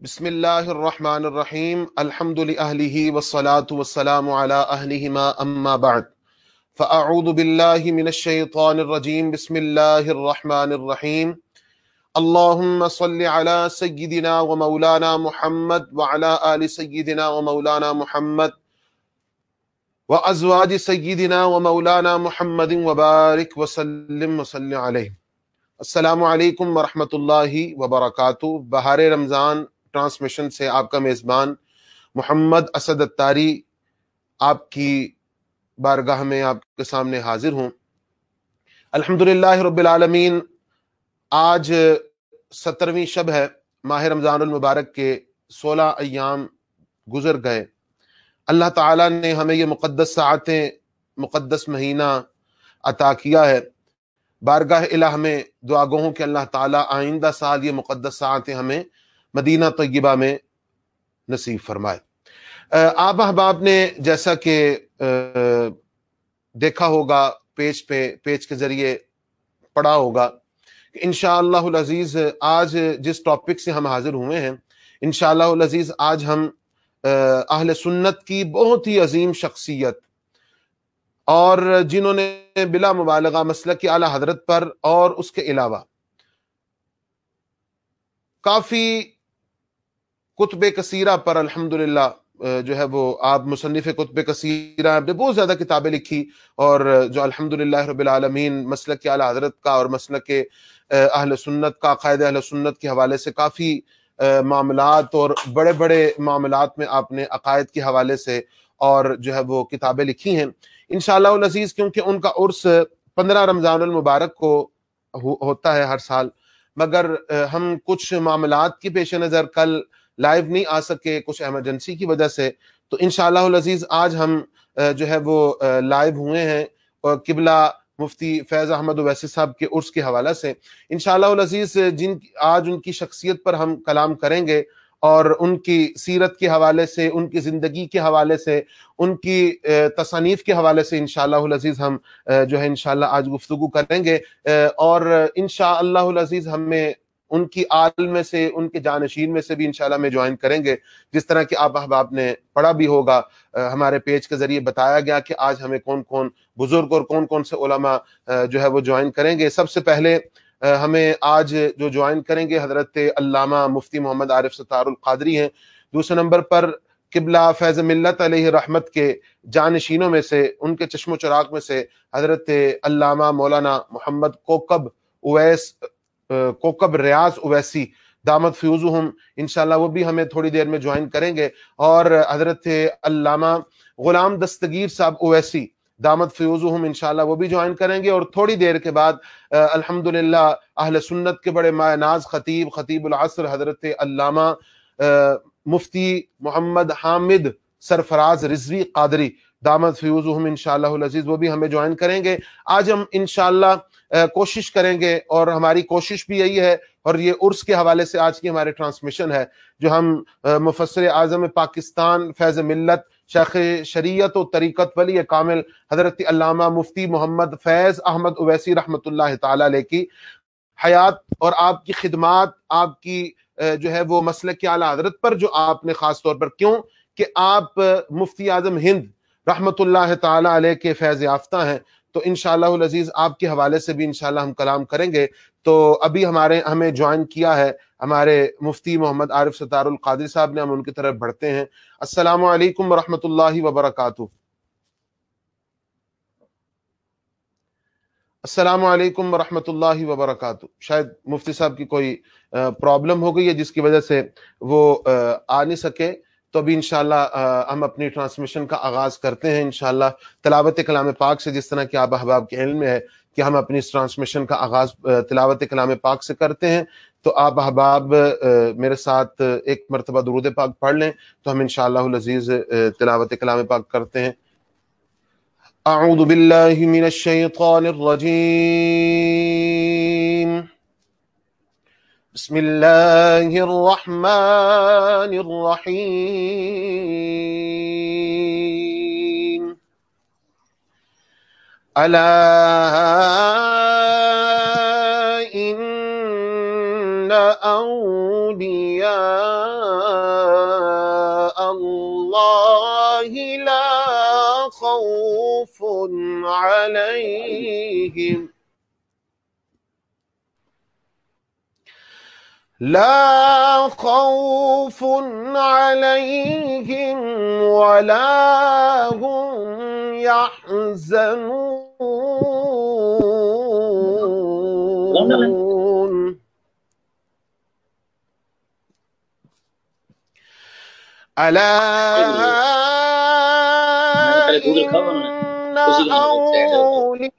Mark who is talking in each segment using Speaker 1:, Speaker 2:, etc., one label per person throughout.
Speaker 1: بسم اللہ الرحمن الرحیم، الحمد لأہلہ والصلاة والسلام على أہلہما اما بعد۔ فأعوذ باللہ من الشیطان الرجیم، بسم اللہ الرحمن الرحیم۔ اللہم صل على سیدنا ومولانا محمد وعلى آل سیدنا ومولانا محمد وازواج سیدنا ومولانا محمد وبارک وسلم وسلم علیہ۔ السلام علیکم ورحمۃ اللہ وبرکاتہ۔ بہار رمضان ٹرانسمیشن سے آپ کا میزبان محمد اسد اتاری آپ کی بارگاہ میں آپ کے سامنے حاضر ہوں۔ الحمد رب العالمین، آج سترویں شب ہے، ماہ رمضان المبارک کے سولہ ایام گزر گئے۔ اللہ تعالیٰ نے ہمیں یہ مقدس ساعتیں، مقدس مہینہ عطا کیا ہے۔ بارگاہ الہ میں دعا گوہوں کہ اللہ تعالیٰ آئندہ سال یہ مقدس ساعتیں ہمیں مدینہ طیبہ میں نصیب فرمائے۔ آپ احباب نے جیسا کہ دیکھا ہوگا، پیج پہ، پیج کے ذریعے پڑھا ہوگا کہ انشاءاللہ العزیز آج جس ٹاپک سے ہم حاضر ہوئے ہیں، انشاءاللہ العزیز آج ہم اہل سنت کی بہت ہی عظیم شخصیت اور جنہوں نے بلا مبالغہ مسلک کی اعلی حضرت پر اور اس کے علاوہ، کافی کتب کثیرہ پر الحمد جو ہے وہ آپ مصنف کتب کثیرہ نے بہت زیادہ کتابیں لکھی اور جو الحمد رب العالمین مسلک کے اعلیٰ حضرت کا اور مسلک کے اہل سنت کا، قائد اہل سنت کے حوالے سے کافی معاملات اور بڑے بڑے معاملات میں آپ نے عقائد کے حوالے سے اور جو ہے وہ کتابیں لکھی ہیں۔ انشاءاللہ العزیز، کیونکہ ان کا عرس پندرہ رمضان المبارک کو ہوتا ہے ہر سال، مگر ہم کچھ معاملات کی پیش نظر کل لائیو نہیں آ سکے کچھ ایمرجنسی کی وجہ سے، تو انشاءاللہ العزیز آج ہم جو ہے وہ لائیو ہوئے ہیں، اور قبلہ مفتی فیض احمد اویسی صاحب کے عرس کے حوالہ سے۔ انشاءاللہ العزیز، جن، آج ان کی شخصیت پر ہم کلام کریں گے، اور ان کی سیرت کے حوالے سے، ان کی زندگی کے حوالے سے، ان کی تصانیف کے حوالے سے انشاءاللہ العزیز ہم جو ہے انشاءاللہ آج گفتگو کریں گے۔ اور انشاءاللہ العزیز ہمیں ان کی آل میں سے، ان کے جانشین میں سے بھی انشاءاللہ میں جوائن کریں گے۔ جس طرح کہ آپ احباب نے پڑھا بھی ہوگا ہمارے پیج کے ذریعے بتایا گیا کہ آج ہمیں کون کون بزرگ اور کون کون سے علماء جو ہے وہ جوائن کریں گے۔ سب سے پہلے ہمیں آج جو جوائن کریں گے حضرت علامہ مفتی محمد عارف ستار القادری ہیں۔ دوسرے نمبر پر قبلہ فیض ملت علیہ رحمت کے جانشینوں میں سے، ان کے چشم و چراغ میں سے حضرت علامہ مولانا محمد کوکب اویس کوکب ریاض اویسی، دامت فیوزہم، انشاءاللہ وہ بھی ہمیں تھوڑی دیر میں جوائن کریں گے۔ اور حضرت علامہ غلام دستگیر صاحب اویسی، دامت فیوزہم، انشاءاللہ وہ بھی جوائن کریں گے۔ اور تھوڑی دیر کے بعد الحمدللہ اہل سنت کے بڑے ماہ ناز خطیب خطیب العصر حضرت علامہ مفتی محمد حامد سرفراز رضوی قادری، دامت فیوزہم، انشاءاللہ العزیز وہ بھی ہمیں جوائن کریں گے۔ آج ہم انشاءاللہ کوشش کریں گے اور ہماری کوشش بھی یہی ہے اور یہ عرس کے حوالے سے آج کی ہمارے ٹرانسمیشن ہے، جو ہم مفسر اعظم پاکستان فیض ملت، شیخ شریعت و طریقت ولی کامل حضرت علامہ مفتی محمد فیض احمد اویسی رحمۃ اللہ تعالی علیہ کی حیات اور آپ کی خدمات، آپ کی جو ہے وہ مسئلہ کی اعلیٰ حضرت پر، جو آپ نے خاص طور پر کیوں کہ آپ مفتی اعظم ہند رحمۃ اللہ تعالی علیہ کے فیض یافتہ ہیں۔ تو انشاءاللہ العزیز آپ کے حوالے سے بھی انشاءاللہ ہم کلام کریں گے۔ تو ابھی ہمارے ہمیں جوائن کیا ہے ہمارے مفتی محمد عارف ستار القادری صاحب نے، ہم ان کی طرف بڑھتے ہیں۔ السلام علیکم ورحمۃ اللہ وبرکاتہ۔ السلام علیکم ورحمۃ اللہ وبرکاتہ۔ شاید مفتی صاحب کی کوئی پرابلم ہو گئی ہے جس کی وجہ سے وہ آ نہیں سکے۔ تو ابھی انشاءاللہ ہم اپنی ٹرانسمیشن کا آغاز کرتے ہیں، انشاءاللہ۔ تلاوت کلام پاک سے جس طرح کہ آپ احباب کے علم میں ہے کہ ہم اپنی اس ٹرانسمیشن کا آغاز تلاوت کلام پاک سے کرتے ہیں۔ تو آپ احباب میرے ساتھ ایک مرتبہ درود پاک پڑھ لیں تو ہم انشاءاللہ العزیز تلاوت کلام پاک کرتے ہیں۔ اعوذ باللہ من الشیطان الرجیم۔ بسم الله الرحمن الرحيم. ألا إن أولياء الله لا خوف عليهم. لا خوف عليهم ولا هم يحزنون. ألا أولياء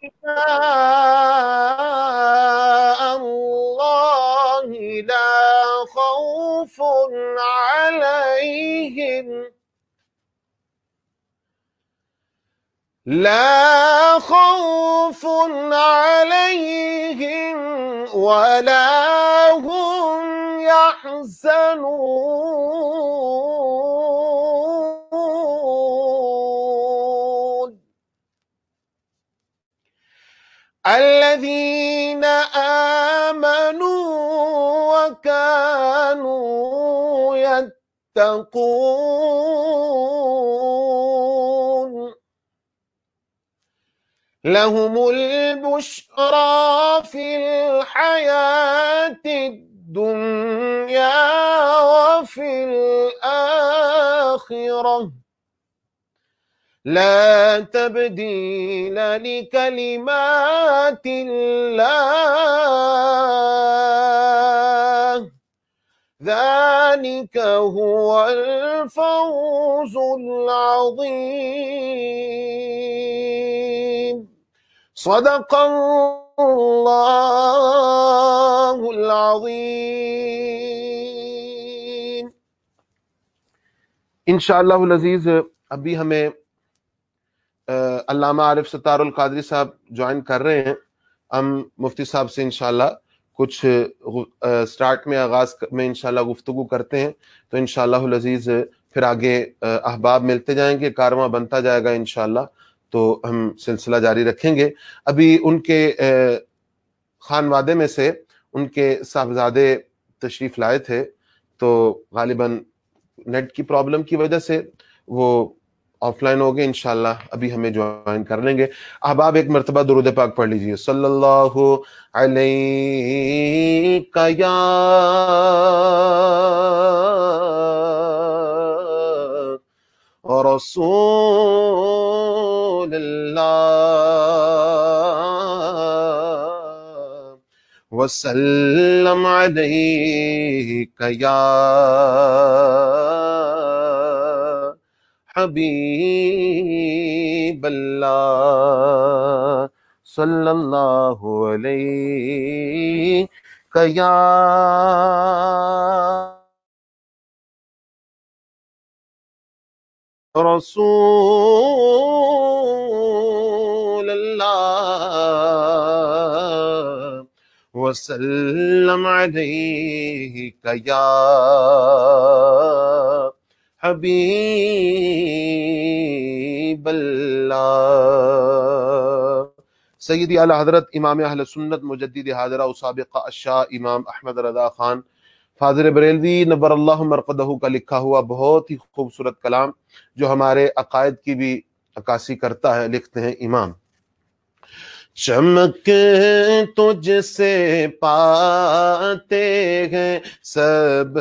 Speaker 1: الله لا خوف عليهم لا خوف عليهم ولا هم يحزنون الذين آمنوا وكانوا يتقون. لهم البشرى في الحياة الدنيا وفي الآخرة. لا تبديل لكلمات الله. ذلك هو الفوز العظيم. صدق الله العظيم. انشاءاللہ العزیز، ابھی ہمیں علامہ عارف ستار القادری صاحب جوائن کر رہے ہیں۔ ہم مفتی صاحب سے انشاءاللہ کچھ سٹارٹ میں آغاز میں انشاءاللہ گفتگو کرتے ہیں۔ تو انشاءاللہ العزیز، پھر آگے احباب ملتے جائیں گے، کارواں بنتا جائے گا انشاءاللہ۔ تو ہم سلسلہ جاری رکھیں گے۔ ابھی ان کے خان وادے میں سے ان کے صاحبزادے تشریف لائے تھے۔ تو غالباً نیٹ کی پرابلم کی وجہ سے وہ آف لائن ہو گئے انشاءاللہ ابھی ہمیں جوائن کر لیں گے۔ احباب، ایک مرتبہ درود پاک پڑھ لیجیے۔ صلی اللہ علیہ یا رسول اللہ وسلم علیہ یا حبیب اللہ صلی اللہ علیہ یا رسول اللہ وسلم علیہ یا حبیب اللہ۔ سیدی اعلی حضرت امام اہل سنت مجدد حاضرہ و سابقہ اشاہ امام احمد رضا خان۔ فاضر بریلوی نبر اللہ مرقدہ کا لکھا ہوا بہت ہی خوبصورت کلام جو ہمارے عقائد کی بھی عکاسی کرتا ہے، لکھتے ہیں امام۔ چمک تجھ سے پاتے ہیں، سب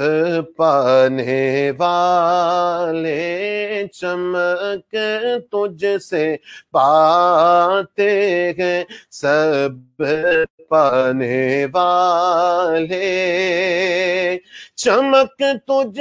Speaker 1: پانے والے چمک تجھ سے پاتے ہیں، سب پانے والے چمک تجھ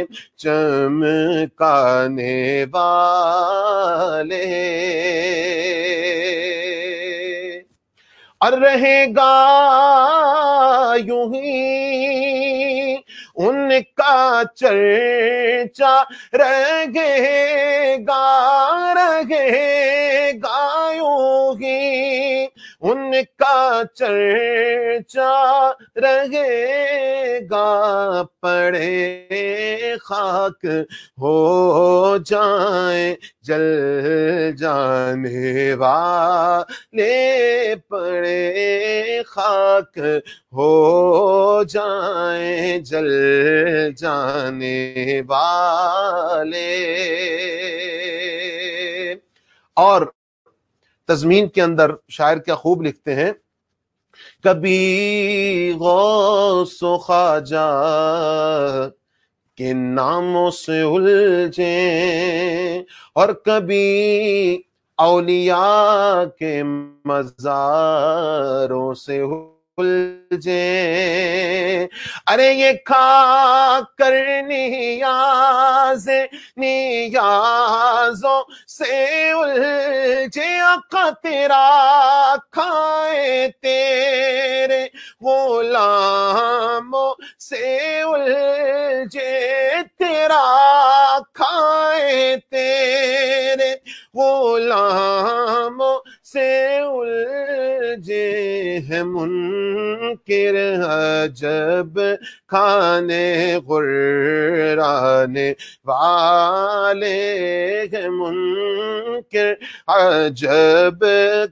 Speaker 1: چمکانے والے۔ اور رہے گا یوں ہی ان کا چرچا۔ رہے گا، رہے گایوں گی ان کا چرچا رہے گا پڑے خاک ہو جائیں، جل جانے والے پڑے خاک ہو جائیں، جل جانے والے۔ اور تزمین کے اندر شاعر کیا خوب لکھتے ہیں۔ کبھی غوث و خواجہ کے ناموں سے الجھے اور کبھی اولیاء کے مزاروں سے ارے یہ کھا کر نیاز نیازوں سے الجھے اقا تیرا کھائے تیرے۔ غلاموں سے الجھے تیرا کھائے تیرے۔ غلاموں سے الجھے ہے منکر جب کھانے غرانے والے ہے منکر جب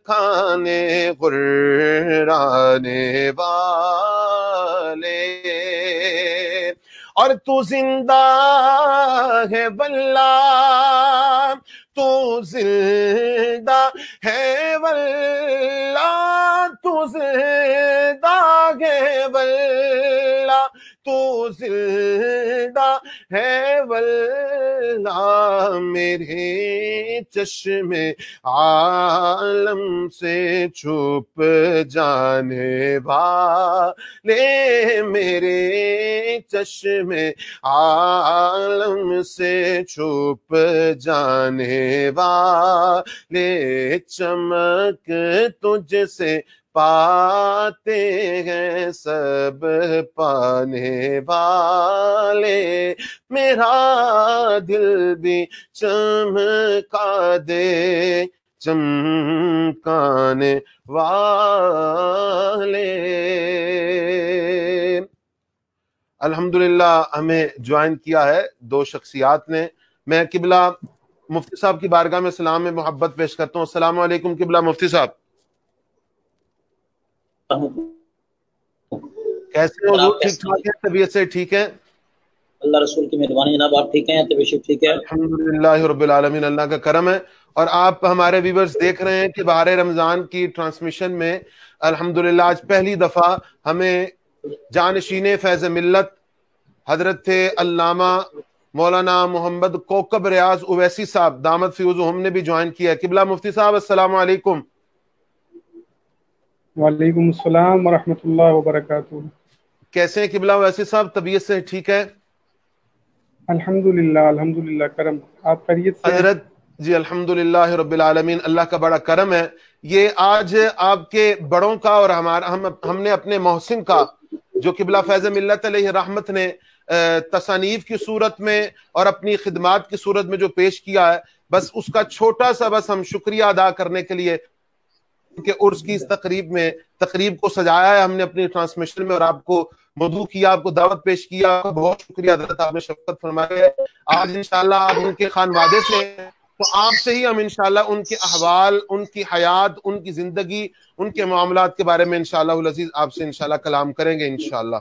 Speaker 1: کھانے غرانے والے اور تو زندہ ہے بلّہ تو زندہ ہے واللہ تو زندہ ہے واللہ۔ تو زندہ ہے واللہ میرے چشم عالم سے چھپ جانے والے میرے چشم عالم سے چھپ جانے والے چمک تجھ سے پاتے ہیں سب پانے والے، میرا دل بھی چمکا دے چمکانے والے۔ الحمدللہ، ہمیں جوائن کیا ہے دو شخصیات نے۔ میں قبلہ مفتی صاحب کی بارگاہ میں سلام میں محبت پیش کرتا ہوں۔ السلام علیکم قبلہ مفتی صاحب۔ کیسے ہو ٹھیک ٹھاک ہے طبیعت سے ٹھیک ہے
Speaker 2: اللہ رسول کی مہربانی جناب آپ ٹھیک ہیں؟ طبیعت ٹھیک ہے؟
Speaker 1: الحمدللہ رب العالمین اللہ کا کرم ہے۔ اور آپ ہمارے ویورز دیکھ رہے ہیں کہ بہار رمضان کی ٹرانسمیشن میں الحمدللہ آج پہلی دفعہ ہمیں جانشین فیض ملت حضرت علامہ مولانا محمد کوکب ریاض اویسی صاحب دامت فیوز ہم نے بھی جوائن کیا ہے۔ قبلہ مفتی صاحب السلام علیکم۔
Speaker 3: وعلیکم السلام ورحمۃ اللہ وبرکاتہ۔
Speaker 1: کیسے ہیں قبلہ؟ ویسے صاحب طبیعت سے ٹھیک ہے؟
Speaker 3: الحمد للہ الحمد للہ کرم۔ آپ خیریت
Speaker 1: سے حضرت جی الحمد للہ رب العالمین اللہ کا بڑا کرم ہے۔ یہ آج آپ کے بڑوں کا اور ہمارا ہم ہم نے اپنے محسن کا جو قبلہ فیض ملت علیہ رحمت نے تصانیف کی صورت میں اور اپنی خدمات کی صورت میں جو پیش کیا ہے بس اس کا چھوٹا سا بس ہم شکریہ ادا کرنے کے لیے کہ عرس کی اس تقریب میں تقریب کو سجایا ہے۔ ہم نے اپنی ٹرانسمیشن میں اور آپ کو مدعو کیا آپ کو دعوت پیش کیا بہت شکریہ حضرت آپ نے شفقت فرمایا ہے۔ آج انشاءاللہ آپ ان کے خانوادے سے تو آپ سے ہی ہم انشاءاللہ ان کے احوال ان کی حیات ان کی زندگی ان کے معاملات کے بارے میں انشاءاللہ العزیز آپ سے انشاءاللہ کلام کریں گے انشاءاللہ۔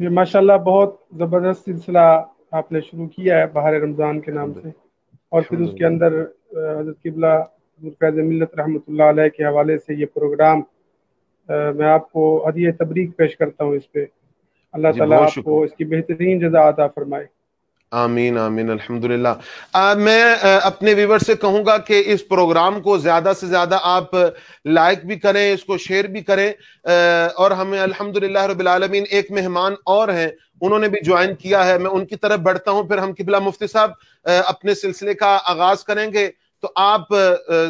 Speaker 3: ماشاءاللہ بہت زبردست سلسلہ آپ نے شروع کیا ہے بہار رمضان کے نام سے۔ اور پھر اس کے اندر حضرت قبلہ ملت رحمۃ اللہ علیہ کے حوالے سے یہ پروگرام میں آپ کو عدی تبریک پیش کرتا ہوں اس پہ۔ اللہ جی، تعالیٰ آپ کو اس کی بہترین جزا عطا فرمائے۔
Speaker 1: آمین آمین الحمدللہ۔ میں اپنے ویور سے کہوں گا کہ اس پروگرام کو زیادہ سے زیادہ آپ لائک بھی کریں اس کو شیئر بھی کریں۔ اور ہمیں الحمدللہ رب العالمین ایک مہمان اور ہیں انہوں نے بھی جوائن کیا ہے۔ میں ان کی طرف بڑھتا ہوں پھر ہم قبلہ مفتی صاحب اپنے سلسلے کا آغاز کریں گے۔ تو آپ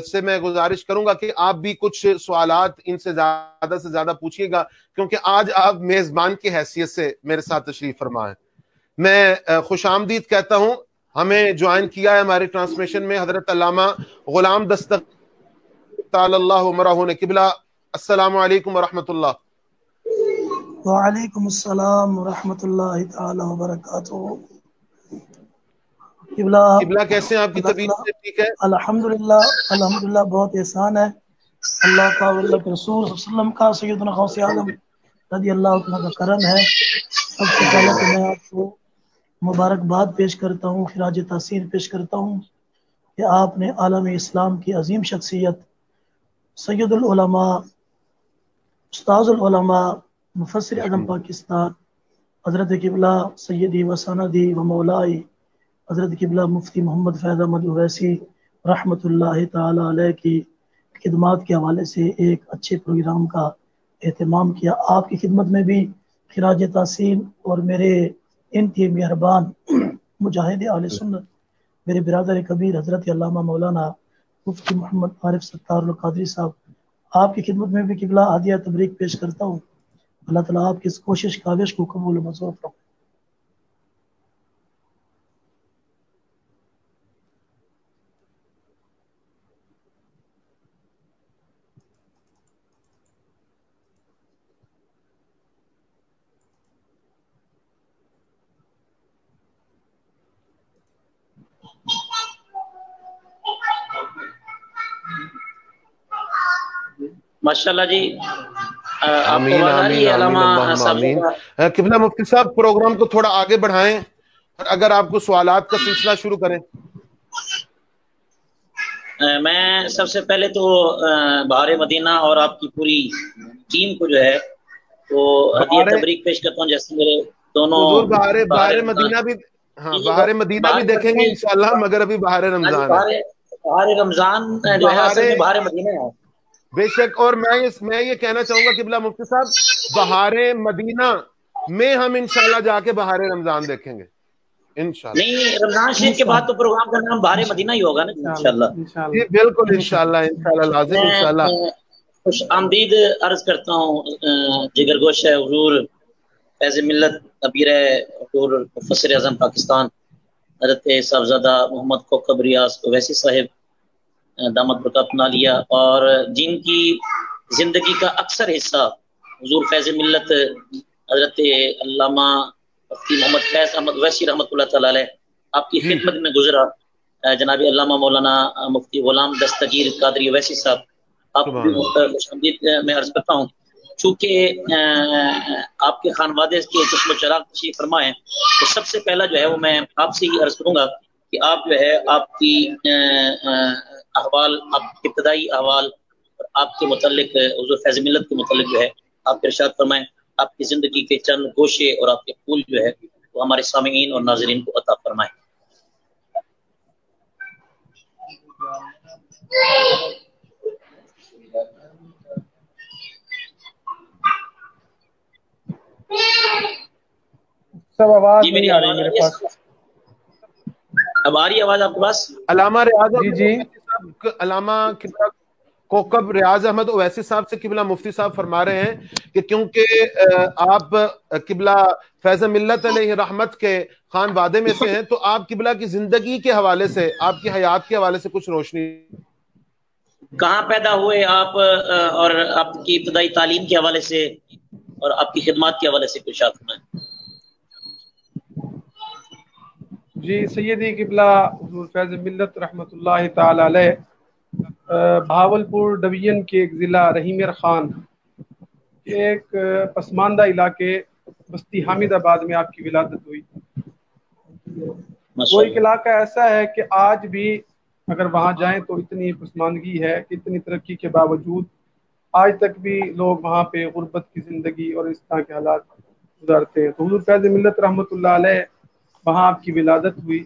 Speaker 1: سے میں گزارش کروں گا کہ آپ بھی کچھ سوالات ان سے زیادہ سے زیادہ پوچھیے گا، کیونکہ آج آپ میزبان کی حیثیت سے میرے ساتھ تشریف فرما ہے میں خوش آمدید کہتا ہوں، ہمیں جوائن کیا ہے ہمارے ٹرانسمیشن میں حضرت علامہ غلام دستک، تعالی اللہ عمرہ نے قبلہ۔ السلام علیکم ورحمۃ اللہ
Speaker 4: وعلیکم السلام ورحمۃ اللہ تعالی وبرکاتہ۔ قبلہ.
Speaker 1: کیسے ہیں آپ کی طبیعت سے ٹھیک ہے؟
Speaker 4: الحمدللہ الحمدللہ بہت احسان ہے۔ اللہ کا اللہ کے رسول صلی اللہ علیہ وسلم کا سیدنا غوث اعظم رضی اللہ عنہ کا کرم ہے۔ سب سے پہلے تو میں آپ کو مبارکباد پیش کرتا ہوں خراج تاثیر پیش کرتا ہوں کہ آپ نے عالم اسلام کی عظیم شخصیت سید العلماء استاذ العلماء مفسر اعظم پاکستان حضرت قبلہ سیدی و سندی و مولائی حضرت قبلہ مفتی محمد فیض احمد اویسی رحمۃ اللہ تعالی علیہ کی خدمات کے حوالے سے ایک اچھے پروگرام کا اہتمام کیا۔ آپ کی خدمت میں بھی خراج تحسین اور میرے انتہائی مہربان مجاہد علیہ سنت، میرے برادر کبیر حضرت علامہ مولانا مفتی محمد عارف ستار القادری صاحب، آپ کی خدمت میں بھی قبلہ عادیہ تبریک پیش کرتا ہوں۔ اللہ تعالیٰ آپ کی اس کوشش کاوش کو قبول و منظور
Speaker 2: ماشاءاللہ جی
Speaker 1: آمین آمین آمین قبلہ مفتی صاحب پروگرام کو تھوڑا آگے بڑھائیں اور اگر آپ کو سوالات کا سلسلہ شروع کریں۔
Speaker 2: میں سب سے پہلے تو بہار مدینہ اور آپ کی پوری ٹیم کو جو ہے وہ ہدیہ تبریک پیش کرتا ہوں جیسے میرے دونوں
Speaker 1: بہار بہار مدینہ۔ بھی ہاں بہار مدینہ بھی دیکھیں گے انشاءاللہ مگر ابھی بہار رمضان
Speaker 2: بہار رمضان جو ہے بہار مدینہ ہے۔
Speaker 1: بے شک اور میں میں یہ کہنا چاہوں گا قبلہ مفتی صاحب بہار مدینہ میں ہم انشاءاللہ جا کے بہار رمضان دیکھیں گے۔ انشاءاللہ۔
Speaker 2: نہیں رمضان شریف کے بعد تو پروگرام کا نام بہار مدینہ ہی ہوگا نا انشاءاللہ
Speaker 1: جی بالکل انشاءاللہ انشاءاللہ لازم انشاءاللہ۔
Speaker 2: خوش آمدید عرض کرتا ہوں جگر گوش ہے حضور فیض ملت ابیر حضور مفسر اعظم پاکستان حضرت صاحبزادہ محمد کوکب ریاض ویسی صاحب دامت برکات نہ لیا اور جن کی زندگی کا اکثر حصہ حضور فیض ملت حضرت علامہ مفتی محمد فیض احمد ویسی رحمۃ اللہ تعالی علیہ آپ کی خدمت میں گزرا۔ جناب علامہ مولانا مفتی غلام دستگیر قادری ویسی صاحب آپ میں عرض کرتا ہوں چونکہ آپ کے خانوادے کے قسم و چراغ تشریف فرمائے تو سب سے پہلا جو ہے وہ میں آپ سے ہی عرض کروں گا کہ آپ جو ہے آپ کی احوال آپ ابتدائی احوال اور آپ کے متعلق حضور فیض ملت کے متعلق جو ہے آپ ارشاد فرمائیں آپ کی زندگی کے چند گوشے اور آپ کے پھول جو ہے وہ ہمارے سامعین اور ناظرین کو عطا فرمائیں۔
Speaker 3: سب آواز جی نہیں آ رہی میرے پاس۔
Speaker 2: اب آ رہی آواز آپ کے پاس؟
Speaker 1: علامہ ریاض
Speaker 3: جی جی۔
Speaker 1: علامہ کوکب ریاض احمد اویسی صاحب سے قبلہ مفتی صاحب فرما رہے ہیں کہ کیونکہ آپ قبلہ فیض ملت علیہ رحمت کے خان وادے میں سے ہیں، تو آپ قبلہ کی زندگی کے حوالے سے، آپ کی حیات کے حوالے سے کچھ روشنی۔
Speaker 2: کہاں پیدا ہوئے آپ اور آپ کی ابتدائی تعلیم کے حوالے سے اور آپ کی خدمات کے حوالے سے کچھ آپ
Speaker 3: جی سیدی قبلہ حضور فیض ملت رحمۃ اللہ تعالی علیہ بہاول پور ڈویژن کے ایک ضلع رحیم خان ایک پسماندہ علاقے بستی حامد آباد میں آپ کی ولادت ہوئی۔ وہ ایک علاقہ ایسا ہے کہ آج بھی اگر وہاں جائیں تو اتنی پسماندگی ہے کہ اتنی ترقی کے باوجود آج تک بھی لوگ وہاں پہ غربت کی زندگی اور اس طرح کے حالات گزارتے ہیں۔ تو حضور فیض ملت رحمۃ اللہ علیہ وہاں آپ کی ولادت ہوئی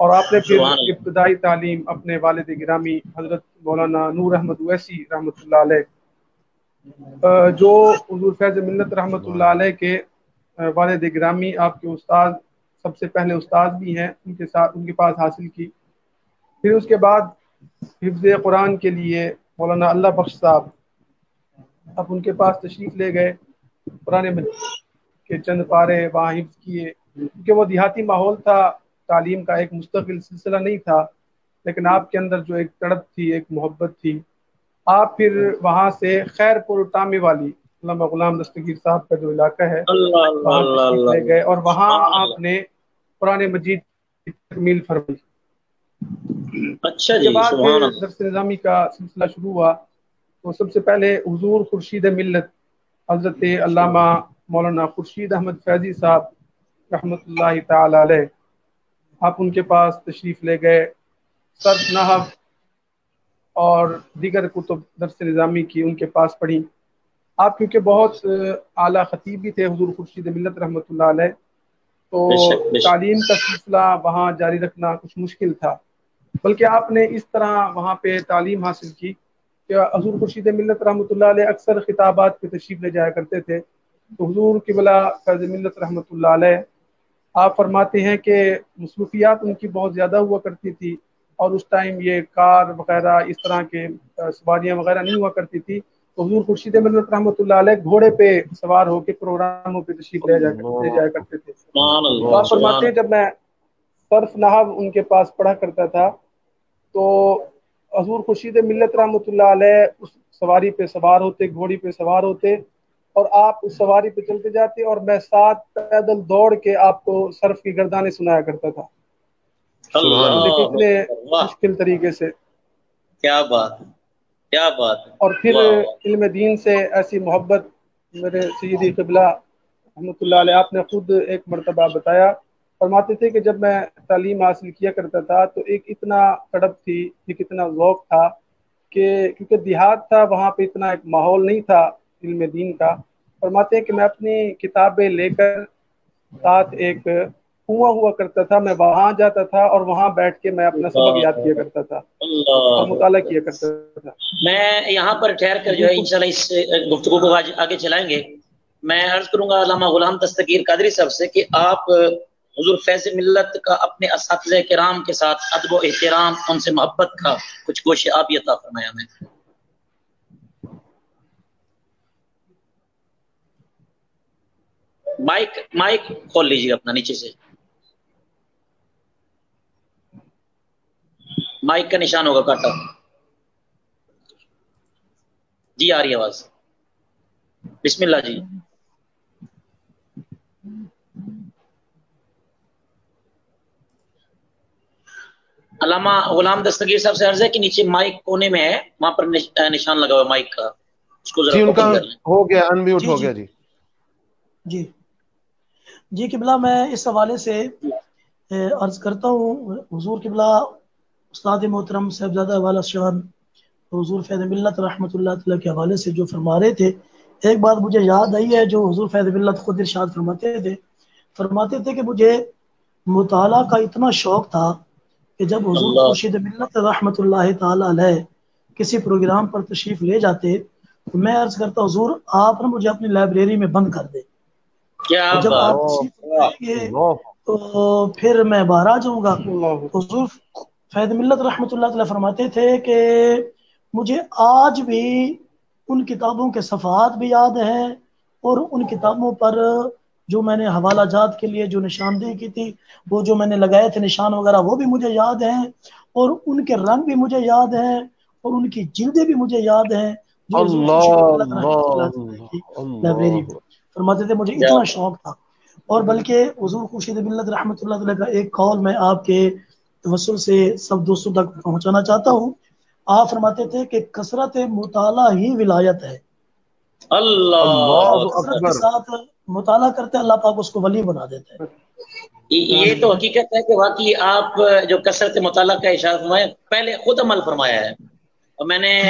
Speaker 3: اور آپ نے پھر ابتدائی تعلیم اپنے والد گرامی حضرت مولانا نور احمد ویسی رحمۃ اللہ علیہ جو حضور فیض منت رحمۃ اللہ علیہ کے والد گرامی آپ کے استاد سب سے پہلے استاد بھی ہیں ان کے ساتھ ان کے پاس حاصل کی۔ پھر اس کے بعد حفظ قرآن کے لیے مولانا اللہ بخش صاحب اب ان کے پاس تشریف لے گئے قرآن کے چند پارے وہاں حفظ کیے۔ کیونکہ وہ دیہاتی ماحول تھا تعلیم کا ایک مستقل سلسلہ نہیں تھا لیکن آپ کے اندر جو ایک تڑپ تھی ایک محبت تھی آپ پھر وہاں سے خیر پور ٹامی والی علامہ غلام دستگیر صاحب کا جو علاقہ ہے وہاں گئے اور وہاں آپ نے قرآن مجید کی تکمیل فرمائی۔
Speaker 2: اچھا جی
Speaker 3: درس نظامی کا سلسلہ شروع ہوا تو سب سے پہلے حضور خورشید ملت حضرت علامہ مولانا خورشید احمد فیضی صاحب رحمۃ اللہ تعالی علیہ آپ ان کے پاس تشریف لے گئے صرف نحف اور دیگر کتب درس نظامی کی ان کے پاس پڑھی۔ آپ کیونکہ بہت اعلیٰ خطیب بھی تھے حضور خورشید ملت رحمۃ اللہ علیہ تو تعلیم کا سلسلہ وہاں جاری رکھنا کچھ مشکل تھا۔ بلکہ آپ نے اس طرح وہاں پہ تعلیم حاصل کی کہ حضور خورشید ملت رحمۃ اللہ علیہ اکثر خطابات پہ تشریف لے جایا کرتے تھے۔ تو حضور قبلہ فیض ملت رحمۃ اللہ علیہ آپ فرماتے ہیں کہ مصروفیات ان کی بہت زیادہ ہوا کرتی تھی اور اس ٹائم یہ کار وغیرہ اس طرح کے سواریاں وغیرہ نہیں ہوا کرتی تھی۔ تو حضور خورشید ملت رحمۃ اللہ علیہ گھوڑے پہ سوار ہو کے پروگراموں پہ تشریف لے جایا کرتے تھے۔ آپ فرماتے ہیں جب میں صرف نحب ان کے پاس پڑھا کرتا تھا تو حضور خورشید ملت رحمۃ اللہ علیہ اس سواری پہ سوار ہوتے گھوڑی پہ سوار ہوتے۔ اور آپ اس سواری پہ چلتے جاتے اور میں ساتھ پیدل دوڑ کے آپ کو صرف کی گردانے سنایا کرتا تھا۔ اتنے مشکل طریقے سے۔
Speaker 2: کیا بات کیا بات
Speaker 3: اور پھر علم دین سے ایسی محبت میرے سیدی قبلہ رحمۃ اللہ علیہ آپ نے خود ایک مرتبہ بتایا۔ فرماتے تھے کہ جب میں تعلیم حاصل کیا کرتا تھا تو ایک اتنا تڑپ تھی ایک اتنا ذوق تھا کہ کیونکہ دیہات تھا وہاں پہ اتنا ایک ماحول نہیں تھا۔ علم دین کا فرماتے ہیں کہ میں اپنی کتابیں لے کر ساتھ ایک کنواں ہوا کرتا تھا میں وہاں جاتا تھا اور وہاں بیٹھ کے میں اپنا سبق یاد کیا کرتا تھا اور مطالعہ کیا کرتا تھا۔
Speaker 2: میں یہاں پر ٹھہر کر جو ہے انشاءاللہ اس گفتگو کو آگے چلائیں گے۔ میں عرض کروں گا علامہ غلام دستگیر قادری صاحب سے کہ آپ حضور فیض ملت کا اپنے اساتذہ کرام کے ساتھ ادب و احترام ان سے محبت کا کچھ گوشے آپ یہ عطا فرمایا میں مائک مائک کھول لیجیے اپنا نیچے سے۔ مائک کا نشان ہوگا کاٹا جی آ رہی ہے آواز۔ بسم اللہ جی۔ علامہ غلام دستگیر صاحب سے عرض ہے کہ نیچے مائک کونے میں ہے وہاں پر نشان لگا ہوا مائک کا۔ اس کو
Speaker 1: جی ان کا ہو گیا انمیوٹ ہو گیا جی۔
Speaker 4: جی۔ جی قبلہ میں اس حوالے سے عرض کرتا ہوں حضور قبلہ استاد محترم صاحبزادہ والا شان حضور فیض ملت رحمۃ اللہ تعالیٰ کے حوالے سے جو فرما رہے تھے ایک بات مجھے یاد آئی ہے جو حضور فیض ملت خود ارشاد فرماتے تھے۔ فرماتے تھے کہ مجھے مطالعہ کا اتنا شوق تھا کہ جب حضور خورشید ملت رحمۃ اللہ تعالی علیہ کسی پروگرام پر تشریف لے جاتے تو میں عرض کرتا حضور آپ نے مجھے اپنی لائبریری میں بند کر دے جب آپ تو پھر میں باہر آ جاؤں گا۔ حضور فید ملت رحمۃ اللہ تعالی فرماتے تھے کہ مجھے آج بھی ان کتابوں کے صفحات بھی یاد ہیں اور ان کتابوں پر جو میں نے حوالہ جات کے لیے جو نشاندہی کی تھی وہ جو میں نے لگائے تھے نشان وغیرہ وہ بھی مجھے یاد ہیں اور ان کے رنگ بھی مجھے یاد ہیں اور ان کی جلدیں بھی مجھے یاد ہیں۔ لائبریری فرماتے تھے مجھے اتنا شوق تھا۔ اور بلکہ حضور خورشید ملت رحمۃ اللہ تعالیٰ کا ایک قول میں آپ کے توسل سے سب دوستوں تک پہنچانا چاہتا ہوں۔ آپ فرماتے تھے کہ کثرت مطالعہ ہی ولایت ہے۔
Speaker 2: اللہ
Speaker 4: ساتھ مطالعہ کرتے اللہ پاک اس کو ولی بنا دیتے ہیں۔
Speaker 2: یہ تو حقیقت ہے کہ واقعی آپ جو کثرت مطالعہ کا اشارہ فرمایا پہلے خود عمل فرمایا ہے۔ اور میں نے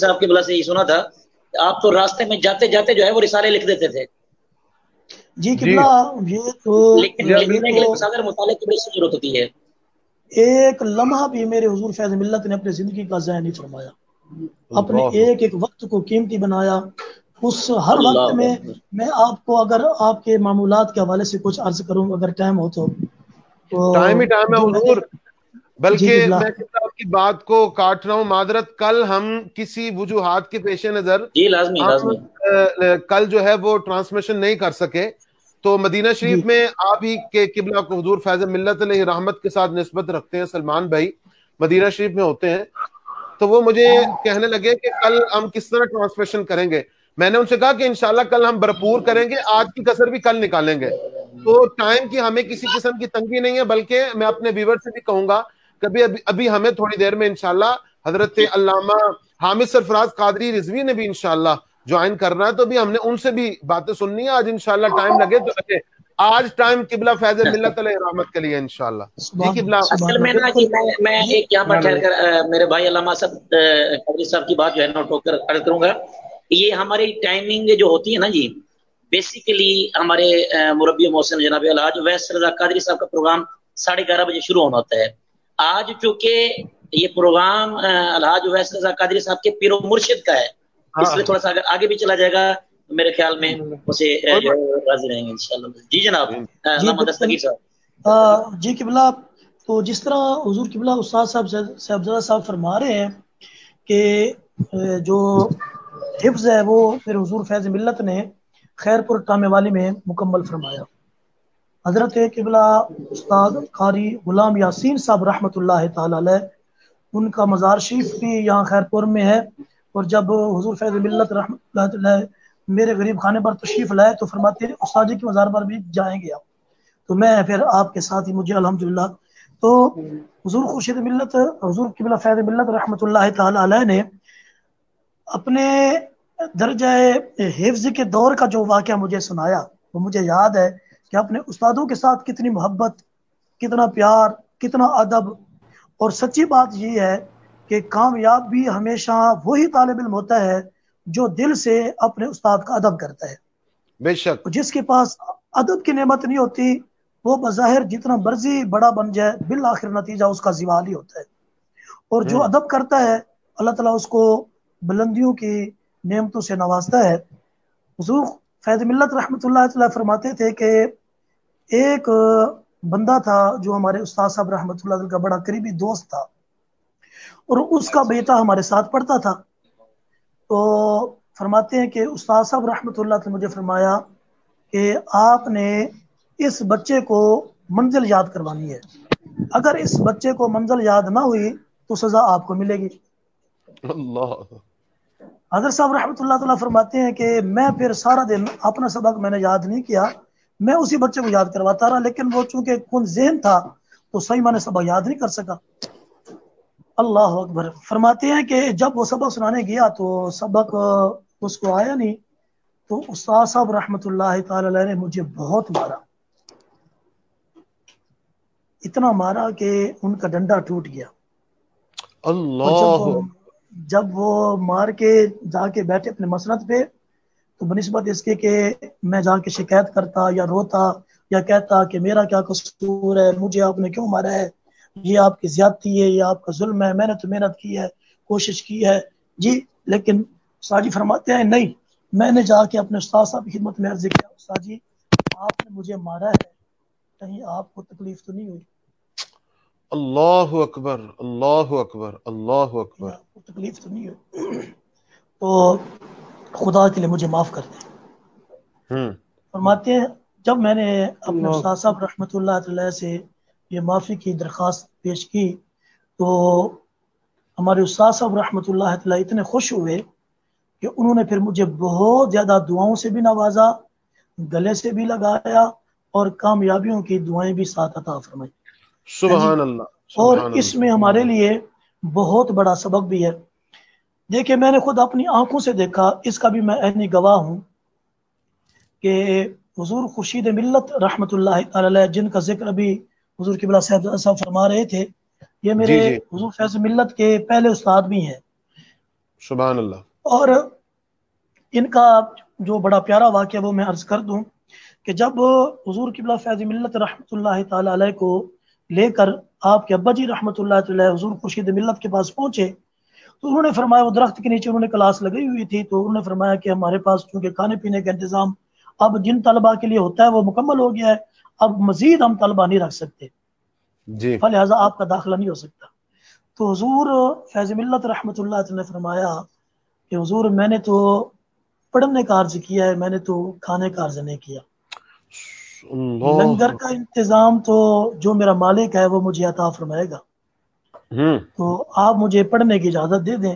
Speaker 2: صاحب کی بلا سے یہ سنا تھا آپ تو راستے میں جاتے جاتے جو ہے وہ رسالے لکھ دیتے تھے۔
Speaker 4: جی قبلہ یہ تو
Speaker 2: لیکن لکھنے کے لیے مطالعے کی بڑی ضرورت ہوتی ہے۔
Speaker 4: ایک لمحہ بھی میرے حضور فیض ملت نے اپنی زندگی کا ضائع نہیں فرمایا۔ اپنے ایک ایک وقت کو قیمتی بنایا۔ اس ہر وقت میں میں آپ کو اگر آپ کے معمولات کے حوالے سے کچھ عرض کروں اگر ٹائم ہو تو
Speaker 1: ٹائم ہی ٹائم ہے حضور۔ بلکہ میں آپ کی بات کو کاٹ رہا ہوں معذرت کل ہم کسی وجوہات کے پیش نظر
Speaker 2: جی لازمی لازمی۔
Speaker 1: کل جو ہے وہ ٹرانسمیشن نہیں کر سکے۔ تو مدینہ شریف
Speaker 3: جی۔
Speaker 1: میں آپ ہی کے قبلہ کو حضور فیض ملت علیہ رحمت کے ساتھ نسبت رکھتے ہیں سلمان بھائی مدینہ شریف میں ہوتے ہیں۔ تو وہ مجھے کہنے لگے کہ کل ہم کس طرح ٹرانسمیشن کریں گے۔ میں نے ان سے کہا کہ انشاءاللہ کل ہم بھرپور کریں گے آج کی کسر بھی کل نکالیں گے۔ تو ٹائم کی ہمیں کسی قسم کی تنگی نہیں ہے بلکہ میں اپنے ویور سے بھی کہوں گا کبھی ابھی ابھی ہمیں تھوڑی دیر میں انشاءاللہ حضرت علامہ حامد سرفراز قادری رضوی نے بھی انشاءاللہ جوائن کرنا ہے تو بھی ہم نے ان سے بھی باتیں سننی ہے آج انشاءاللہ ٹائم لگے تو لگے۔ آج ٹائم قبلہ فیض ملت علیہ رحمت کے لیے انشاءاللہ۔ جی قبلہ۔
Speaker 2: اصل میں نا جی میں میں ایک یہاں پر ٹھہر کر میرے بھائی علامہ صاحب قادری صاحب کی بات جو ہے نوٹ ہو کر عرض کروں گا۔ یہ ہماری ٹائمنگ جو ہوتی ہے نا جی بیسیکلی ہمارے مربی محسن جناب الحاج ویس رضا قادری صاحب کا پروگرام ساڑھے گیارہ بجے شروع ہونا ہوتا ہے۔ آج چونکہ یہ پروگرام الحاج ویس رضا قادری صاحب کے پیر و مرشد کا ہے اس لیے تھوڑا سا اگر آگے بھی چلا جائے گا میرے خیال میں اسے راضی رہیں گے انشاءاللہ۔ جی جناب علامہ دستگیر صاحب۔
Speaker 4: جی قبلہ تو جس طرح حضور قبلہ استاد صاحب صاحبزادہ صاحب فرما رہے ہیں کہ جو حفظ ہے وہ پھر حضور فیض ملت نے خیر پور ٹامے والی میں مکمل فرمایا۔ حضرت قبلہ استاد قاری غلام یاسین صاحب رحمۃ اللہ تعالی علیہ، ان کا مزار شریف بھی یہاں خیر پور میں ہے۔ اور جب حضور فیض ملت رحمۃ اللہ علیہ میرے غریب خانے پر تشریف لائے تو فرماتے ہیں، استاد جی کی مزار پر بھی جائیں گے آپ۔ تو میں پھر آپ کے ساتھ ہی، مجھے الحمدللہ۔ تو حضور خورشید ملت حضور قبلہ فیض ملت رحمۃ اللہ تعالی علیہ نے اپنے درجہ حفظ کے دور کا جو واقعہ مجھے سنایا، وہ مجھے یاد ہے۔ کہ اپنے استادوں کے ساتھ کتنی محبت کتنا پیار کتنا ادب۔ اور سچی بات یہ ہے کہ کامیاب بھی ہمیشہ وہی طالب علم ہوتا ہے جو دل سے اپنے استاد کا ادب کرتا ہے۔
Speaker 1: بے شک۔
Speaker 4: جس کے پاس ادب کی نعمت نہیں ہوتی وہ بظاہر جتنا مرضی بڑا بن جائے بالآخر نتیجہ اس کا زوال ہی ہوتا ہے۔ اور جو ادب کرتا ہے اللہ تعالیٰ اس کو بلندیوں کی نعمتوں سے نوازتا ہے۔ حضور فیض ملت رحمۃ اللہ تعالیٰ فرماتے تھے کہ ایک بندہ تھا جو ہمارے استاد صاحب رحمۃ اللہ کا بڑا قریبی دوست تھا اور اس کا بیٹا ہمارے ساتھ پڑھتا تھا۔ تو فرماتے ہیں کہ استاد صاحب رحمۃ اللہ نے مجھے فرمایا کہ آپ نے اس بچے کو منزل یاد کروانی ہے۔ اگر اس بچے کو منزل یاد نہ ہوئی تو سزا آپ کو ملے گی۔
Speaker 1: اللہ۔
Speaker 4: حضرت صاحب رحمۃ اللہ تعالیٰ فرماتے ہیں کہ میں پھر سارا دن اپنا سبق میں نے یاد نہیں کیا میں اسی بچے کو یاد کرواتا رہا لیکن وہ چونکہ کن ذہن تھا تو صحیح میں نے سبق یاد نہیں کر سکا۔ اللہ اکبر۔ فرماتے ہیں کہ جب وہ سبق سنانے گیا تو سبق اس کو آیا نہیں۔ تو استاد صاحب رحمۃ اللہ تعالی علیہ نے مجھے بہت مارا۔ اتنا مارا کہ ان کا ڈنڈا ٹوٹ گیا۔
Speaker 1: اللہ
Speaker 4: جب وہ مار کے جا کے بیٹھے اپنے مسرت پہ، تو بنسبت اس کے کہ میں جا کے شکایت کرتا یا روتا یا کہتا کہ میرا کیا قصور ہے، مجھے آپ نے کیوں مارا ہے؟ یہ آپ کی زیادتی ہے، یہ آپ کا ظلم ہے، میں نے تو محنت کی ہے، کوشش کی ہے۔ جی لیکن استاد جی فرماتے ہیں، نہیں، میں نے جا کے اپنے استاد صاحب کی خدمت میں عرض کیا، استاد جی آپ نے مجھے مارا ہے، کہیں آپ کو تکلیف تو نہیں ہوئی؟
Speaker 1: اللہ اکبر اللہ اکبر اللہ اکبر۔
Speaker 4: تکلیف تو نہیں ہوئی تو خدا کے لیے مجھے معاف کر دیں۔ فرماتے ہیں جب میں نے اپنے استاد صاحب رحمۃ اللہ علیہ سے یہ معافی کی درخواست پیش کی تو ہمارے استاد صاحب رحمۃ اللہ تعالیٰ اتنے خوش ہوئے کہ انہوں نے پھر مجھے بہت زیادہ دعاؤں سے بھی نوازا گلے سے بھی لگایا اور کامیابیوں کی دعائیں بھی ساتھ عطا فرمائی۔
Speaker 1: سبحان اللہ
Speaker 4: اور
Speaker 1: سبحان
Speaker 4: اس میں ہمارے لیے بہت بڑا سبق بھی ہے۔ دیکھیں میں نے خود اپنی آنکھوں سے دیکھا اس کا بھی میں عینی گواہ ہوں کہ حضور خورشید ملت رحمۃ اللہ تعالی علیہ جن کا ذکر ابھی حضور قبلہ صاحب صاحب فرما رہے تھے یہ میرے
Speaker 1: جی، جی۔
Speaker 4: حضور فیض ملت کے پہلے استاد بھی ہیں۔
Speaker 1: سبحان اللہ۔
Speaker 4: اور ان کا جو بڑا پیارا واقعہ وہ میں عرض کر دوں کہ جب حضور قبلہ فیض ملت رحمۃ اللہ تعالی علیہ کو لے کر آپ کے ابا جی رحمۃ اللہ تعالی حضور خورشید ملت کے پاس پہنچے تو انہوں نے فرمایا وہ درخت کے نیچے انہوں نے کلاس لگی ہوئی تھی تو انہوں نے فرمایا کہ ہمارے پاس چونکہ کھانے پینے کا انتظام اب جن طلبہ کے لیے ہوتا ہے وہ مکمل ہو گیا ہے اب مزید ہم طلبہ نہیں رکھ سکتے۔
Speaker 1: جی۔
Speaker 4: لہٰذا آپ کا داخلہ نہیں ہو سکتا۔ تو حضور فیض ملت رحمۃ اللہ علیہ نے فرمایا کہ حضور میں نے تو پڑھنے کا عرض کیا ہے میں نے تو کھانے کا عرض نہیں کیا۔
Speaker 1: اللہ
Speaker 4: لنگر کا انتظام تو جو میرا مالک ہے وہ مجھے عطا فرمائے گا۔ تو آپ مجھے پڑھنے کی اجازت دے دیں۔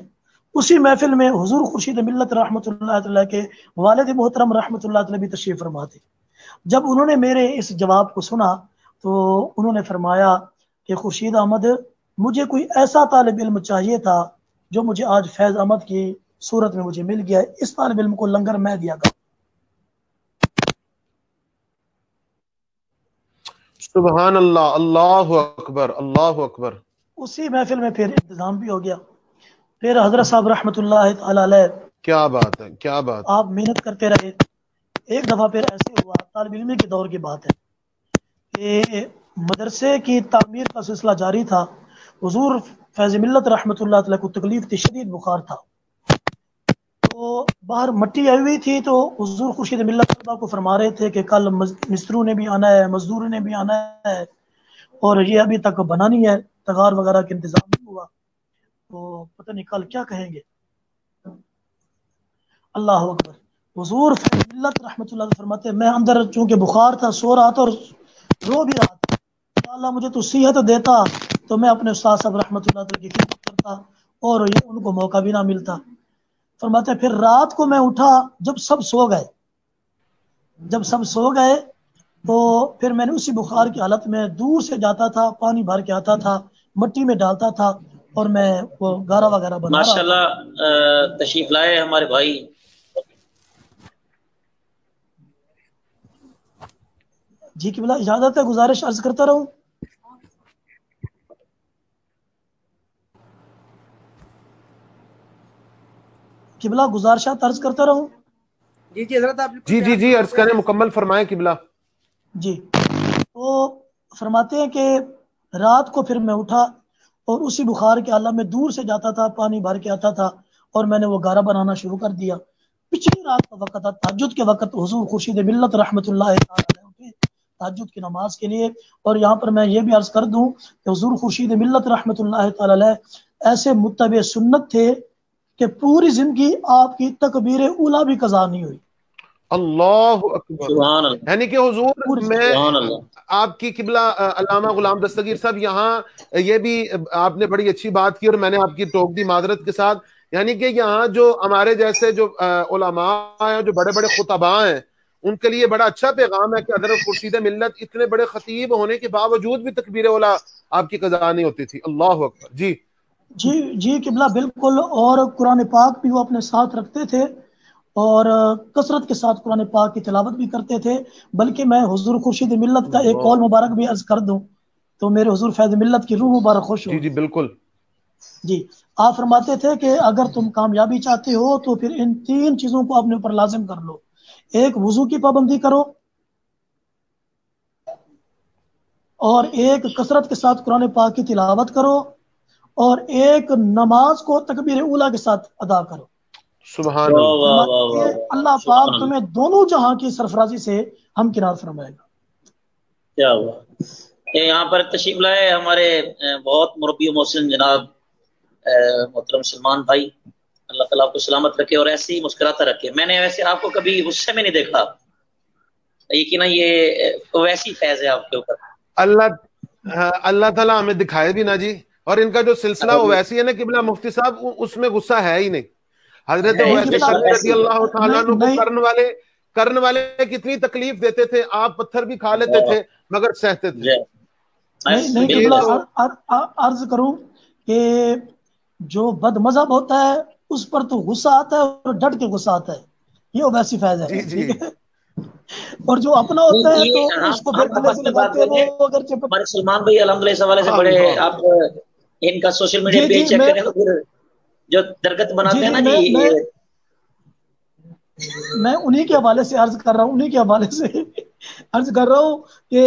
Speaker 4: اسی محفل میں حضور خورشید ملت رحمۃ اللہ تعالیٰ کے والد محترم رحمۃ اللہ تعالیٰ بھی تشریف فرما تھے جب انہوں نے میرے اس جواب کو سنا تو انہوں نے فرمایا کہ خورشید احمد مجھے کوئی ایسا طالب علم چاہیے تھا جو مجھے آج فیض احمد کی صورت میں مجھے مل گیا اس طالب علم کو لنگر میں دیا گا۔
Speaker 1: سبحان اللہ اللہ اکبر اللہ اکبر۔
Speaker 4: اسی محفل میں پھر انتظام بھی ہو گیا۔ پھر حضرت صاحب رحمۃ اللہ تعالی علیہ۔
Speaker 1: کیا بات ہے کیا بات
Speaker 4: آپ محنت کرتے رہے۔ ایک دفعہ پھر ایسے ہوا طالب علم کے دور کی بات ہے کہ مدرسے کی تعمیر کا سلسلہ جاری تھا۔ حضور فیض ملت رحمۃ اللہ تعالیٰ کو تکلیف تھی شدید بخار تھا۔ تو باہر مٹی آئی ہوئی تھی تو حضور خورشید ملت طلبہ کو فرما رہے تھے کہ کل مستروں نے بھی آنا ہے مزدوروں نے بھی آنا ہے اور یہ ابھی تک بنانی ہے تغار وغیرہ کا انتظام نہیں ہوا۔ تو پتہ نہیں کل کیا کہیں گے۔ اللہ اکبر۔ حضور ملت رحمۃ اللہ فرماتے ہیں، میں اندر چونکہ بخار تھا سو رہا تھا اور رو بھی رہا تھا۔ اللہ مجھے تو صحت دیتا تو میں اپنے استاد صاحب رحمۃ اللہ کی خدمت کرتا اور یہ ان کو موقع بھی نہ ملتا۔ فرماتے پھر رات کو میں اٹھا جب سب سو گئے۔ جب سب سو گئے تو پھر میں نے اسی بخار کی حالت میں دور سے جاتا تھا پانی بھر کے آتا تھا مٹی میں ڈالتا تھا اور میں وہ گارا وغیرہ بنا
Speaker 2: ماشاء اللہ تشریف لائے ہمارے بھائی۔
Speaker 4: جی کی بلا اجازت ہے گزارش عرض کرتا رہوں۔ قبلہ گزارشات عرض کرتا رہوں۔
Speaker 5: جی جی حضرت آپ
Speaker 1: جی جی جی عرض کریں مکمل فرمائیں قبلہ۔
Speaker 4: جی تو فرماتے ہیں کہ رات کو پھر میں اٹھا اور اسی بخار کے عالم میں دور سے جاتا تھا پانی بھر کے آتا تھا اور میں نے وہ گارا بنانا شروع کر دیا۔ پچھلی رات کا وقت تھا تاجد کے وقت حضور خورشید ملت رحمۃ اللہ تعالی تاجد کی نماز کے لیے۔ اور یہاں پر میں یہ بھی عرض کر دوں کہ حضور خورشید ملت رحمۃ اللہ تعالی علیہ ایسے متبع سنت تھے کہ پوری زندگی آپ کی تکبیر اولا بھی قضا نہیں ہوئی۔
Speaker 1: اللہ اکبر۔
Speaker 2: سبحان اللہ۔
Speaker 1: یعنی کہ حضور میں آپ کی قبلہ علامہ غلام دستگیر صاحب یہاں یہ بھی آپ نے بڑی اچھی بات کی اور میں نے آپ کی ٹوک دی معذرت کے ساتھ۔ یعنی کہ یہاں جو ہمارے جیسے جو علماء ہیں جو بڑے بڑے خطباء ہیں ان کے لیے بڑا اچھا پیغام ہے کہ حضرت خورشید ملت اتنے بڑے خطیب ہونے کے باوجود بھی تکبیر اولا آپ کی قضا نہیں ہوتی تھی۔ اللہ اکبر۔ جی۔
Speaker 4: جی جی قبلہ بالکل اور قرآن پاک بھی وہ اپنے ساتھ رکھتے تھے اور کثرت کے ساتھ قرآن پاک کی تلاوت بھی کرتے تھے بلکہ میں حضور خورشید ملت کا ایک قول مبارک بھی عرض کر دوں تو میرے حضور فیض ملت کی روح مبارک خوش ہو۔
Speaker 1: جی جی بالکل۔
Speaker 4: جی آپ فرماتے تھے کہ اگر تم کامیابی چاہتے ہو تو پھر ان تین چیزوں کو اپنے اوپر لازم کر لو۔ ایک وضو کی پابندی کرو اور ایک کثرت کے ساتھ قرآن پاک کی تلاوت کرو۔ اور ایک نماز کو تکبیر اولا کے ساتھ ادا کرو۔
Speaker 1: سبحان اللہ۔
Speaker 2: واہ واہ واہ
Speaker 4: فرماتے ہیں، اللہ پاک تمہیں دونوں جہاں کی سرفرازی سے ہم کنار فرمائے گا۔
Speaker 2: کیا ہوا؟ یہاں پر تشریف لائے ہمارے بہت مربی و محسن جناب محترم سلمان بھائی۔ اللہ تعالیٰ آپ کو سلامت رکھے اور ایسے ہی مسکراتا رکھے۔ میں نے ویسے آپ کو کبھی غصے میں نہیں دیکھا۔ یقینا یہ ویسی فیض ہے آپ کے اوپر۔
Speaker 1: اللہ ہاں، اللہ تعالیٰ ہمیں دکھائے بھی نا جی۔ اور ان کا جو سلسلہ وہ ویسی ہے نا قبلہ مفتی صاحب اس میں غصہ ہے ہی نہیں حضرت رضی اللہ تعالیٰ کو۔ کرنے والے کرنے والے کتنی تکلیف دیتے تھے آپ پتھر بھی کھا لیتے تھے مگر سہتے تھے
Speaker 2: جی
Speaker 4: نہیں عر- عرض کروں کہ جو بد مذہب ہوتا ہے اس پر تو غصہ آتا ہے اور ڈٹ کے غصہ آتا ہے یہ ویسی فیض ہے
Speaker 1: جی، جی۔
Speaker 4: ٹھیک ہے؟ اور جو اپنا ہوتا ہے تو اس کو پھر
Speaker 2: سلمان بھائی الحمد للہ اس حوالے سے بڑے
Speaker 1: اللہ۔
Speaker 2: آپ ان کا سوشل میڈیا
Speaker 4: جی،
Speaker 2: پیج
Speaker 4: جی،
Speaker 2: چیک کریں تو پھر جو درگت بناتے
Speaker 4: جی،
Speaker 2: ہیں نا
Speaker 4: میں-
Speaker 2: جی
Speaker 4: میں- انہی کے حوالے سے عرض کر رہا ہوں انہی کے حوالے سے عرض کر رہا ہوں کہ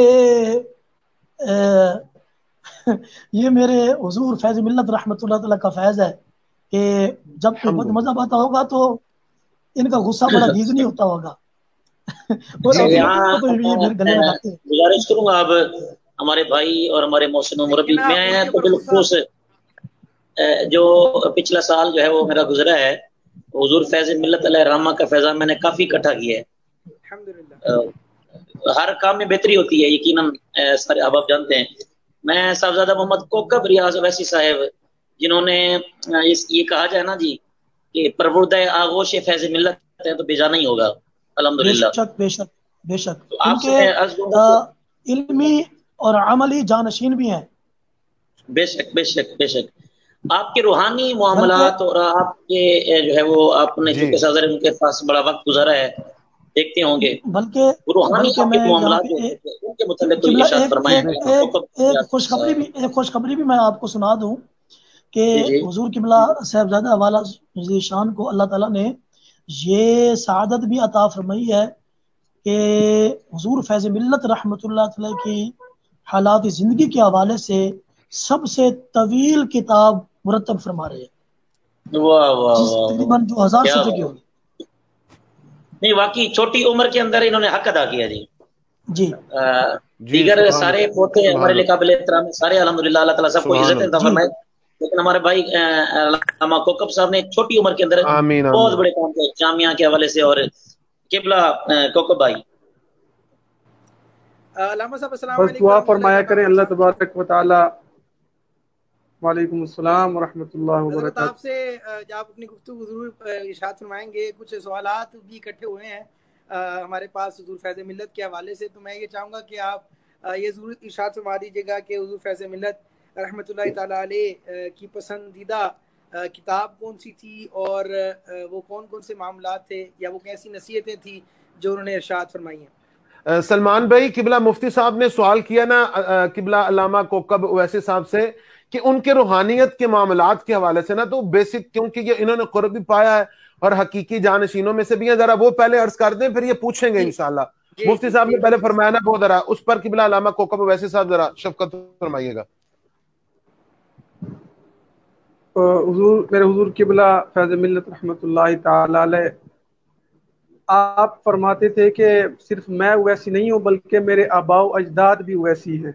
Speaker 4: یہ میرے حضور فیض ملت رحمت اللہ تعالیٰ کا فیض ہے کہ جب کوئی بد مذہب آتا ہوگا تو ان کا غصہ بڑا نہیں ہوتا ہوگا۔
Speaker 1: جی،
Speaker 4: ہیں۔
Speaker 2: گزارش کروں گا اب ہمارے بھائی اور ہمارے محسن و مربی
Speaker 5: آپ
Speaker 2: میں تو بالخصوص جو پچھلا سال جو ہے وہ میرا گزرا ہے حضور فیض ملت علیہ رحمہ کا فیضان میں نے کافی اکٹھا کیا ہے۔
Speaker 5: الحمدللہ۔
Speaker 2: ہر کام میں بہتری ہوتی ہے یقیناً سارے احباب جانتے ہیں۔ میں صاحبزادہ محمد کوکب ریاض ویسی صاحب جنہوں نے یہ کہا جائے نا جی کہ پروردہ آغوش فیض ملت ہے تو بیجانا ہی ہوگا۔ الحمدللہ۔
Speaker 4: بے شک بے شک بے شک۔
Speaker 2: آپ
Speaker 4: علمی اور عملی جانشین بھی ہیں
Speaker 2: بے شک بے شک بے شک آپ کے روحانی معاملات اور آپ کے جو ہے وہ آپ نے
Speaker 1: جی۔
Speaker 2: چونکہ صدر ان کے پاس بڑا وقت گزارا ہے دیکھتے ہوں گے
Speaker 4: بلکہ
Speaker 2: روحانی
Speaker 4: بلکہ
Speaker 2: آپ کے معاملات ان کے متعلق کوئی
Speaker 4: ایک
Speaker 2: فرمائیں
Speaker 4: ایک خوشخبری بھی ایک خوشخبری بھی میں آپ کو سنا دوں کہ
Speaker 2: جی جی۔
Speaker 4: حضور قبلہ صاحبزادہ والا رضی شان کو اللہ تعالیٰ نے یہ سعادت بھی عطا فرمائی ہے کہ حضور فیض ملت رحمۃ اللہ تعالی کی حالات زندگی کے حوالے سے سب سے طویل کتاب مرتب فرما رہے ہیں تقریباً جو ہزار
Speaker 2: کیا
Speaker 4: صفحے کی۔ ہوگی
Speaker 2: نہیں واقعی چھوٹی عمر کے اندر انہوں نے حق ادا کیا جی
Speaker 4: جی
Speaker 1: جی،
Speaker 2: دیگر سارے پوتے ہمارے لیے
Speaker 1: اللہ۔
Speaker 2: قابل احترام ہیں سارے الحمدللہ اللہ تعالیٰ سب کو عزت۔ عطا
Speaker 4: جی۔
Speaker 2: فرمائے لیکن ہمارے بھائی علامہ کوکب صاحب نے چھوٹی عمر کے اندر
Speaker 1: آمین
Speaker 2: بہت
Speaker 1: آمین
Speaker 2: بڑے کام کیے جامعہ کے حوالے سے اور قبلہ کوکب بھائی
Speaker 5: علامہ صاحب السلام
Speaker 3: بس
Speaker 5: علیکم
Speaker 3: دعا فرمایا کریں۔ اللہ۔ تبارک و تعالی وعلیکم السلام ورحمۃ اللہ وبرکاتہ۔
Speaker 5: آپ سے آپ اپنی گفتگو ضرور ارشاد فرمائیں گے کچھ سوالات بھی اکٹھے ہوئے ہیں ہمارے پاس حضور فیض ملت کے حوالے سے۔ تو میں یہ چاہوں گا کہ آپ یہ ضرور ارشاد فرما دیجیے گا کہ حضور فیض ملت رحمۃ اللہ تعالیٰ علیہ کی پسندیدہ کتاب کون سی تھی اور وہ کون کون سے معاملات تھے یا وہ کیسی نصیحتیں تھیں جو انہوں نے ارشاد فرمائی ہیں۔
Speaker 1: سلمان بھائی قبلہ مفتی صاحب نے سوال کیا نا قبلہ علامہ کوکب ویسے صاحب سے کہ ان کے روحانیت کے معاملات کے حوالے سے نا تو بیسک کیونکہ یہ انہوں نے قرب بھی پایا ہے اور حقیقی جانشینوں میں سے بھی ہیں ذرا وہ پہلے عرض کر دیں پھر یہ پوچھیں گے
Speaker 5: جی۔
Speaker 1: انشاءاللہ
Speaker 5: جی،
Speaker 1: مفتی
Speaker 5: جی،
Speaker 1: صاحب نے پہلے۔ فرمایا نا وہ ذرا اس پر قبلہ علامہ کوکب ویسے صاحب ذرا شفقت فرمائیے گا
Speaker 3: حضور میرے حضور قبلہ فیض ملت رحمۃ اللہ تعالی علیہ آپ فرماتے تھے کہ صرف میں ویسی نہیں ہوں بلکہ میرے آباء و اجداد بھی ویسی ہیں۔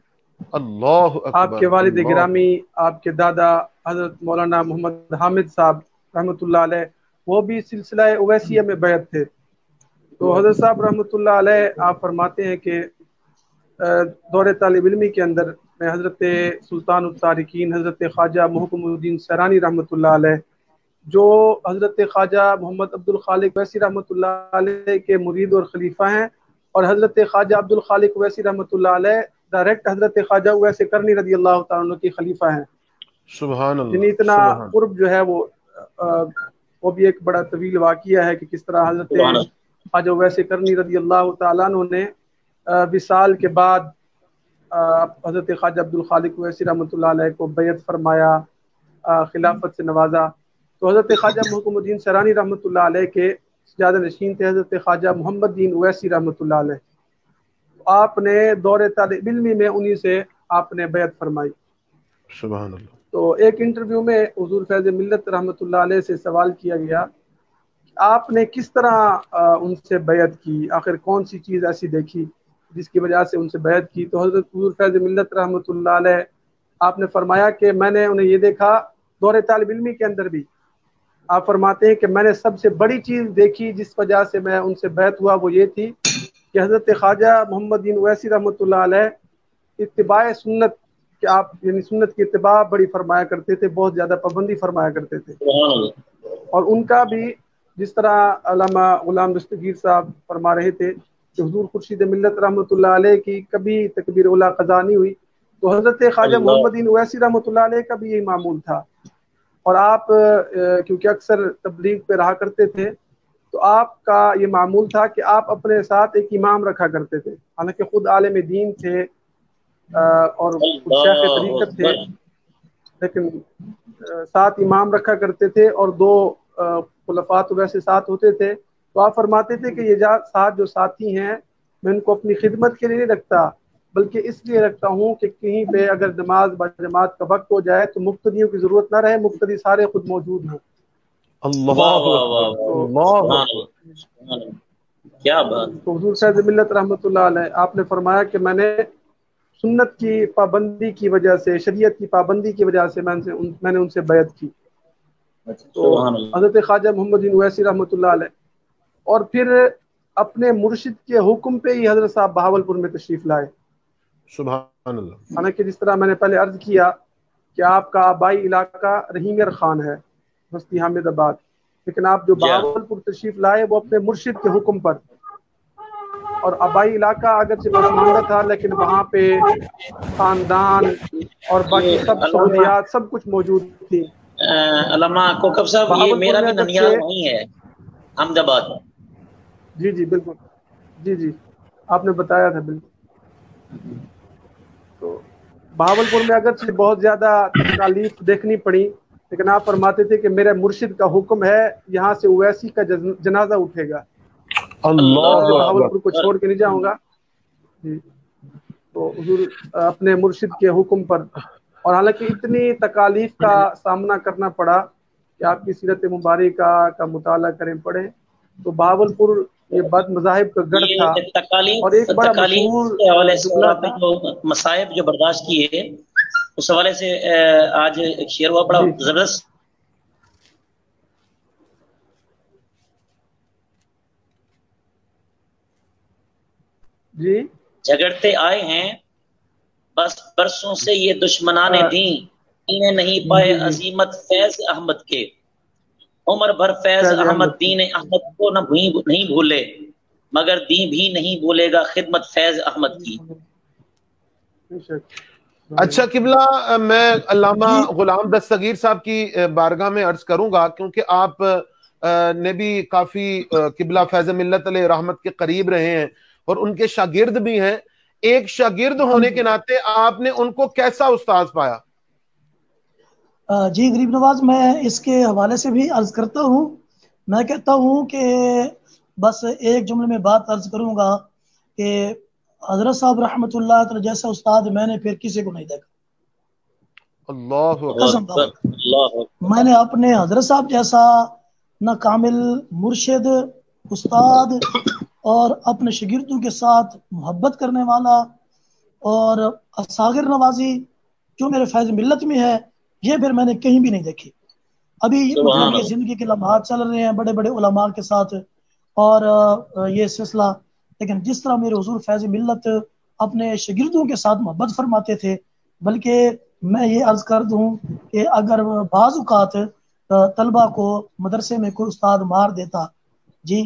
Speaker 1: اللہ اکبر
Speaker 3: آپ کے والد گرامی آپ کے دادا حضرت مولانا محمد حامد صاحب رحمۃ اللہ علیہ وہ بھی سلسلہ اویسیہ میں بیعت تھے۔ تو حضرت صاحب رحمۃ اللہ علیہ آپ فرماتے ہیں کہ دور طالب علمی کے اندر میں حضرت سلطان الطارقین حضرت خواجہ محکم الدین سرانی رحمۃ اللہ علیہ جو حضرت خواجہ محمد عبد الخالق ویسی رحمۃ اللہ علیہ کے مرید اور خلیفہ ہیں اور حضرت خواجہ عبد الخالق ویسی رحمۃ اللہ علیہ ڈائریکٹ حضرت خواجہ ویسے کرنی رضی اللہ تعالیٰ عنہ کی خلیفہ ہیں۔
Speaker 1: سبحان
Speaker 3: یعنی
Speaker 1: اللہ
Speaker 3: اتنا
Speaker 1: سبحان۔
Speaker 3: قرب جو ہے وہ آ، وہ بھی ایک بڑا طویل واقعہ ہے کہ کس طرح حضرت۔ خواجہ ویسے کرنی رضی اللہ تعالیٰ عنہ نے وصال کے بعد آ، حضرت خواجہ عبد الخالق ویسی رحمۃ اللہ علیہ کو بیعت فرمایا آ، خلافت سے نوازا۔ تو حضرت خواجہ محکم الدین سرانی رحمۃ اللہ علیہ کے زیادہ نشین تھے حضرت خواجہ محمد دین اویسی رحمۃ اللہ علیہ۔ آپ نے دور طالب علمی میں انہی سے آپ نے بیعت فرمائی۔
Speaker 1: سبحان اللہ۔
Speaker 3: تو ایک انٹرویو میں حضور فیض ملت رحمۃ اللہ علیہ سے سوال کیا گیا آپ نے کس طرح ان سے بیعت کی؟ آخر کون سی چیز ایسی دیکھی جس کی وجہ سے ان سے بیعت کی؟ تو حضرت حضور فیض ملت رحمۃ اللہ علیہ آپ نے فرمایا کہ میں نے انہیں یہ دیکھا دور طالب علمی کے اندر بھی۔ آپ فرماتے ہیں کہ میں نے سب سے بڑی چیز دیکھی جس وجہ سے میں ان سے بیعت ہوا وہ یہ تھی کہ حضرت خواجہ محمد دین اویسی رحمۃ اللہ علیہ اتباع سنت کہ آپ یعنی سنت کی اتباع بڑی فرمایا کرتے تھے بہت زیادہ پابندی فرمایا کرتے تھے۔ اور ان کا بھی جس طرح علامہ غلام دستگیر صاحب فرما رہے تھے کہ حضور خورشید ملت رحمۃ اللہ علیہ کی کبھی تکبیر اولا قضا نہیں ہوئی تو حضرت خواجہ۔ محمد دین اویسی رحمۃ اللہ علیہ کا بھی یہی معمول تھا۔ اور آپ کیونکہ اکثر تبلیغ پہ رہا کرتے تھے، تو آپ کا یہ معمول تھا کہ آپ اپنے ساتھ ایک امام رکھا کرتے تھے۔ حالانکہ خود عالم دین تھے اور شیخ طریقت تھے، لیکن ساتھ امام رکھا کرتے تھے اور دو خلفات ویسے ساتھ ہوتے تھے۔ تو آپ فرماتے تھے کہ یہ جا- ساتھ جو ساتھی ہیں، میں ان کو اپنی خدمت کے لیے نہیں رکھتا۔ بلکہ اس لیے رکھتا ہوں کہ کہیں پہ اگر نماز با جماعت کا وقت ہو جائے تو مقتدیوں کی ضرورت نہ رہے مقتدی سارے خود موجود ہوں۔
Speaker 1: اللہ
Speaker 2: واہ واہ واہ
Speaker 1: اکبر۔
Speaker 2: واہ۔
Speaker 1: اللہ۔
Speaker 2: کیا بات۔
Speaker 3: تو حضور فیض ملت رحمۃ اللہ علیہ آپ نے فرمایا کہ میں نے سنت کی پابندی کی وجہ سے شریعت کی پابندی کی وجہ سے میں ان سے ان- میں نے ان سے بیعت کی۔ تو
Speaker 2: سبحان اللہ۔
Speaker 3: حضرت خواجہ محمد بن اویسی رحمۃ اللہ علیہ۔ اور پھر اپنے مرشد کے حکم پہ ہی حضرت صاحب بہاول پور میں تشریف لائے۔
Speaker 1: سبحان اللہ۔
Speaker 3: حالانکہ جس طرح میں نے پہلے عرض کیا کہ آپ کا آبائی علاقہ رحیمر خان ہے بستی حامد آباد۔ لیکن آپ جو۔ بہاول پور تشریف لائے وہ اپنے مرشد کے حکم پر۔ اور آبائی علاقہ اگرچہ پسماندہ تھا لیکن وہاں پہ خاندان اور باقی سب سہولیات سب کچھ موجود تھی۔
Speaker 2: علامہ کوکب صاحب یہ میرا بھی ننیال وہیں ہے احمد آباد۔
Speaker 3: جی جی بالکل۔ جی جی۔ آپ نے بتایا تھا بالکل۔ بہاول پور میں اگرچہ بہت زیادہ تکالیف دیکھنی پڑی لیکن آپ فرماتے تھے کہ میرے مرشد کا حکم ہے یہاں سے اویسی کا جنازہ اٹھے گا۔
Speaker 1: اللہ
Speaker 3: بہاول پور کو چھوڑ کے نہیں جاؤں گا۔ جی۔ تو حضور اپنے مرشد کے حکم پر۔ اور حالانکہ اتنی تکالیف کا سامنا کرنا پڑا کہ آپ کی سیرت مبارکہ کا مطالعہ کریں پڑھیں۔ تو بہاول پور یہ بد مذاہب کا گڑھ تھا اور ایک بڑا مشہور
Speaker 2: حوالے سے مصائب جو برداشت کیے اس حوالے سے آج ایک شعر ہوا بڑا
Speaker 3: جی۔
Speaker 2: زبردست
Speaker 3: جی
Speaker 2: جھگڑتے آئے ہیں بس برسوں سے یہ دشمنان
Speaker 3: ہاں۔
Speaker 2: دیں انہیں نہیں پائے
Speaker 3: جی۔
Speaker 2: عظیمت فیض احمد کے عمر بھر فیض
Speaker 3: احمد
Speaker 2: دین احمد کو نہ بھوئی- نہیں بھولے مگر دین بھی نہیں بھولے گا خدمت فیض احمد کی۔
Speaker 1: اچھا قبلہ میں علامہ
Speaker 4: جی۔
Speaker 1: غلام دستگیر صاحب کی بارگاہ میں عرض کروں گا کیونکہ آپ نے بھی کافی قبلہ فیض ملت علیہ رحمت کے قریب رہے ہیں اور ان کے شاگرد بھی ہیں ایک شاگرد ہونے کے ناطے آپ نے ان کو کیسا استاذ پایا
Speaker 4: جی غریب نواز میں اس کے حوالے سے بھی عرض کرتا ہوں۔ میں کہتا ہوں کہ بس ایک جملے میں بات عرض کروں گا کہ حضرت صاحب رحمۃ اللہ تعالی جیسا استاد میں نے پھر کسی کو نہیں دیکھا۔
Speaker 1: اللہ
Speaker 4: قسم۔ میں نے اپنے حضرت صاحب جیسا نہ کامل مرشد استاد اور اپنے شاگردوں کے ساتھ محبت کرنے والا اور ساگر نوازی جو میرے فیض ملت میں ہے یہ پھر میں نے کہیں بھی نہیں دیکھی ابھی یہ۔ زندگی کے لمحات چل رہے ہیں بڑے بڑے علماء کے ساتھ اور یہ سلسلہ لیکن جس طرح میرے حضور فیض ملت اپنے شاگردوں کے ساتھ محبت فرماتے تھے بلکہ میں یہ عرض کر دوں کہ اگر بعض اوقات طلبہ کو مدرسے میں کوئی استاد مار دیتا جی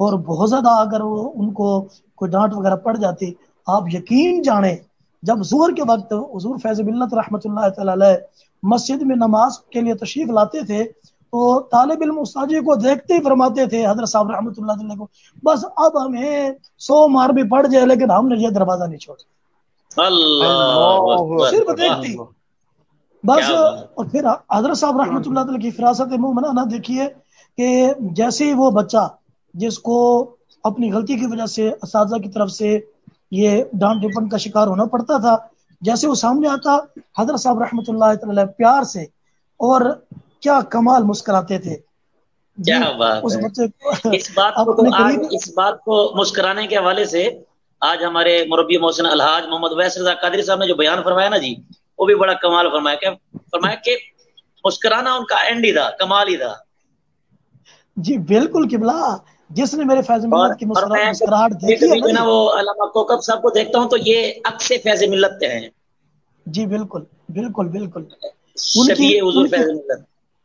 Speaker 4: اور بہت زیادہ اگر وہ ان کو کوئی ڈانٹ وغیرہ پڑ جاتی آپ یقین جانیں جب ظہر کے وقت حضور فیض ملت رحمۃ اللہ تعالی علیہ مسجد میں نماز کے لیے تشریف لاتے تھے تو طالب علم استاجی کو دیکھتے ہی فرماتے تھے حضرت صاحب رحمۃ اللہ علیہ کو بس اب ہمیں سو مار بھی پڑ جائے لیکن ہم نے یہ دروازہ نہیں چھوڑا۔ صرف دیکھتی بس۔ اور پھر حضرت صاحب رحمۃ اللہ تعالی کی فراست مومنہ نہ دیکھیے کہ جیسے ہی وہ بچہ جس کو اپنی غلطی کی وجہ سے اساتذہ کی طرف سے یہ ڈانٹ ڈپن کا شکار ہونا پڑتا تھا جیسے وہ سامنے آتا حضرت صاحب رحمۃ اللہ تعالی پیار سے اور کیا کمال مسکراتے تھے۔ جی
Speaker 2: کیا بات
Speaker 4: اس بچے کو
Speaker 2: اس بات کو آج اس بات کو مسکرانے کے حوالے سے آج ہمارے مربی محسن الحاج محمد ویس رضا قادری صاحب نے جو بیان فرمایا نا جی وہ بھی بڑا کمال فرمایا کیا فرمایا کہ مسکرانا ان کا اینڈ ہی تھا کمال ہی تھا۔
Speaker 4: جی بالکل قبلہ۔ جس نے میرے فیض ملت کی مسکراہٹ دیکھی ہے نا
Speaker 2: وہ علامہ کوکب صاحب کو دیکھتا ہوں تو یہ عکس فیض ملت کے ہیں۔
Speaker 4: جی بالکل بالکل بالکل۔ ان کی
Speaker 2: حضور
Speaker 4: ان کی
Speaker 2: فیض ملت۔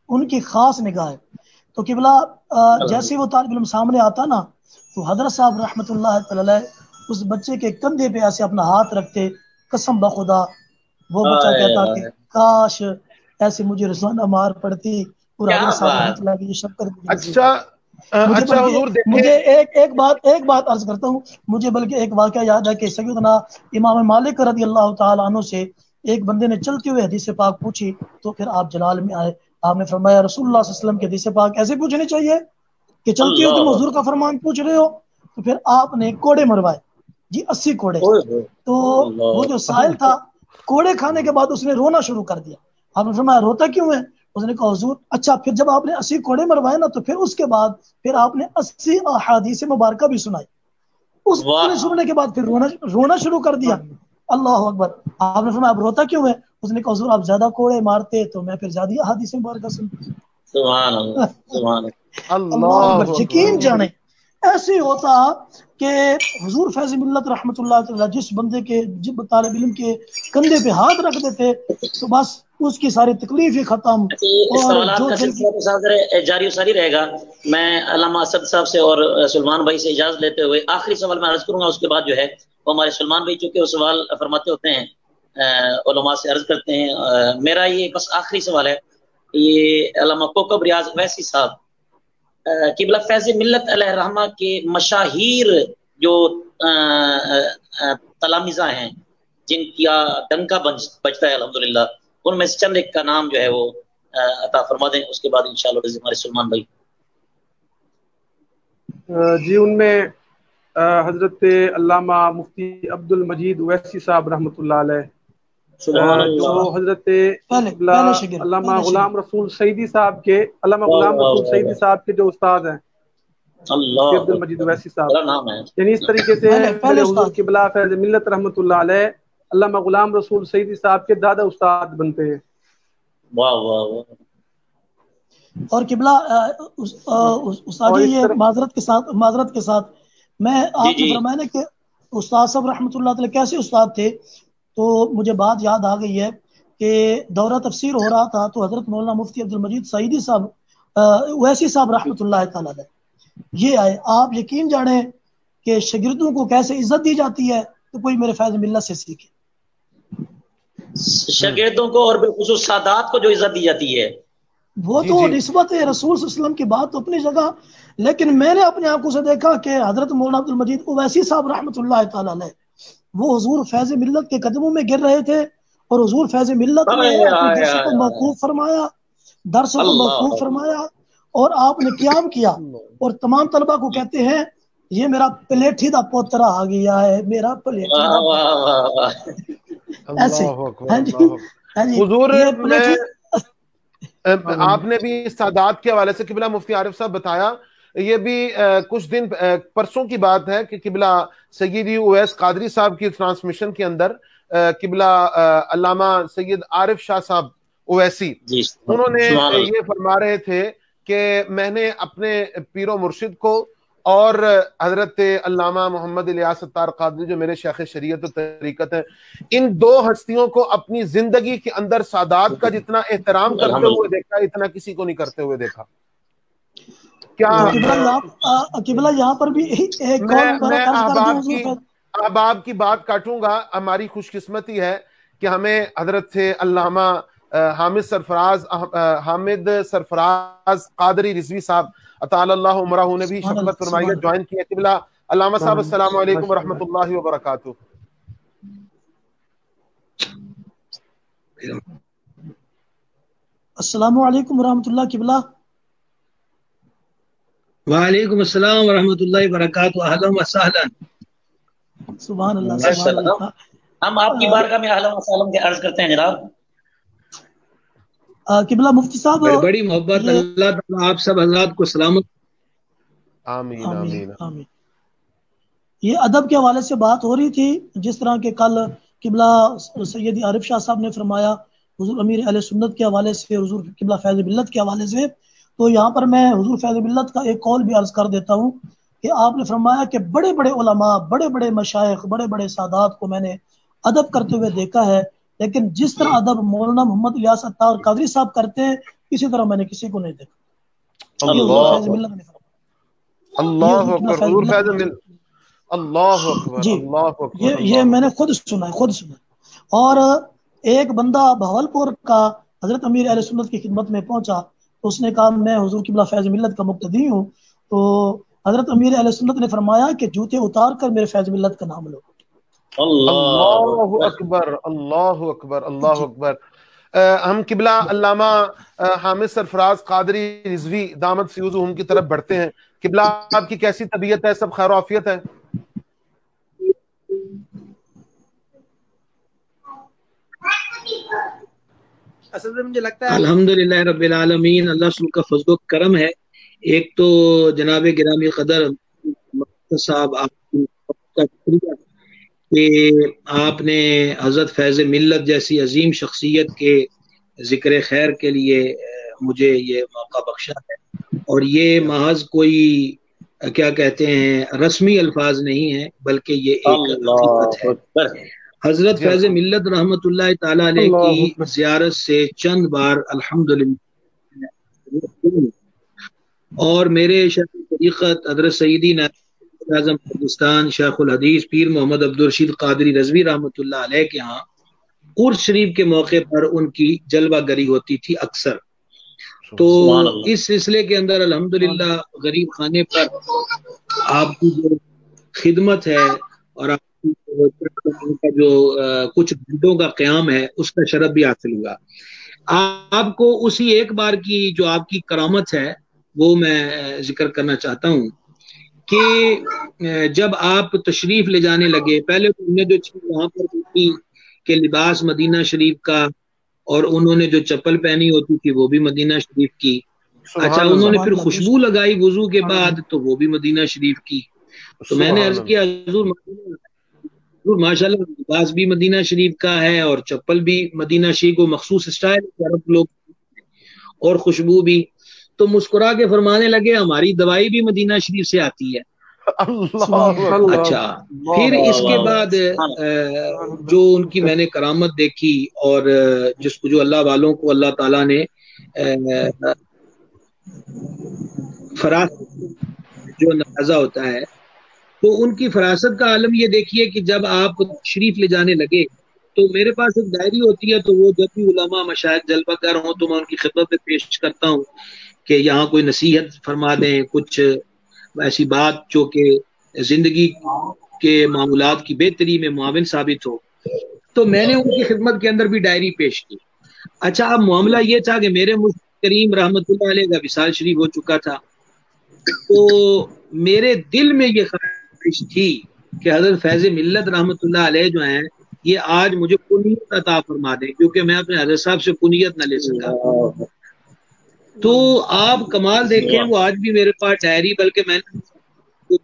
Speaker 4: ان کی خاص نگاہ ہے۔ تو قبلہ جیسے وہ طالب علم سامنے آتا نا تو حضرت صاحب رحمۃ اللہ تعالی علیہ اس بچے کے کندھے پہ ایسے اپنا ہاتھ رکھتے قسم بخدا وہ بچہ کہتا کہ۔ کاش ایسے مجھے رسوانہ مار پڑتی اور حضرت صاحب۔ رحمۃ اللہ کی یہ شفقت
Speaker 1: اچھا اچھا حضور
Speaker 4: مجھے ایک ایک بات ایک بات عرض کرتا ہوں۔ مجھے بلکہ ایک واقعہ یاد ہے کہ سیدنا امام مالک رضی اللہ تعالی عنہ سے ایک بندے نے چلتے ہوئے حدیث پاک پوچھی تو پھر آپ جلال میں آئے۔ آپ نے فرمایا رسول اللہ صلی اللہ علیہ وسلم کی حدیث پاک ایسے پوچھنی چاہیے کہ چلتے ہوئے تم حضور کا فرمان پوچھ رہے ہو؟ تو پھر آپ نے کوڑے مروائے جی اسی کوڑے۔ تو وہ جو سائل تھا کوڑے کھانے کے بعد اس نے رونا شروع کر دیا۔ آپ نے فرمایا روتا کیوں ہے؟ اس نے کہا حضور اچھا پھر جب آپ نے اسی کوڑے مروائے نا تو پھر اس کے بعد پھر آپ نے اسی احادیث مبارکہ بھی سنائی۔ اس۔ نے سننے کے بعد پھر رونا رونا شروع کر دیا۔ اللہ اکبر۔ آپ نے فرمایا اب روتا کیوں ہے؟ اس نے کہا حضور آپ زیادہ کوڑے مارتے تو میں پھر زیادہ احادیث مبارکہ سنتا
Speaker 2: سبحان اللہ سبحان اللہ۔
Speaker 4: اللہ یقین جانے۔ ایسے ہوتا کہ حضور فیض ملت رحمت اللہ تعالی جس بندے کے جب طالب علم کے کندھے پہ ہاتھ رکھ دیتے تو بس اس کی ساری تکلیف ہی ختم
Speaker 2: صادر جاری ساری رہے گا۔ میں علامہ اسد صاحب سے اور سلمان بھائی سے اجازت لیتے ہوئے آخری سوال میں عرض کروں گا اس کے بعد جو ہے وہ ہمارے سلمان بھائی چونکہ وہ سوال فرماتے ہوتے ہیں علماء سے عرض کرتے ہیں میرا یہ بس آخری سوال ہے۔ یہ علامہ کوکب ریاض ویسی صاحب قبلہ فیض ملت علیہ الرحمہ کے مشاہیر جو تلامذہ ہیں جن کا ڈنکا بج بجتا ہے الحمدللہ۔ ان میں سے چند ایک کا نام جو ہے وہ عطا فرما دیں اس کے بعد انشاءاللہ ہمارے سلمان بھائی۔
Speaker 3: جی ان میں حضرت علامہ مفتی عبد المجید اویسی صاحب رحمۃ اللہ علیہ
Speaker 2: سبحان
Speaker 3: جو
Speaker 2: اللہ۔
Speaker 3: حضرت علامہ غلام رسول سعیدی صاحب کے علامہ غلام رسول سعیدی صاحب کے جو استاد ہیں عبد المجید اویسی صاحب۔
Speaker 2: بڑا نام ہے۔
Speaker 3: یعنی اس طریقے سے حضور قبلہ فیض ملت رحمۃ اللہ علیہ علامہ غلام رسول سعیدی صاحب کے دادا استاد بنتے ہیں۔
Speaker 2: واہ واہ واہ۔
Speaker 4: اور قبلہ استاد یہ معذرت کے ساتھ معذرت کے ساتھ میں
Speaker 2: جی
Speaker 4: آپ نے
Speaker 2: جی۔
Speaker 4: فرمایا نا کہ استاد صاحب رحمۃ اللہ تعالی کیسے استاد تھے؟ تو مجھے بات یاد آ گئی ہے کہ دورہ تفسیر ہو رہا تھا تو حضرت مولانا مفتی عبد المجید سعیدی صاحب ویسی صاحب رحمۃ اللہ تعالی یہ آئے۔ آپ یقین جانیں کہ شاگردوں کو کیسے عزت دی جاتی ہے تو کوئی میرے فیض ملت سے سیکھے۔
Speaker 2: شاگردوں کو اور بالخصوص سادات کو جو عزت دی جاتی ہے۔
Speaker 4: وہ
Speaker 1: جی
Speaker 4: تو
Speaker 1: جی۔
Speaker 4: نسبت ہے رسول صلی اللہ علیہ وسلم کی بات تو اپنی جگہ لیکن میں نے اپنی آنکھوں سے دیکھا کہ حضرت مولانا عبد المجید اویسی صاحب رحمۃ اللہ تعالی علیہ وہ حضور فیض ملت کے قدموں میں گر رہے تھے اور حضور فیض ملت نے اپنے
Speaker 2: ہائے
Speaker 4: کو موقوف فرمایا درسوں کو موقوف فرمایا اور آپ نے قیام کیا۔ اور تمام طلبہ کو کہتے ہیں یہ میرا پلیٹھی دا پوترا آ گیا ہے میرا پلیٹھی ایسے
Speaker 1: اکبر
Speaker 4: ہاں جی ہاں جی
Speaker 1: حضور میں آپ نے بھی سادات کے حوالے سے قبلہ مفتی عارف صاحب بتایا یہ بھی کچھ دن پرسوں کی بات ہے کہ قبلہ سیدی اویس قادری صاحب کی ٹرانسمیشن کے اندر قبلہ علامہ سید عارف شاہ صاحب اویسی
Speaker 2: جی
Speaker 1: انہوں نے یہ فرما رہے تھے کہ میں نے اپنے پیر و مرشد کو اور حضرت علامہ محمد الیاس ستار قادری جو میرے شیخ شریعت و طریقت ہیں ان دو ہستیوں کو اپنی زندگی کے اندر سادات کا جتنا احترام کرتے ہوئے دیکھا اتنا کسی کو نہیں کرتے ہوئے دیکھا۔ کیا
Speaker 4: قبلہ یہاں پر بھی ایک
Speaker 1: میں احباب کی احباب کی بات کاٹوں گا۔ ہماری خوش قسمتی ہے کہ ہمیں حضرت سے علامہ حامد سرفراز حامد سرفراز قادری رضوی صاحب اطال اللہ عمرہ نے بھی شفقت فرمائی ہے جوائن کیا قبلہ۔ علامہ صاحب السلام علیکم ورحمۃ اللہ۔ وبرکاتہ۔
Speaker 4: السلام علیکم ورحمۃ اللہ قبلہ۔
Speaker 6: وعلیکم السلام ورحمۃ اللہ وبرکاتہ اہلا و سہلا۔
Speaker 4: سبحان اللہ سبحان
Speaker 2: اللہ۔ ہم آپ کی بارگاہ میں اہلا وسلم کے عرض کرتے ہیں جناب۔
Speaker 4: قبلہ مفتی صاحب
Speaker 6: بڑی محبت
Speaker 4: یہ
Speaker 6: اللہ تعالیٰ آپ سب حضرات کو سلامت
Speaker 1: آمین
Speaker 4: آمین
Speaker 1: آمین
Speaker 4: یہ ادب کے حوالے سے بات ہو رہی تھی جس طرح کہ کل قبلہ سید عارف شاہ صاحب نے فرمایا حضور امیر علیہ سنت کے حوالے سے حضور قبلہ فیض ملت کے حوالے سے۔ تو یہاں پر میں حضور فیض ملت کا ایک قول بھی عرض کر دیتا ہوں کہ آپ نے فرمایا کہ بڑے بڑے علماء بڑے بڑے مشائق بڑے بڑے سادات کو میں نے ادب کرتے ہوئے دیکھا ہے۔ لیکن جس طرح ادب مولانا محمد الیاس اتار قادری صاحب کرتے ہیں اسی طرح میں نے کسی کو نہیں دیکھا۔
Speaker 1: اللہ اللہ اکبر
Speaker 4: جی یہ میں نے خود سنا ہے خود سنا ہے۔ اور ایک بندہ بہاولپور کا حضرت امیر علیہ سنت کی خدمت میں پہنچا۔ تو اس نے کہا میں حضور قبلہ فیض ملت کا مقتدی ہوں۔ تو حضرت امیر علیہ سنت نے فرمایا کہ جوتے اتار کر میرے فیض ملت کا نام لو۔
Speaker 2: اللہ
Speaker 1: اللہ
Speaker 2: اکبر
Speaker 1: اللہ اکبر اللہ
Speaker 4: جی
Speaker 1: اکبر ہم قبلہ علامہ حامد سرفراز قادری رضوی دامت فیوزہم کی طرف بڑھتے ہیں۔ قبلہ آپ کی کیسی طبیعت ہے؟ سب خیر و عافیت ہے؟
Speaker 5: اصل میں مجھے لگتا ہے
Speaker 6: الحمد للہ رب العالمین اللہ سن کا فضل و کرم ہے۔ ایک تو جناب گرامی قدر صاحب آپ کا شکریہ۔ کہ آپ نے حضرت فیض ملت جیسی عظیم شخصیت کے ذکر خیر کے لیے مجھے یہ موقع بخشا ہے۔ اور یہ محض کوئی کیا کہتے ہیں رسمی الفاظ نہیں ہے بلکہ یہ ایک ہے۔ حضرت جی فیض ملت رحمت اللہ تعالی علیہ کی زیارت سے چند بار الحمد اور میرے شیخ طریقت حضرت سعیدی اعظم پاکستان شیخ الحدیث پیر محمد عبدالرشید قادری رضوی رحمۃ اللہ علیہ کے ہاں قرص شریف کے موقع پر ان کی جلوہ گری ہوتی تھی اکثر۔ تو اس سلسلے کے اندر الحمد غریب خانے پر آپ کی جو خدمت ہے اور آپ کا جو کچھ گھنٹوں کا قیام ہے اس کا شرف بھی حاصل ہوا۔ آپ کو اسی ایک بار کی جو آپ کی کرامت ہے وہ میں ذکر کرنا چاہتا ہوں۔ کہ جب آپ تشریف لے جانے لگے پہلے تو نے جو وہاں پر کہ لباس مدینہ شریف کا اور انہوں نے جو چپل پہنی ہوتی تھی وہ بھی مدینہ شریف کی۔ اچھا انہوں نے پھر خوشبو لگائی وضو کے بعد تو وہ بھی مدینہ شریف کی۔ تو میں نے عرض کیا حضور ماشاء اللہ لباس بھی مدینہ شریف کا ہے اور چپل بھی مدینہ شریف کو مخصوص اسٹائل عرب لوگ اور خوشبو بھی تو مسکرا کے فرمانے لگے ہماری دوائی بھی مدینہ شریف سے آتی ہے۔ اچھا پھر اس کے بعد جو ان کی میں نے کرامت دیکھی اور جس کو جو اللہ والوں کو اللہ تعالی نے فراست جو نوازا ہوتا ہے تو ان کی فراست کا عالم یہ دیکھیے کہ جب آپ شریف لے جانے لگے تو میرے پاس ایک ڈائری ہوتی ہے تو وہ جب بھی علماء مشاہد جلبہ کر ہوں تو میں ان کی خدمت پہ پیش کرتا ہوں۔ کہ یہاں کوئی نصیحت فرما دیں، کچھ ایسی بات جو کہ زندگی کے معاملات کی بہتری میں معاون ثابت ہو۔ تو میں نے ان کی خدمت کے اندر بھی ڈائری پیش کی۔ اچھا اب معاملہ یہ تھا کہ میرے کریم رحمت اللہ علیہ کا وصال شریف ہو چکا تھا۔ تو میرے دل میں یہ خواہش تھی کہ حضرت فیض ملت رحمت اللہ علیہ جو ہیں، یہ آج مجھے کنیت عطا فرما دیں، کیونکہ میں اپنے حضرت صاحب سے کنیت نہ لے سکا۔ تو آپ کمال دیکھیں وہ آج بھی میرے پاس ڈائری بلکہ میں نے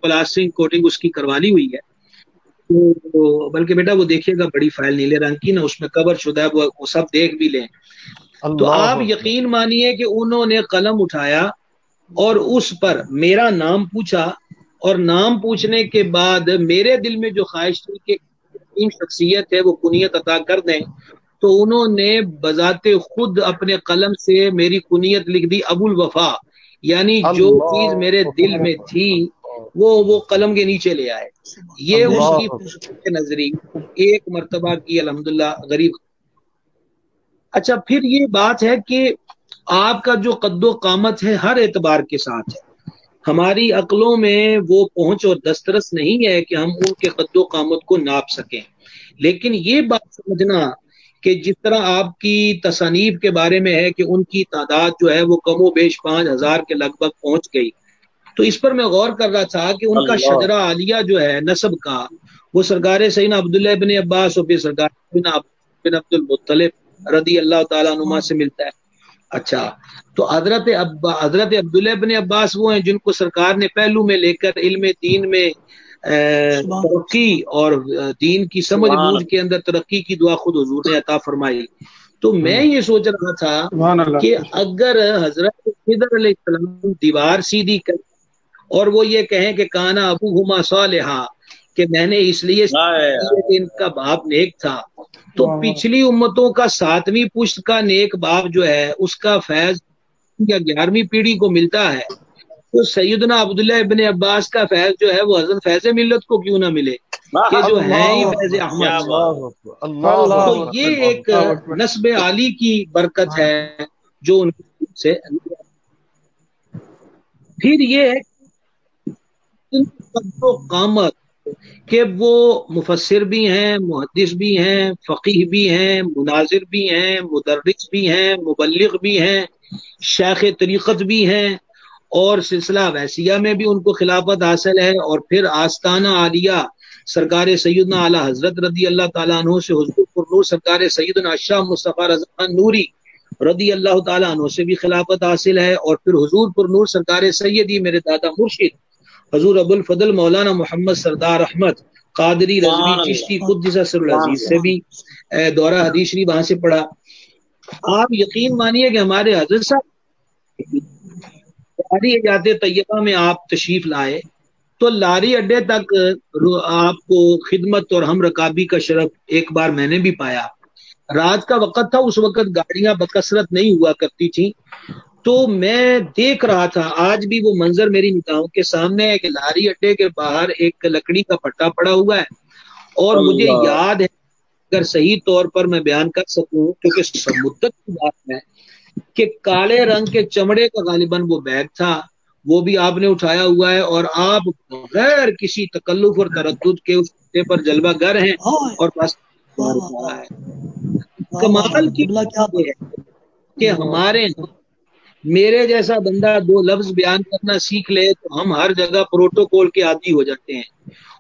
Speaker 6: پلاسٹک کوٹنگ اس کی کروا لی ہوئی ہے۔ تو بلکہ بیٹا وہ دیکھیے گا بڑی فائل نیلے رنگ کی نا اس میں کور شدہ ہے وہ سب دیکھ بھی لیں۔ تو آپ یقین مانیے کہ انہوں نے قلم اٹھایا اور اس پر میرا نام پوچھا۔ اور نام پوچھنے کے بعد میرے دل میں جو خواہش تھی کہ شخصیت ہے وہ کنیت عطا کر دیں۔ تو انہوں نے بذات خود اپنے قلم سے میری کنیت لکھ دی ابو الوفا۔ یعنی جو چیز میرے دل میں تھی وہ وہ قلم کے نیچے لے آئے۔ یہ اس کی نظری ایک مرتبہ کی الحمدللہ غریب۔ اچھا پھر یہ بات ہے کہ آپ کا جو قد و قامت ہے ہر اعتبار کے ساتھ ہے۔ ہماری عقلوں میں وہ پہنچ اور دسترس نہیں ہے کہ ہم ان کے قد و قامت کو ناپ سکیں۔ لیکن یہ بات سمجھنا کہ جس طرح آپ کی تصانیف کے بارے میں ہے کہ ان کی تعداد جو ہے وہ کم و بیش پانچ ہزار کے لگ بھگ پہنچ گئی۔ تو اس پر میں غور کر رہا تھا کہ ان کا شجرا عالیہ جو ہے نصب کا وہ سرکار سعین عبداللہ بن عباس اور پھر سرکار بن عبد المطلب رضی اللہ تعالیٰ نما سے ملتا ہے۔ اچھا تو حضرت حضرت عبداللہ بن عباس وہ ہیں جن کو سرکار نے پہلو میں لے کر علم دین میں ترقی اور دین کی سمجھ بوجھ کے اندر ترقی کی دعا خود حضور نے عطا فرمائی۔ تو میں یہ سوچ رہا تھا کہ اگر حضرت خضر علیہ السلام دیوار سیدھی کر اور وہ یہ کہیں کہ کانا ابو ہما صالحہ کہ میں نے اس لیے ان کا باپ نیک تھا۔ تو پچھلی امتوں کا ساتویں پشت کا نیک باپ جو ہے اس کا فیض یا گیارہویں پیڑھی کو ملتا ہے۔ تو سیدنا عبداللہ ابن عباس کا فیض جو ہے وہ حضرت فیض ملت کو کیوں نہ ملے؟ کہ جو ہے ہی فیض احمد۔ تو یہ ایک نصب عالی کی برکت ہے جو ان سے۔ پھر یہ ہے قامت کہ وہ مفسر بھی ہیں محدث بھی ہیں فقیح بھی ہیں مناظر بھی ہیں مدرس بھی ہیں مبلغ بھی ہیں شیخ طریقت بھی ہیں۔ اور سلسلہ ویسیہ میں بھی ان کو خلافت حاصل ہے اور پھر آستانہ عالیہ سرکار سیدنا اعلیٰ حضرت رضی اللہ تعالیٰ عنہ سے حضور پرنور سرکار سیدنا شاہ مصطفیٰ رضا نوری رضی اللہ تعالیٰ عنہ سے بھی خلافت حاصل ہے اور پھر حضور پر نور سرکار سیدی میرے دادا مرشد حضور ابو الفضل مولانا محمد سردار احمد قادری رضوی۔ چشتی قدس سر العزیز سے بھی دورہ حدیث شریف وہاں سے پڑھا آپ یقین مانیے کہ ہمارے حضرت صاحب لاری ایجاد طیبہ میں آپ تشریف لائے تو لاری اڈے تک آپ کو خدمت اور ہم رکابی کا شرف ایک بار میں نے بھی پایا۔ رات کا وقت تھا اس وقت گاڑیاں بکثرت نہیں ہوا کرتی تھیں۔ تو میں دیکھ رہا تھا آج بھی وہ منظر میری نگاہوں کے سامنے ہے کہ لاری اڈے کے باہر ایک لکڑی کا پٹا پڑا ہوا ہے۔ اور مجھے
Speaker 2: اللہ۔
Speaker 6: یاد ہے اگر صحیح طور پر میں بیان کر سکوں کیونکہ مدت کی بات ہے کہ کالے رنگ کے چمڑے کا غالباً وہ بیگ تھا وہ بھی آپ نے اٹھایا ہوا ہے اور آپ بغیر کسی تکلف اور تردد کے اس خطے پر جلوہ گر ہیں اور بس کمال کی کہ ہمارے ہاں میرے جیسا بندہ دو لفظ بیان کرنا سیکھ لے تو ہم ہر جگہ پروٹوکول کے عادی ہو جاتے ہیں۔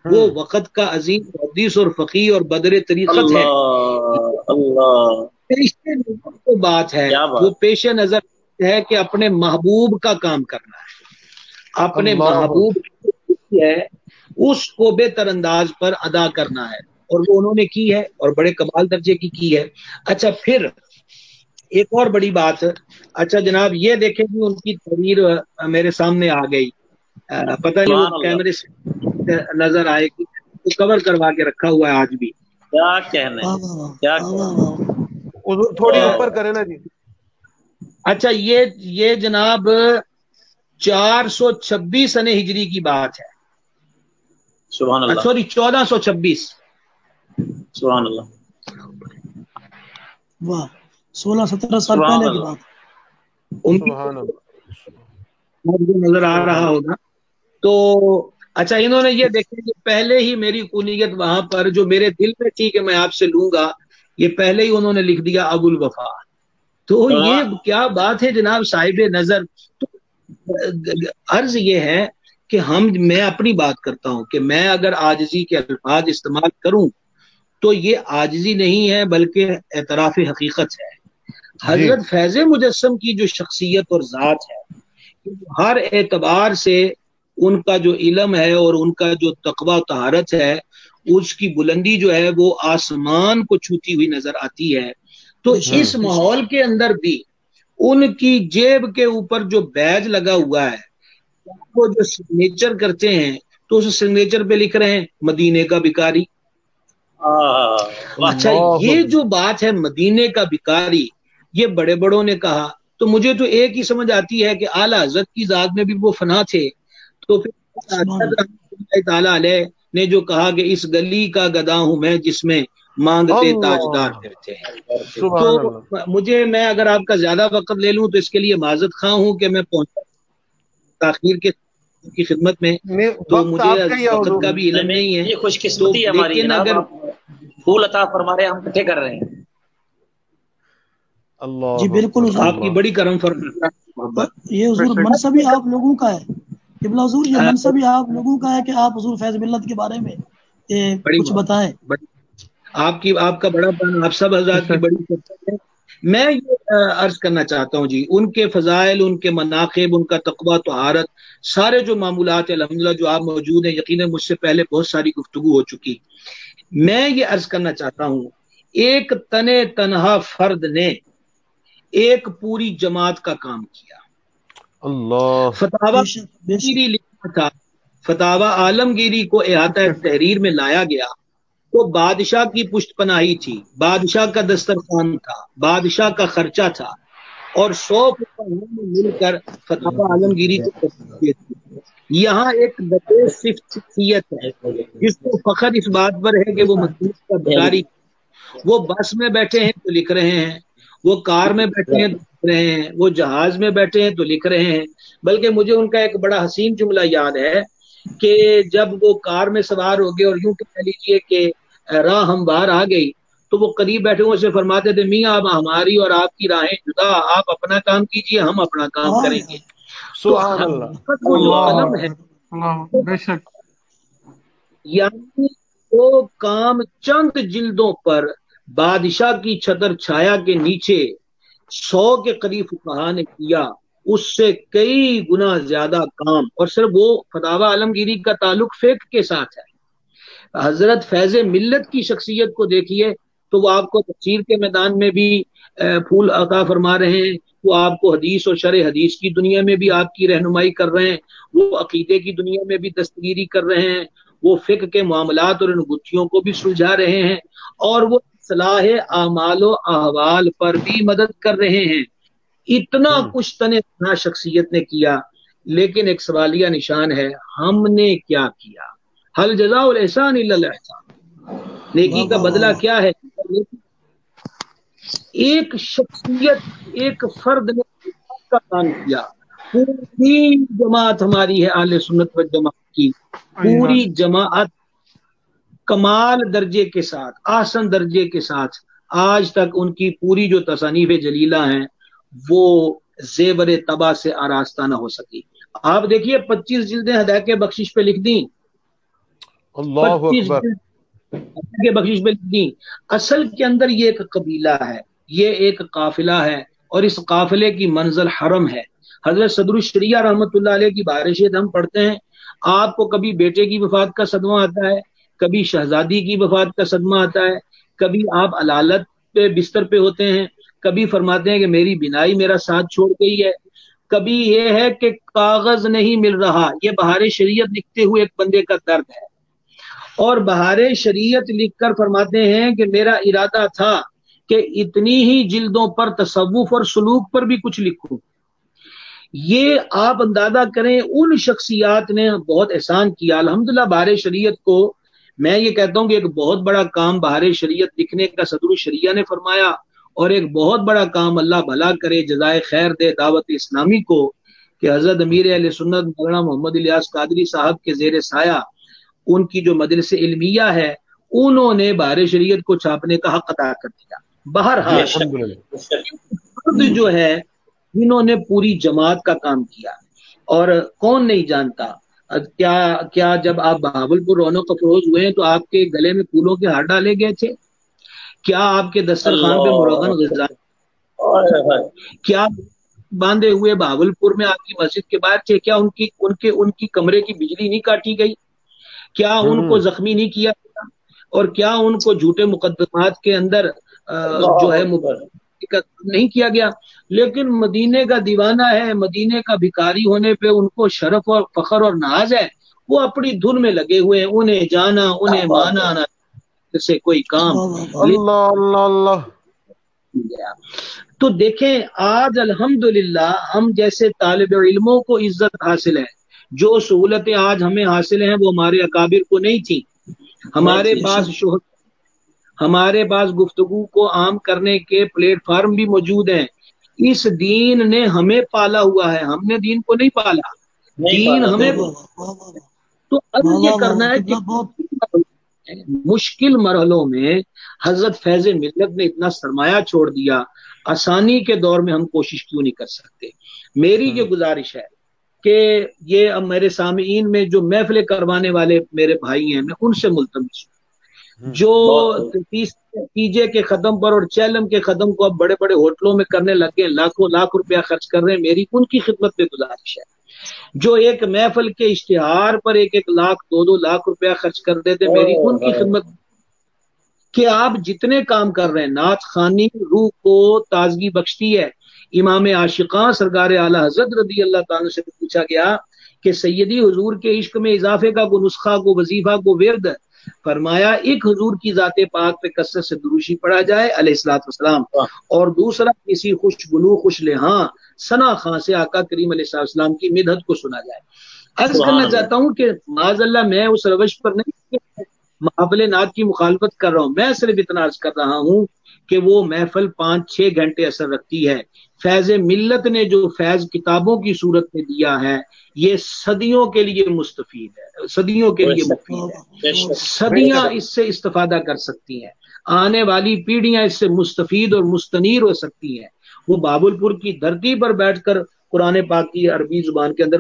Speaker 6: وہ وقت کا عظیم حدیث اور فقی اور بدر طریقت ہے۔
Speaker 2: اللہ اللہ۔
Speaker 6: پیش نظر تو بات ہے؟ وہ پیش نظر ہے کہ اپنے محبوب کا کام کرنا ہے۔ اپنے محبوب ہے اس کو بہتر انداز پر ادا کرنا ہے۔ اور وہ انہوں نے کی ہے اور بڑے کمال درجے کی کی ہے۔ اچھا پھر ایک اور بڑی بات۔ اچھا جناب یہ دیکھیں کہ ان کی تحریر میرے سامنے آ گئی۔ پتہ نہیں وہ۔ کیمرے سے نظر آئے وہ کور کروا کے رکھا ہوا ہے آج بھی۔
Speaker 2: کیا کہنے کیا
Speaker 4: واہ، واہ، واہ۔
Speaker 1: حضور تھوڑی اوپر کریں نا جی۔
Speaker 6: اچھا یہ یہ جناب چار سو چھبیس سن ہجری کی بات ہے۔
Speaker 2: سبحان اللہ۔
Speaker 6: سوری چودہ سو چھبیس۔
Speaker 2: سبحان اللہ۔
Speaker 4: واہ سولہ سترہ سال پہلے کی۔ بات۔
Speaker 6: نظر آ رہا ہوگا۔ تو اچھا انہوں نے یہ دیکھا کہ پہلے ہی میری کنیت وہاں پر جو میرے دل میں تھی کہ میں آپ سے لوں گا یہ پہلے ہی انہوں نے لکھ دیا ابو الوفا۔ تو یہ کیا بات ہے جناب صاحب نظر؟ عرض یہ ہے کہ ہم میں اپنی بات کرتا ہوں کہ میں اگر آجزی کے الفاظ استعمال کروں تو یہ آجزی نہیں ہے بلکہ اعتراف حقیقت ہے۔ حضرت فیض مجسم کی جو شخصیت اور ذات ہے ہر اعتبار سے ان کا جو علم ہے اور ان کا جو تقوی و طہارت ہے اس کی بلندی جو ہے وہ آسمان کو چھوتی ہوئی نظر آتی ہے۔ تو
Speaker 4: شک،
Speaker 6: اس۔ ماحول کے اندر بھی ان کی جیب کے اوپر جو بیج لگا ہوا ہے وہ جو سگنیچر کرتے ہیں تو اس سگنیچر پہ لکھ رہے ہیں مدینے کا بکاری اچھا یہ جو بات ہے مدینے کا بکاری یہ بڑے بڑوں نے کہا۔ تو مجھے تو ایک ہی سمجھ آتی ہے کہ اعلیٰ حضرت کی ذات میں بھی وہ فنا تھے۔ تو پھر تعالیٰ علیہ نے جو کہا کہ اس گلی کا گدا ہوں میں جس میں مانگتے۔ تاجدار پھرتے ہیں تو مجھے میں اگر آپ کا زیادہ وقت لے لوں تو اس کے لیے معذرت خواہ ہوں کہ میں پہنچا تاخیر کے کی خدمت میں۔ تو مجھے وقت کا بھی علم نہیں ہے۔
Speaker 2: یہ خوش قسمتی ہماری
Speaker 6: اگر-
Speaker 2: پھول عطا فرما رہے ہیں ہم کٹھے کر رہے ہیں۔
Speaker 1: اللہ
Speaker 4: جی بالکل
Speaker 6: آپ کی بڑی کرم فرما
Speaker 4: یہ حضور منصب ہی آپ لوگوں کا ہے۔ قبلہ حضور یہ منصب ہی آپ لوگوں کا ہے کہ آپ حضور فیض ملت کے بارے میں کچھ۔ بتائیں۔
Speaker 6: آپ کی آپ کا بڑا پن آپ سب حضرات کی بڑی ہے۔ میں یہ عرض کرنا چاہتا ہوں جی ان کے فضائل ان کے مناقب ان کا تقوی طہارت سارے جو معمولات ہیں الحمدللہ جو آپ موجود ہیں یقیناً مجھ سے پہلے بہت ساری گفتگو ہو چکی۔ میں یہ عرض کرنا چاہتا ہوں ایک تنے تنہا فرد نے ایک پوری جماعت کا کام کیا۔
Speaker 1: اللہ۔
Speaker 6: فتح لکھا تھا۔ فتح عالمگیری کو احاطہ تحریر میں لایا گیا۔ تو بادشاہ کی پشت پناہی تھی۔ بادشاہ کا دسترخوان تھا۔ بادشاہ کا خرچہ تھا۔ اور سو میں مل کر فتح عالمگیری کو۔ یہاں ایک شخصیت ہے۔ جس کو فخر اس بات پر ہے کہ وہ مدینہ کا بھکاری وہ بس میں بیٹھے ہیں تو لکھ رہے ہیں۔ وہ کار میں بیٹھے ہیں تو رہے ہیں وہ جہاز میں بیٹھے ہیں تو لکھ رہے ہیں بلکہ مجھے ان کا ایک بڑا حسین جملہ یاد ہے کہ جب وہ کار میں سوار ہو گئے اور یوں کہہ لیجیے کہ راہ ہم باہر آ گئی تو وہ قریب بیٹھے ہوئے سے فرماتے تھے میاں اب ہماری اور آپ کی راہیں جدا آپ اپنا کام کیجیے ہم اپنا کام کریں گے۔
Speaker 1: سبحان اللہ۔
Speaker 3: اللہ بے شک۔
Speaker 6: یعنی وہ کام چند جلدوں پر بادشاہ کی چھتر چھایا کے نیچے سو کے قریب فقہا نے کیا، اس سے کئی گنا زیادہ کام۔ اور صرف وہ فتح عالمگیری کا تعلق فیک کے ساتھ ہے۔ حضرت فیض ملت کی شخصیت کو دیکھیے تو وہ آپ کو تفسیر کے میدان میں بھی پھول عطا فرما رہے ہیں۔ وہ آپ کو حدیث اور شرح حدیث کی دنیا میں بھی آپ کی رہنمائی کر رہے ہیں۔ وہ عقیدے کی دنیا میں بھی دستگیری کر رہے ہیں۔ وہ فکر کے معاملات اور ان گتھیوں کو بھی سلجھا رہے ہیں۔ اور وہ صلاح اعمال و احوال پر بھی مدد کر رہے ہیں۔ اتنا کچھ تن شخصیت نے کیا لیکن ایک سوالیہ نشان ہے ہم نے کیا کیا؟ حل جزا الحسان نیکی کا بدلہ کیا ہے؟ ایک شخصیت ایک فرد نے کا کام کیا۔ پوری جماعت ہماری ہے آل سنت و جماعت کی پوری جماعت کمال درجے کے ساتھ آسن درجے کے ساتھ آج تک ان کی پوری جو تصانیف جلیلہ ہیں وہ زیبر تباہ سے آراستہ نہ ہو سکی۔ آپ دیکھیے پچیس جلدیں ہدا کے بخشش پہ لکھ دیں۔ کے بخشش پہ لکھ دیں۔ اصل کے اندر یہ ایک قبیلہ ہے یہ ایک قافلہ ہے اور اس قافلے کی منزل حرم ہے۔ حضرت صدر الشریعہ رحمت اللہ علیہ کی بارشیں ہم پڑھتے ہیں آپ کو کبھی بیٹے کی وفات کا صدمہ آتا ہے کبھی شہزادی کی وفات کا صدمہ آتا ہے، کبھی آپ علالت پہ بستر پہ ہوتے ہیں، کبھی فرماتے ہیں کہ میری بینائی میرا ساتھ چھوڑ گئی ہے۔ کبھی یہ ہے کہ کاغذ نہیں مل رہا، یہ بہار شریعت لکھتے ہوئے ایک بندے کا درد ہے۔ اور بہار شریعت لکھ کر فرماتے ہیں کہ میرا ارادہ تھا کہ اتنی ہی جلدوں پر تصوف اور سلوک پر بھی کچھ لکھوں۔ یہ آپ اندازہ کریں، ان شخصیات نے بہت احسان کیا۔ الحمدللہ بہار شریعت کو میں یہ کہتا ہوں کہ ایک بہت بڑا کام بہار شریعت لکھنے کا صدر الشریعہ نے فرمایا اور ایک بہت بڑا کام اللہ بھلا کرے جزائے خیر دے دعوت اسلامی کو کہ حضرت امیر علیہ سنت مولانا محمد الیاس قادری صاحب کے زیر سایہ ان کی جو مدرس علمیہ ہے انہوں نے بہار شریعت کو چھاپنے کا حق ادا کر دیا۔ باہر جو ہے انہوں نے پوری جماعت کا کام کیا اور کون نہیں جانتا؟ کیا کیا جب آپ بہاول پور رونق افروز ہوئے تو آپ کے گلے میں پھولوں کے ہار ڈالے گئے تھے؟ کیا آپ کے دسترخوان پہ مرغن غذا کیا باندھے ہوئے بہاول پور میں آپ کی مسجد کے باہر تھے؟ کیا ان کی ان کے ان کی کمرے کی بجلی نہیں کاٹی گئی؟ کیا ان کو زخمی نہیں کیا اور کیا ان کو جھوٹے مقدمات کے اندر جو ہے نہیں کیا گیا۔ لیکن مدینے کا دیوانہ ہے مدینے کا بھکاری ہونے پہ ان کو شرف اور فخر اور ناز ہے۔ وہ اپنی دھن میں لگے ہوئے انہیں جانا انہیں مانا سے کوئی کام اللہ اللہ اللہ تو دیکھیں آج الحمد ہم جیسے طالب علموں کو عزت حاصل ہے۔ جو سہولتیں آج ہمیں حاصل ہیں وہ ہمارے اکابر کو نہیں تھی ہمارے پاس شہر ہمارے پاس گفتگو کو عام کرنے کے پلیٹ فارم بھی موجود ہیں۔ اس دین نے ہمیں پالا ہوا ہے۔ ہم نے دین کو نہیں پالا۔ دین ہمیں تو اب یہ کرنا ہے کہ مشکل مرحلوں میں حضرت فیض ملت نے اتنا سرمایہ چھوڑ دیا۔ آسانی کے دور میں ہم کوشش کیوں نہیں کر سکتے؟ میری یہ گزارش ہے کہ یہ اب میرے سامعین میں جو محفلیں کروانے والے میرے بھائی ہیں میں ان سے ملتمس ہوں۔ جو پیجے کے قدم پر اور چیلم کے قدم کو اب بڑے بڑے ہوٹلوں میں کرنے لگ گئے لاکھوں لاکھ روپیہ خرچ کر رہے ہیں۔ میری ان کی خدمت پہ گزارش ہے۔ جو ایک محفل کے اشتہار پر ایک ایک لاکھ دو دو لاکھ روپیہ خرچ کر دیتے میری ان کی خدمت کہ آپ جتنے کام کر رہے ہیں نعت خانی روح کو تازگی بخشتی ہے۔ امام عاشقاں سرکار اعلی حضرت رضی اللہ تعالی سے پوچھا گیا کہ سیدی حضور کے عشق میں اضافے کا کو نسخہ کو وظیفہ کو ورد فرمایا ایک حضور کی ذات پاک پہ کثرت سے دروشی پڑھا جائے علیہ السلاط وسلام اور دوسرا کسی خوش گلو خوش لہاں سنا خاں سے آقا کریم علیہ السلام کی مدحت کو سنا جائے۔ عرض کرنا چاہتا ہوں کہ معذ اللہ میں اس روش پر نہیں محافل نات کی مخالفت کر رہا ہوں میں صرف اتنا عرض کر رہا ہوں کہ وہ محفل پانچ چھ گھنٹے اثر رکھتی ہے۔ فیض ملت نے جو فیض کتابوں کی صورت میں دیا ہے، یہ صدیوں کے لیے مستفید ہے۔ صدیوں کے لیے مفید ہے۔ صدیاں اس سے استفادہ کر سکتی ہیں۔ آنے والی پیڑھیاں اس سے مستفید اور مستنیر ہو سکتی ہیں۔ وہ بابل پور کی دھرتی پر بیٹھ کر قرآن پاک کی عربی زبان کے اندر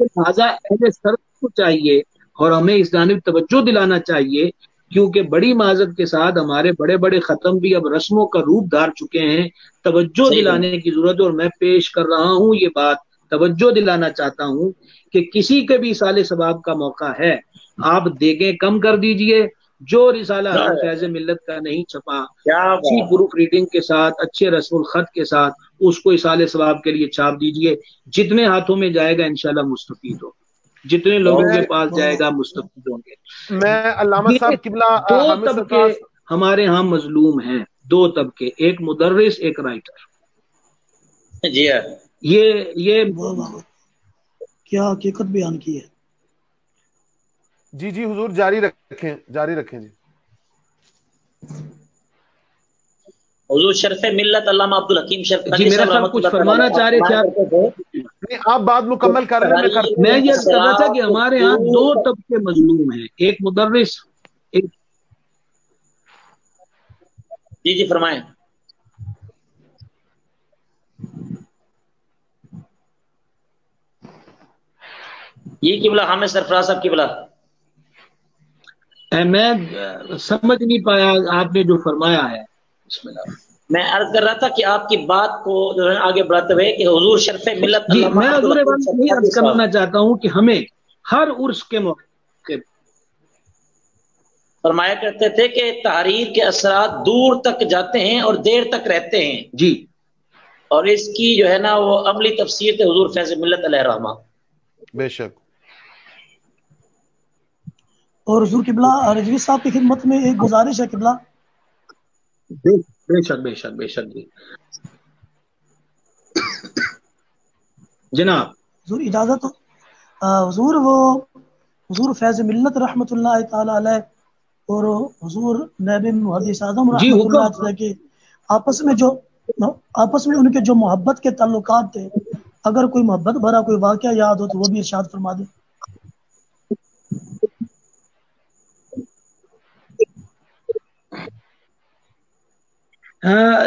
Speaker 6: لہٰذا اہل سر کو چاہیے اور ہمیں اس جانب توجہ دلانا چاہیے کیونکہ بڑی معذت کے ساتھ ہمارے بڑے بڑے ختم بھی اب رسموں کا روپ دھار چکے ہیں۔ توجہ دلانے کی ضرورت اور میں پیش کر رہا ہوں یہ بات۔ توجہ دلانا چاہتا ہوں کہ کسی کے بھی سال ثواب کا موقع ہے آپ دیکھیں کم کر دیجیے۔ جو رسالہ فیض ملت کا نہیں چھپا اچھی پروف ریڈنگ کے ساتھ اچھے رسم الخط کے ساتھ اس کو اسال ثواب کے لیے چھاپ دیجیے۔ جتنے ہاتھوں میں جائے گا انشاءاللہ مستفید ہو۔ جتنے لوگوں کے پاس جائے گا مستفید ہوں گے۔
Speaker 1: میں علامہ صاحب قبلہ
Speaker 6: دو طبقے ہمارے ہاں مظلوم ہیں دو طبقے ایک مدرس ایک رائٹر۔
Speaker 2: جی ہاں۔
Speaker 6: یہ یہ
Speaker 4: کیا حقیقت بیان کی ہے؟
Speaker 1: جی جی حضور جاری رکھیں جاری رکھیں جی۔
Speaker 2: حضور شرف ملت علامہ عبد الحکیم شرف
Speaker 6: جی میرا خیال کچھ فرمانا چاہ رہے تھے
Speaker 1: آپ۔ بات مکمل کر رہے ہیں
Speaker 6: میں یہ کر رہا تھا کہ ہمارے ہاں دو طبقے مظلوم ہیں ایک مدرس ایک
Speaker 2: جی جی فرمائیں۔ یہ قبلہ حامد سرفراز صاحب قبلہ۔
Speaker 6: میں سمجھ نہیں پایا آپ نے جو فرمایا ہے۔ بسم اللہ۔
Speaker 2: میں عرض کر رہا تھا کہ آپ کی بات کو جو ہے آگے بڑھاتے ہوئے کہ حضور شرف ملت
Speaker 6: جی میں حضور یہ عرض کرنا چاہتا ہوں کہ ہمیں ہر عرس کے موقع
Speaker 2: فرمایا کرتے تھے کہ تحریر کے اثرات دور تک جاتے ہیں اور دیر تک رہتے ہیں۔
Speaker 6: جی۔
Speaker 2: اور اس کی جو ہے نا وہ عملی تفسیر تھے حضور فیض ملت علیہ الرحمہ
Speaker 1: بے شک۔
Speaker 4: اور حضور قبلہ رضوی صاحب کی خدمت میں ایک گزارش ہے قبلہ۔
Speaker 6: بے شک بے شک بے شک جی۔ جناب۔
Speaker 4: حضور اجازت حضور وہ حضور فیض ملت رحمت اللہ تعالی علیہ اور حضور نیب محدث اعظم
Speaker 6: جی
Speaker 4: اللہ علیہ کے آپس میں جو آپس میں ان کے جو محبت کے تعلقات تھے اگر کوئی محبت بھرا کوئی واقعہ یاد ہو تو وہ بھی ارشاد فرما دے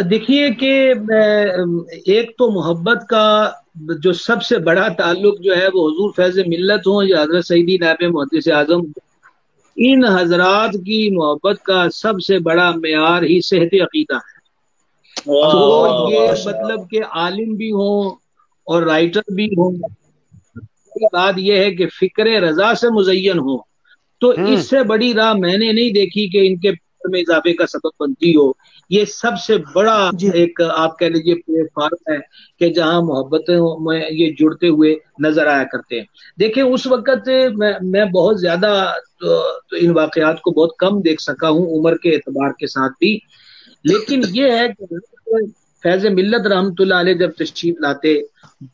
Speaker 6: دیکھیے کہ ایک تو محبت کا جو سب سے بڑا تعلق جو ہے وہ حضور فیض ملت ہوں یا حضرت سعیدی ناب محدث اعظم ان حضرات کی محبت کا سب سے بڑا معیار ہی صحت عقیدہ ہے۔ تو یہ مطلب کہ عالم بھی ہوں اور رائٹر بھی ہوں۔ بات یہ ہے کہ فکر رضا سے مزین ہو تو اس سے بڑی راہ میں نے نہیں دیکھی کہ ان کے میں اضافے کا سبب بنتی ہو۔ یہ سب سے بڑا ایک آپ کہہ لیجیے پلیٹ فارم ہے کہ جہاں محبتیں میں یہ جڑتے ہوئے نظر آیا کرتے ہیں۔ دیکھیں اس وقت میں بہت زیادہ ان واقعات کو بہت کم دیکھ سکا ہوں عمر کے اعتبار کے ساتھ بھی۔ لیکن یہ ہے کہ فیض ملت رحمت اللہ علیہ جب تشریف لاتے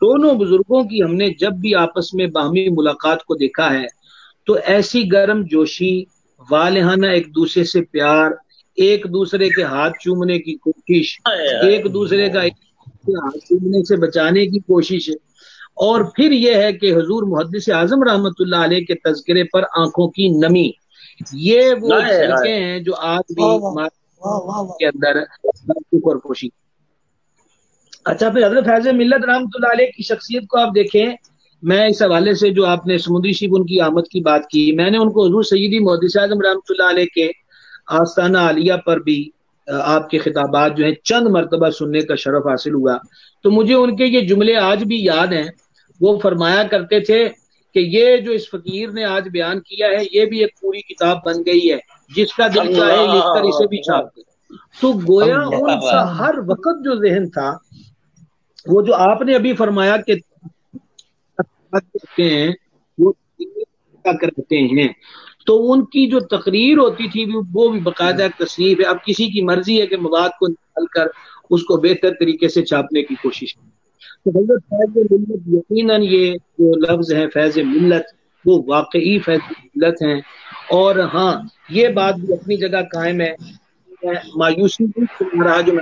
Speaker 6: دونوں بزرگوں کی ہم نے جب بھی آپس میں باہمی ملاقات کو دیکھا ہے تو ایسی گرم جوشی والہانہ ایک دوسرے سے پیار ایک دوسرے کے ہاتھ چومنے کی کوشش ایک دوسرے کا ہاتھ چومنے سے بچانے کی کوشش اور پھر یہ ہے کہ حضور محدث اعظم رحمت اللہ علیہ کے تذکرے پر آنکھوں کی نمی۔ یہ وہ ہیں جو آج بھی کے اندر اور کوشش اچھا پھر حضرت فیض ملت رحمت اللہ علیہ کی شخصیت کو آپ دیکھیں۔ میں اس حوالے سے جو آپ نے سمندری شیب ان کی آمد کی بات کی میں نے ان کو حضور سیدی محدث اعظم رحمت اللہ علیہ کے آستانہ عالیہ پر بھی آپ کے خطابات جو ہیں چند مرتبہ سننے کا شرف حاصل ہوا۔ تو مجھے ان کے یہ جملے آج بھی یاد ہیں۔ وہ فرمایا کرتے تھے کہ یہ جو اس فقیر نے آج بیان کیا ہے یہ بھی ایک پوری کتاب بن گئی ہے۔ جس کا دل چاہے لکھ کر اسے بھی چھاپ دے۔ تو گویا ان کا ہر وقت جو ذہن تھا وہ جو آپ نے ابھی فرمایا کہ وہ کرتے ہیں تو ان کی جو تقریر ہوتی تھی وہ بھی باقاعدہ تصنیف ہے۔ اب کسی کی مرضی ہے کہ مواد کو نکال کر اس کو بہتر طریقے سے چھاپنے کی کوشش تو حضرت فیض ملت یقیناً یہ جو لفظ ہے، فیض ملت، وہ واقعی فیض ملت ہیں۔ اور ہاں یہ بات بھی اپنی جگہ قائم ہے۔ مایوسی رہا جو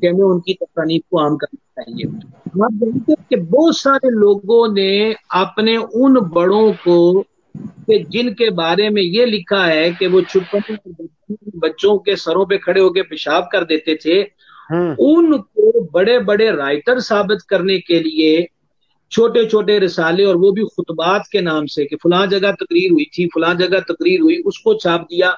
Speaker 6: کہ ہمیں ان کی تصانیف کو عام کرنا چاہیے۔ آپ جانتے ہیں کہ بہت سارے لوگوں نے اپنے ان بڑوں کو کہ جن کے بارے میں یہ لکھا ہے کہ وہ چھپنے بچوں کے سروں پہ کھڑے ہو کے پیشاب کر دیتے تھے ان کو بڑے بڑے رائٹر ثابت کرنے کے لیے چھوٹے چھوٹے رسالے اور وہ بھی خطبات کے نام سے کہ فلاں جگہ تقریر ہوئی تھی فلاں جگہ تقریر ہوئی اس کو چھاپ دیا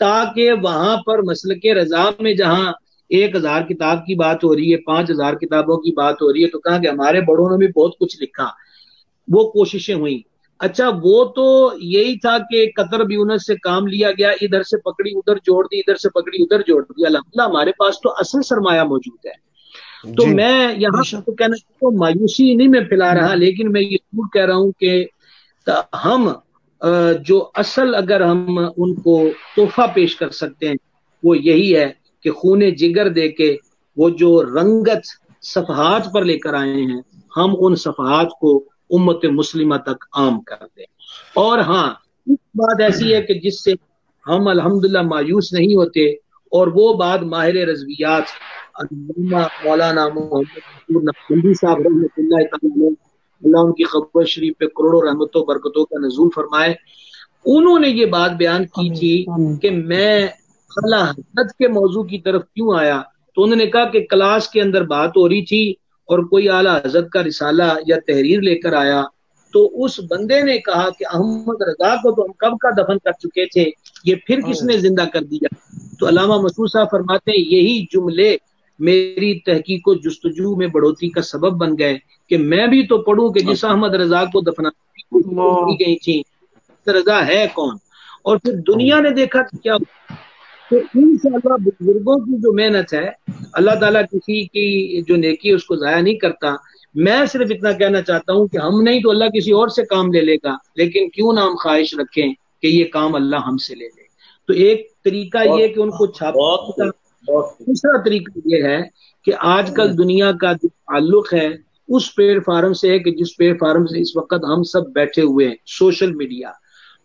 Speaker 6: تاکہ وہاں پر مسل کے رضا میں جہاں ایک ہزار کتاب کی بات ہو رہی ہے پانچ ہزار کتابوں کی بات ہو رہی ہے تو کہا کہ ہمارے بڑوں نے بھی بہت کچھ لکھا۔ وہ کوششیں ہوئیں۔ اچھا وہ تو یہی تھا کہ قطر بیونس سے کام لیا گیا ادھر سے پکڑی ادھر جوڑ دی ادھر سے پکڑی ادھر جوڑ دی۔ الحمد ہمارے پاس تو اصل سرمایہ موجود ہے۔ تو
Speaker 1: جی
Speaker 6: میں یہاں تو کہنا ہوں مایوسی نہیں میں پھیلا رہا لیکن میں یہ ضرور کہہ رہا ہوں کہ ہم جو اصل اگر ہم ان کو تحفہ پیش کر سکتے ہیں وہ یہی ہے کہ خون جگر دے کے وہ جو رنگت صفحات پر لے کر آئے ہیں ہم ان صفحات کو امت مسلمہ تک عام کر دیں۔ اور ہاں بات ایسی ہے کہ جس سے ہم الحمدللہ مایوس نہیں ہوتے اور وہ بات ماہر رضویات مولانا محمد صاحب رحمۃ اللہ تعالی اللہ ان کی خبر شریف پہ کروڑوں رحمتوں برکتوں کا نزول فرمائے۔ انہوں نے یہ بات بیان کی تھی کہ میں خلا حضرت کے موضوع کی طرف کیوں آیا؟ تو انہوں نے کہا کہ کلاس کے اندر بات ہو رہی تھی اور کوئی اعلیٰ حضرت کا رسالہ یا تحریر لے کر آیا تو اس بندے نے کہا کہ احمد رضا کو تو ہم کب کا دفن کر چکے تھے؟ یہ پھر کس نے زندہ کر دیا؟ تو علامہ مسعود صاحب فرماتے ہیں یہی جملے میری تحقیق و جستجو میں بڑھوتری کا سبب بن گئے کہ میں بھی تو پڑھوں کہ جس احمد رضا کو دفنا گئی تھی رضا ہے کون؟ اور پھر دنیا نے دیکھا کہ کیا تو ان شاء اللہ بزرگوں کی جو محنت ہے اللہ تعالیٰ کسی کی جو نیکی ہے اس کو ضائع نہیں کرتا۔ میں صرف اتنا کہنا چاہتا ہوں کہ ہم نہیں تو اللہ کسی اور سے کام لے لے گا لیکن کیوں نہ ہم خواہش رکھیں کہ یہ کام اللہ ہم سے لے لے۔ تو ایک طریقہ یہ کہ ان کو چھاپا دوسرا طریقہ یہ ہے کہ آج کل دنیا کا جو تعلق ہے اس پلیٹ فارم سے ہے کہ جس پلیٹ فارم سے اس وقت ہم سب بیٹھے ہوئے ہیں سوشل میڈیا۔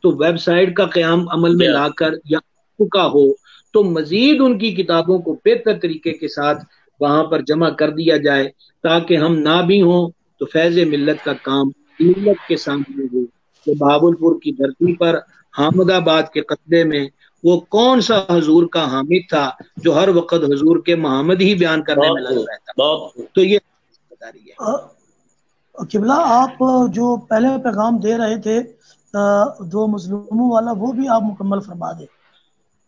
Speaker 6: تو ویب سائٹ کا قیام عمل میں لا کر یا چکا ہو تو مزید ان کی کتابوں کو بہتر طریقے کے ساتھ وہاں پر جمع کر دیا جائے تاکہ ہم نہ بھی ہوں تو فیض ملت کا کام ملت کے سامنے ہو۔ کہ بابل پور کی دھرتی پر حامد آباد کے قطبے میں وہ کون سا حضور کا حامد تھا جو ہر وقت حضور کے محمد ہی بیان کرنے میں لگ رہتا تو یہ بتا رہی ہے
Speaker 4: قبلہ آپ جو پہلے پیغام دے رہے تھے دو مظلوموں والا وہ بھی آپ مکمل فرما دیں۔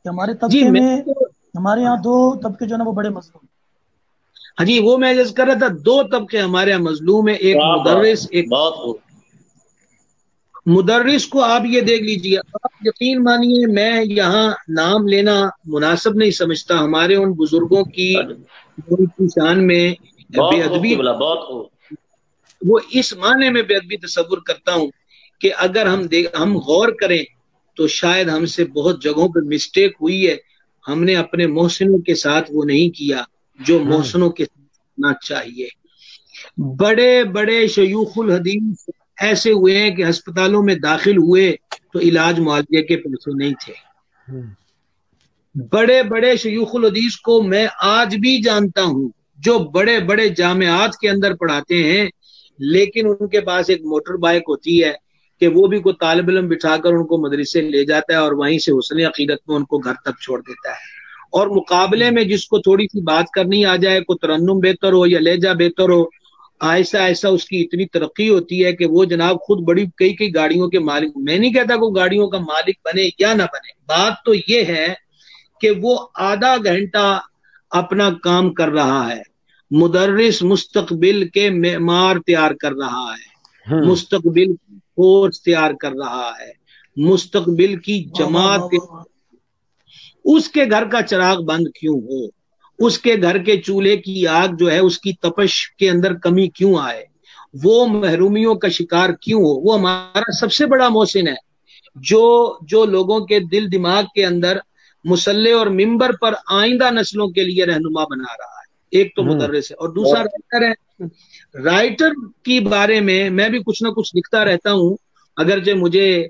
Speaker 4: کہ ہمارے طبقے جی میں ہمارے یہاں دو طبقے جو ہے نا وہ بڑے مظلوم
Speaker 6: ہاں جی وہ میں جس کر رہا تھا دو طبقے ہمارے یہاں مظلوم ہے ایک مدرس ایک مدرس کو آپ یہ دیکھ لیجیے آپ یقین مانیے میں یہاں نام لینا مناسب نہیں سمجھتا۔ ہمارے ان بزرگوں کی شان میں بے ادبی وہ اس معنی میں بے ادبی تصور کرتا ہوں کہ اگر ہم ہم غور کریں تو شاید ہم سے بہت جگہوں پہ مسٹیک ہوئی ہے۔ ہم نے اپنے محسنوں کے ساتھ وہ نہیں کیا جو محسنوں کے ساتھ چاہیے۔ بڑے بڑے شیوخ الحدیث ایسے ہوئے ہیں کہ ہسپتالوں میں داخل ہوئے تو علاج معالجے کے پیسے نہیں تھے۔ بڑے بڑے شیوخ الحدیث کو میں آج بھی جانتا ہوں جو بڑے بڑے جامعات کے اندر پڑھاتے ہیں لیکن ان کے پاس ایک موٹر بائک ہوتی ہے۔ کہ وہ بھی کوئی طالب علم بٹھا کر ان کو مدرسے لے جاتا ہے اور وہیں سے حسن عقیدت میں ان کو گھر تک چھوڑ دیتا ہے۔ اور مقابلے میں جس کو تھوڑی سی بات کرنی آ جائے کوئی ترنم بہتر ہو یا لہجہ بہتر ہو آہستہ آہستہ اس کی اتنی ترقی ہوتی ہے کہ وہ جناب خود بڑی کئی کئی گاڑیوں کے مالک میں نہیں کہتا کہ گاڑیوں کا مالک بنے یا نہ بنے۔ بات تو یہ ہے کہ وہ آدھا گھنٹہ اپنا کام کر رہا ہے۔ مدرس مستقبل کے معمار تیار کر رہا ہے۔ مستقبل فورس تیار کر رہا ہے۔ مستقبل کی جماعت اس کے گھر کا چراغ بند کیوں ہو؟ اس کے گھر کے چولہے کی آگ جو ہے اس کی تپش کے اندر کمی کیوں آئے؟ وہ محرومیوں کا شکار کیوں ہو؟ وہ ہمارا سب سے بڑا محسن ہے۔ جو جو لوگوں کے دل دماغ کے اندر مسلح اور ممبر پر آئندہ نسلوں کے لیے رہنما بنا رہا ہے۔ ایک تو مدرس ہے اور دوسرا رائٹر ہے۔ رائٹر کی بارے میں میں بھی کچھ نہ کچھ لکھتا رہتا ہوں۔ اگرچہ مجھے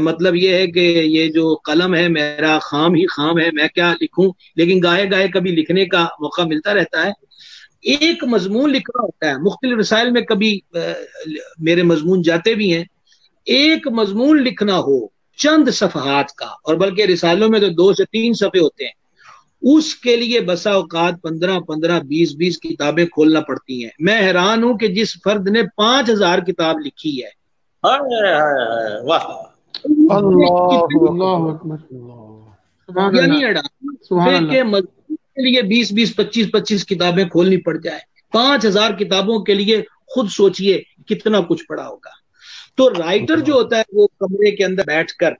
Speaker 6: مطلب یہ ہے کہ یہ جو قلم ہے، میرا خام ہی خام ہے، میں کیا لکھوں؟ لیکن گائے گائے کبھی لکھنے کا موقع ملتا رہتا ہے۔ ایک مضمون لکھنا ہوتا ہے۔ مختلف رسائل میں کبھی میرے مضمون جاتے بھی ہیں۔ ایک مضمون لکھنا ہو چند صفحات کا، اور بلکہ رسالوں میں تو دو سے تین صفحے ہوتے ہیں۔ اس کے لیے بسا اوقات پندرہ پندرہ بیس بیس کتابیں کھولنا پڑتی ہیں۔ میں حیران ہوں کہ جس فرد نے پانچ ہزار کتاب لکھی ہے۔ کے لیے بیس بیس پچیس پچیس کتابیں کھولنی پڑ جائے۔ پانچ ہزار کتابوں کے لیے خود سوچئے کتنا کچھ پڑا ہوگا۔ تو رائٹر جو ہوتا ہے وہ کمرے کے اندر بیٹھ کر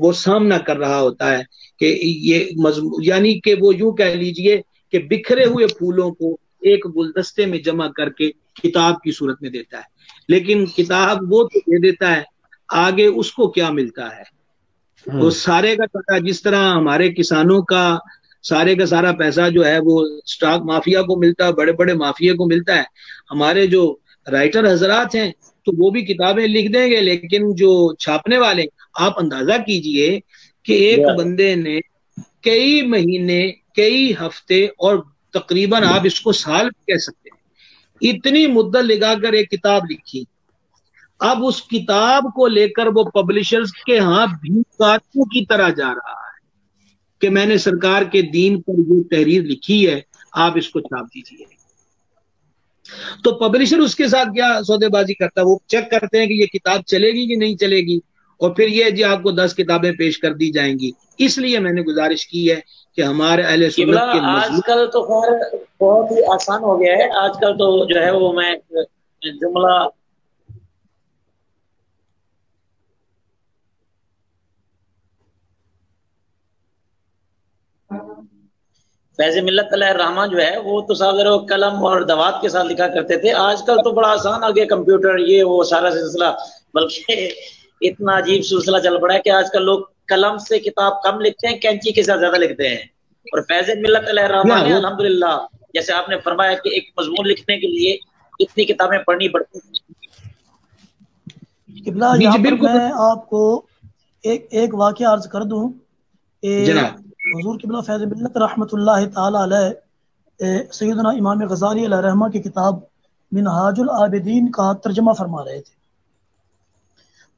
Speaker 6: وہ سامنا کر رہا ہوتا ہے کہ یہ مضمون یعنی کہ وہ یوں کہہ لیجیے کہ بکھرے ہوئے پھولوں کو ایک گلدستے میں جمع کر کے کتاب کی صورت میں دیتا ہے۔ لیکن کتاب وہ تو دے دیتا ہے آگے اس کو کیا ملتا ہے؟ وہ سارے کا ٹکا جس طرح ہمارے کسانوں کا سارے کا سارا پیسہ جو ہے وہ سٹاک مافیا کو ملتا ہے بڑے بڑے مافیا کو ملتا ہے۔ ہمارے جو رائٹر حضرات ہیں تو وہ بھی کتابیں لکھ دیں گے لیکن جو چھاپنے والے آپ اندازہ کیجیے کہ ایک بندے نے کئی مہینے کئی ہفتے اور تقریباً آپ اس کو سال کہہ سکتے ہیں۔ اتنی مدت لگا کر ایک کتاب لکھی۔ اب اس کتاب کو لے کر وہ پبلشرز کے ہاں بھی کی طرح جا رہا ہے کہ میں نے سرکار کے دین پر یہ تحریر لکھی ہے آپ اس کو چھاپ دیجیے تو پبلشر اس کے ساتھ کیا سودے بازی کرتا ہے؟ وہ چیک کرتے ہیں کہ یہ کتاب چلے گی کہ نہیں چلے گی۔ اور پھر یہ جی آپ کو دس کتابیں پیش کر دی جائیں گی۔ اس لیے میں نے گزارش کی ہے کہ ہمارے اہل سنت کے
Speaker 2: آج کل تو خیر بہت ہی آسان ہو گیا ہے۔ آج کل تو جو ہے وہ میں جملہ فیض ملت علیہ الرحمان جو ہے وہ تو صاحب قلم اور دوات کے ساتھ لکھا کرتے تھے۔ آج کل تو بڑا آسان آ گیا کمپیوٹر یہ وہ سارا سلسلہ بلکہ اتنا عجیب سلسلہ چل پڑا ہے کہ آج کل لوگ قلم سے کتاب کم لکھتے ہیں کینچی کے ساتھ زیادہ لکھتے ہیں۔ اور فیض ملت علیہ الرحمان نے الحمد للہ جیسے آپ نے فرمایا کہ ایک مضمون لکھنے کے لیے اتنی کتابیں پڑھنی پڑتی
Speaker 4: یہاں پر میں آپ کو ایک ایک واقعہ عرض کر دوں۔ حضور قبلہ فیض ملت رحمۃ اللہ تعالی علیہ سیدنا امام غزالی علیہ رحمہ کی کتاب منہاج العابدین کا ترجمہ فرما رہے تھے۔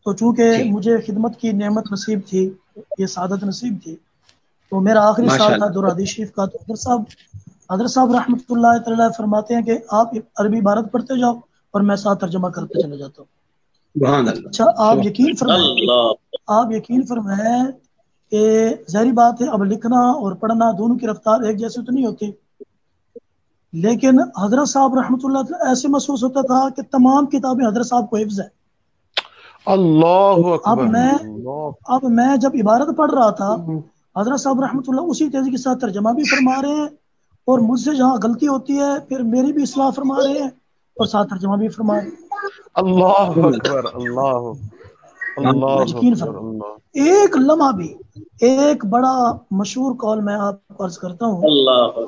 Speaker 4: تو چونکہ جی۔ مجھے خدمت کی نعمت نصیب تھی یہ سعادت نصیب تھی تو میرا آخری سال تھا دور حدیث شریف کا۔ تو حضرت صاحب حضرت صاحب رحمۃ اللہ تعالی فرماتے ہیں کہ آپ عربی عبارت پڑھتے جاؤ اور میں ساتھ ترجمہ کرتے چلے جاتا ہوں۔ اچھا آپ یقین فرمائیں آپ یقین فرمائیں کہ ظاہری بات ہے اب لکھنا اور پڑھنا دونوں کی رفتار ایک جیسے تو نہیں ہوتی۔ لیکن حضرت صاحب رحمۃ اللہ ایسے محسوس ہوتا تھا کہ تمام کتابیں حضرت صاحب کو حفظ ہے
Speaker 1: اللہ اب
Speaker 4: میں اب میں جب عبارت پڑھ رہا تھا حضرت صاحب رحمۃ اللہ اسی تیزی کے ساتھ ترجمہ بھی فرما رہے ہیں اور مجھ سے جہاں غلطی ہوتی ہے پھر میری بھی اصلاح فرما رہے ہیں اور ساتھ ترجمہ بھی فرما رہے ہیں۔
Speaker 1: اللہ اکبر اللہ۔
Speaker 4: ایک لمحہ بھی ایک بڑا مشہور کال میں آپ کو عرض کرتا ہوں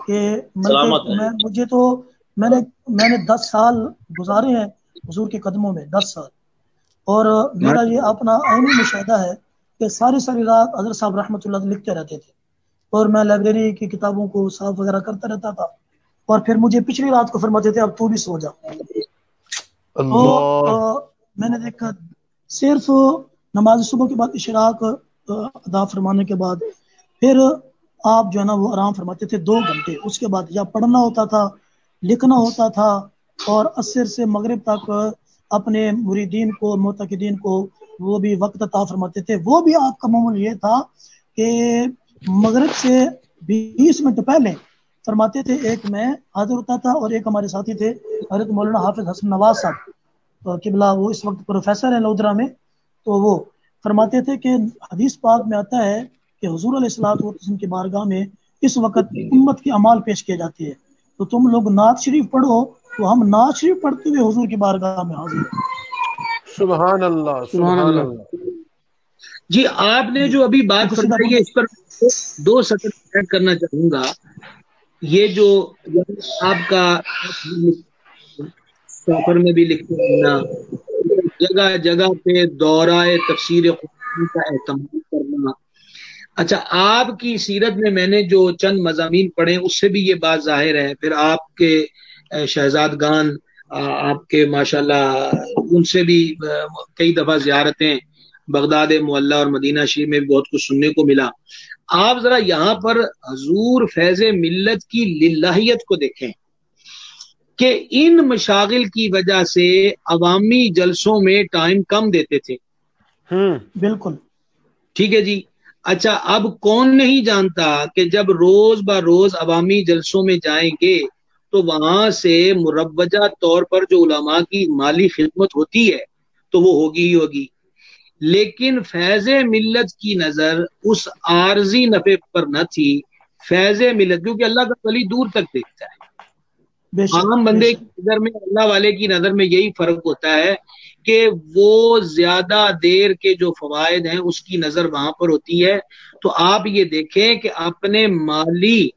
Speaker 4: کہ میں مجھے تو میں نے میں نے دس سال گزارے ہیں حضور کے قدموں میں دس سال۔ اور میرا یہ اپنا عینی مشاہدہ ہے کہ ساری ساری رات حضرت صاحب رحمۃ اللہ لکھتے رہتے تھے اور میں لائبریری کی کتابوں کو صاف وغیرہ کرتا رہتا تھا اور پھر مجھے پچھلی رات کو فرماتے تھے اب تو بھی سو جا۔ میں نے دیکھا صرف نماز صبح کے بعد اشراق ادا فرمانے کے بعد پھر آپ جو ہے نا وہ آرام فرماتے تھے دو گھنٹے۔ اس کے بعد یا پڑھنا ہوتا تھا لکھنا ہوتا تھا اور عصر سے مغرب تک اپنے مریدین کو، معتقدین کو وہ بھی وقت عطا فرماتے تھے۔ وہ بھی آپ کا معمول یہ تھا کہ مغرب سے بیس منٹ پہلے فرماتے تھے، ایک میں حاضر ہوتا تھا اور ایک ہمارے ساتھی تھے، حضرت مولانا حافظ حسن نواز صاحب قبلہ وہ اس وقت پروفیسر ہیں لودرا میں۔ تو وہ فرماتے تھے کہ حدیث پاک میں آتا ہے کہ حضور علیہ السلاط وسلم کی بارگاہ میں اس وقت امت کی عمال پیش کیے جاتی ہے تو تم لوگ نعت شریف پڑھو تو ہم نعت شریف پڑھتے ہوئے حضور کی بارگاہ میں حاضر
Speaker 1: سبحان اللہ سبحان اللہ۔
Speaker 6: جی آپ نے جو ابھی بات فرمائی ہے اس پر دو سطح ایڈ کرنا چاہوں گا۔ یہ جو آپ کا سفر میں بھی لکھتے رہنا جگہ جگہ پہ دورہ تفسیر کا اہتمام کرنا۔ اچھا آپ کی سیرت میں میں نے جو چند مضامین پڑھے اس سے بھی یہ بات ظاہر ہے۔ پھر آپ کے شہزاد گان آپ کے ماشاءاللہ ان سے بھی کئی دفعہ زیارتیں بغداد معلّہ اور مدینہ شریف میں بھی بہت کچھ سننے کو ملا۔ آپ ذرا یہاں پر حضور فیض ملت کی للہیت کو دیکھیں کہ ان مشاغل کی وجہ سے عوامی جلسوں میں ٹائم کم دیتے تھے۔
Speaker 4: بالکل۔
Speaker 6: ٹھیک ہے جی۔ اچھا اب کون نہیں جانتا کہ جب روز با روز عوامی جلسوں میں جائیں گے تو وہاں سے مربجہ طور پر جو علماء کی مالی خدمت ہوتی ہے تو وہ ہوگی ہی ہوگی۔ لیکن فیض ملت کی نظر اس عارضی نفے پر نہ تھی۔ فیض ملت کیونکہ اللہ کا ولی دور تک دیکھتا ہے۔ عام بندے کی نظر میں اللہ والے کی نظر میں یہی فرق ہوتا ہے کہ وہ زیادہ دیر کے جو فوائد ہیں اس کی نظر وہاں پر ہوتی ہے۔ تو آپ یہ دیکھیں کہ اپنے مالی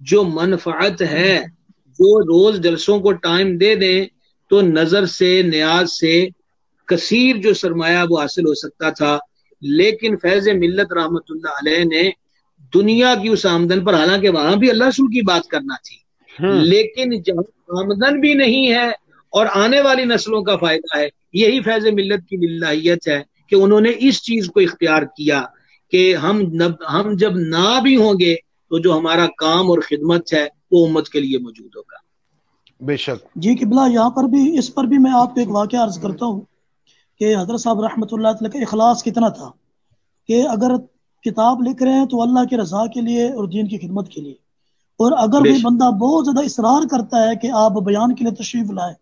Speaker 6: جو منفعت ہے جو روز جلسوں کو ٹائم دے دیں تو نظر سے نیاز سے کثیر جو سرمایہ وہ حاصل ہو سکتا تھا۔ لیکن فیض ملت رحمت اللہ علیہ نے دنیا کی اس آمدن پر حالانکہ وہاں بھی اللہ رسول کی بات کرنا تھی۔
Speaker 1: ہوں
Speaker 6: لیکن جہاں آمدن بھی نہیں ہے اور آنے والی نسلوں کا فائدہ ہے یہی فیض ملت کی بلاہیت ہے کہ انہوں نے اس چیز کو اختیار کیا کہ ہم ہم جب نہ بھی ہوں گے تو جو ہمارا کام اور خدمت ہے وہ امت کے لیے موجود ہوگا۔
Speaker 1: بے شک۔
Speaker 4: جی قبلہ یہاں پر بھی اس پر بھی میں آپ کو ایک واقعہ عرض کرتا ہوں کہ حضرت صاحب رحمۃ اللہ تعالی کا اخلاص کتنا تھا کہ اگر کتاب لکھ رہے ہیں تو اللہ کی رضا کے لیے اور دین کی خدمت کے لیے۔ اور اگر کوئی بندہ بہت زیادہ اصرار کرتا ہے کہ آپ بیان کے لیے تشریف لائیں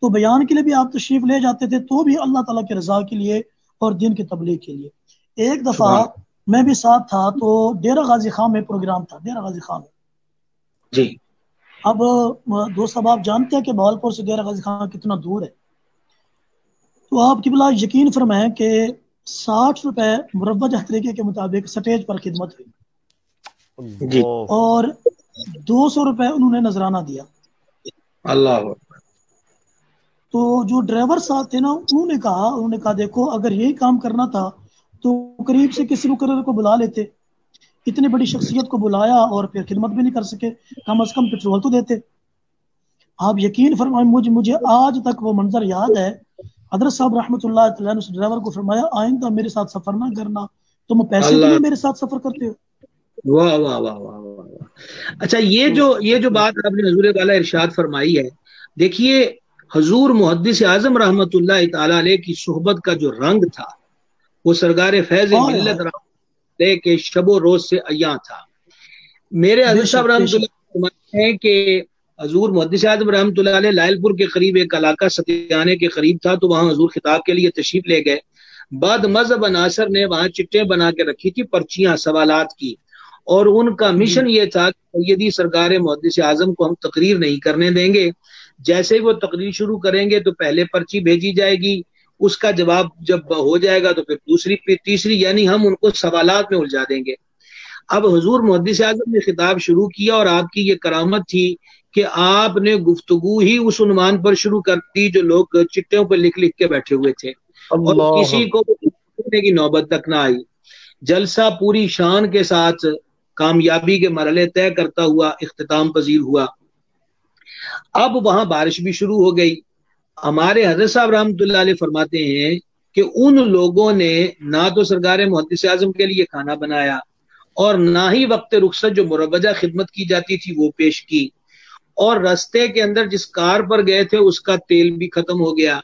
Speaker 4: تو بیان کے لیے بھی آپ تشریف لے جاتے تھے تو بھی اللہ تعالیٰ کی رضا کے لیے اور دین کی تبلیغ کے لیے۔ ایک دفعہ میں بھی ساتھ تھا تو ڈیرہ غازی خان میں پروگرام تھا ڈیرہ غازی خان۔ میں
Speaker 6: جی۔
Speaker 4: اب دوست صاحب آپ جانتے ہیں کہ بہالپور سے ڈیرہ غازی خان کتنا دور ہے؟ تو آپ کی بلا یقین فرمائیں کہ ساٹھ روپے مربع طریقے کے مطابق سٹیج پر خدمت ہوئی۔
Speaker 6: جی۔
Speaker 4: اور دو سو روپے انہوں نے نذرانہ دیا۔
Speaker 6: اللہ۔ اکبر۔
Speaker 4: تو جو ڈرائیور صاحب تھے نا انہوں نے کہا انہوں نے کہا دیکھو اگر یہی کام کرنا تھا تو قریب سے کسی مقرر کو بلا لیتے۔ اتنی بڑی شخصیت کو بلایا اور پھر خدمت بھی نہیں کر سکے کم از کم پیٹرول تو دیتے۔ آپ یقین فرمائیں مجھے مجھے آج تک وہ منظر یاد ہے۔ حضرت صاحب رحمۃ اللہ تعالیٰ نے ڈرائیور کو فرمایا آئندہ میرے ساتھ سفر نہ کرنا۔ تم پیسے کے لیے میرے ساتھ سفر کرتے ہو۔
Speaker 6: واہ واہ واہ واہ۔ اچھا یہ جو یہ جو بات آپ نے حضور والا ارشاد فرمائی ہے دیکھیے حضور محدث اعظم رحمت اللہ تعالی علیہ کی صحبت کا جو رنگ تھا وہ سرگار فیض ملت
Speaker 4: ہائے
Speaker 6: اللہ کے شب و روز سے عیاں تھا۔ میرے حضرت صاحب رحمت اللہ ہیں کہ حضور محدث اعظم رحمت اللہ علیہ لائل پور کے قریب ایک علاقہ ستیانے کے قریب تھا تو وہاں حضور خطاب کے لیے تشریف لے گئے۔ بعد مذہب عناصر نے وہاں چٹیں بنا کے رکھی تھی پرچیاں سوالات کی۔ اور ان کا مشن یہ تھا کہ سیدی سرکار محدث اعظم کو ہم تقریر نہیں کرنے دیں گے۔ جیسے ہی وہ تقریر شروع کریں گے تو پہلے پرچی بھیجی جائے گی۔ اس کا جواب جب ہو جائے گا تو پھر دوسری پھر تیسری یعنی ہم ان کو سوالات میں الجھا دیں گے۔ اب حضور محدث اعظم نے خطاب شروع کیا اور آپ کی یہ کرامت تھی کہ آپ نے گفتگو ہی اس عنوان پر شروع کر دی جو لوگ چٹوں پہ لکھ لکھ کے بیٹھے ہوئے تھے۔ اور کسی کو کی نوبت تک نہ آئی۔ جلسہ پوری شان کے ساتھ کامیابی کے مرحلے طے کرتا ہوا اختتام پذیر ہوا۔ اب وہاں بارش بھی شروع ہو گئی۔ ہمارے حضرت صاحب رحمۃ اللہ علیہ فرماتے ہیں کہ ان لوگوں نے نہ تو سرکار محدث اعظم کے لیے کھانا بنایا اور نہ ہی وقت رخصت جو مروجہ خدمت کی جاتی تھی وہ پیش کی اور رستے کے اندر جس کار پر گئے تھے اس کا تیل بھی ختم ہو گیا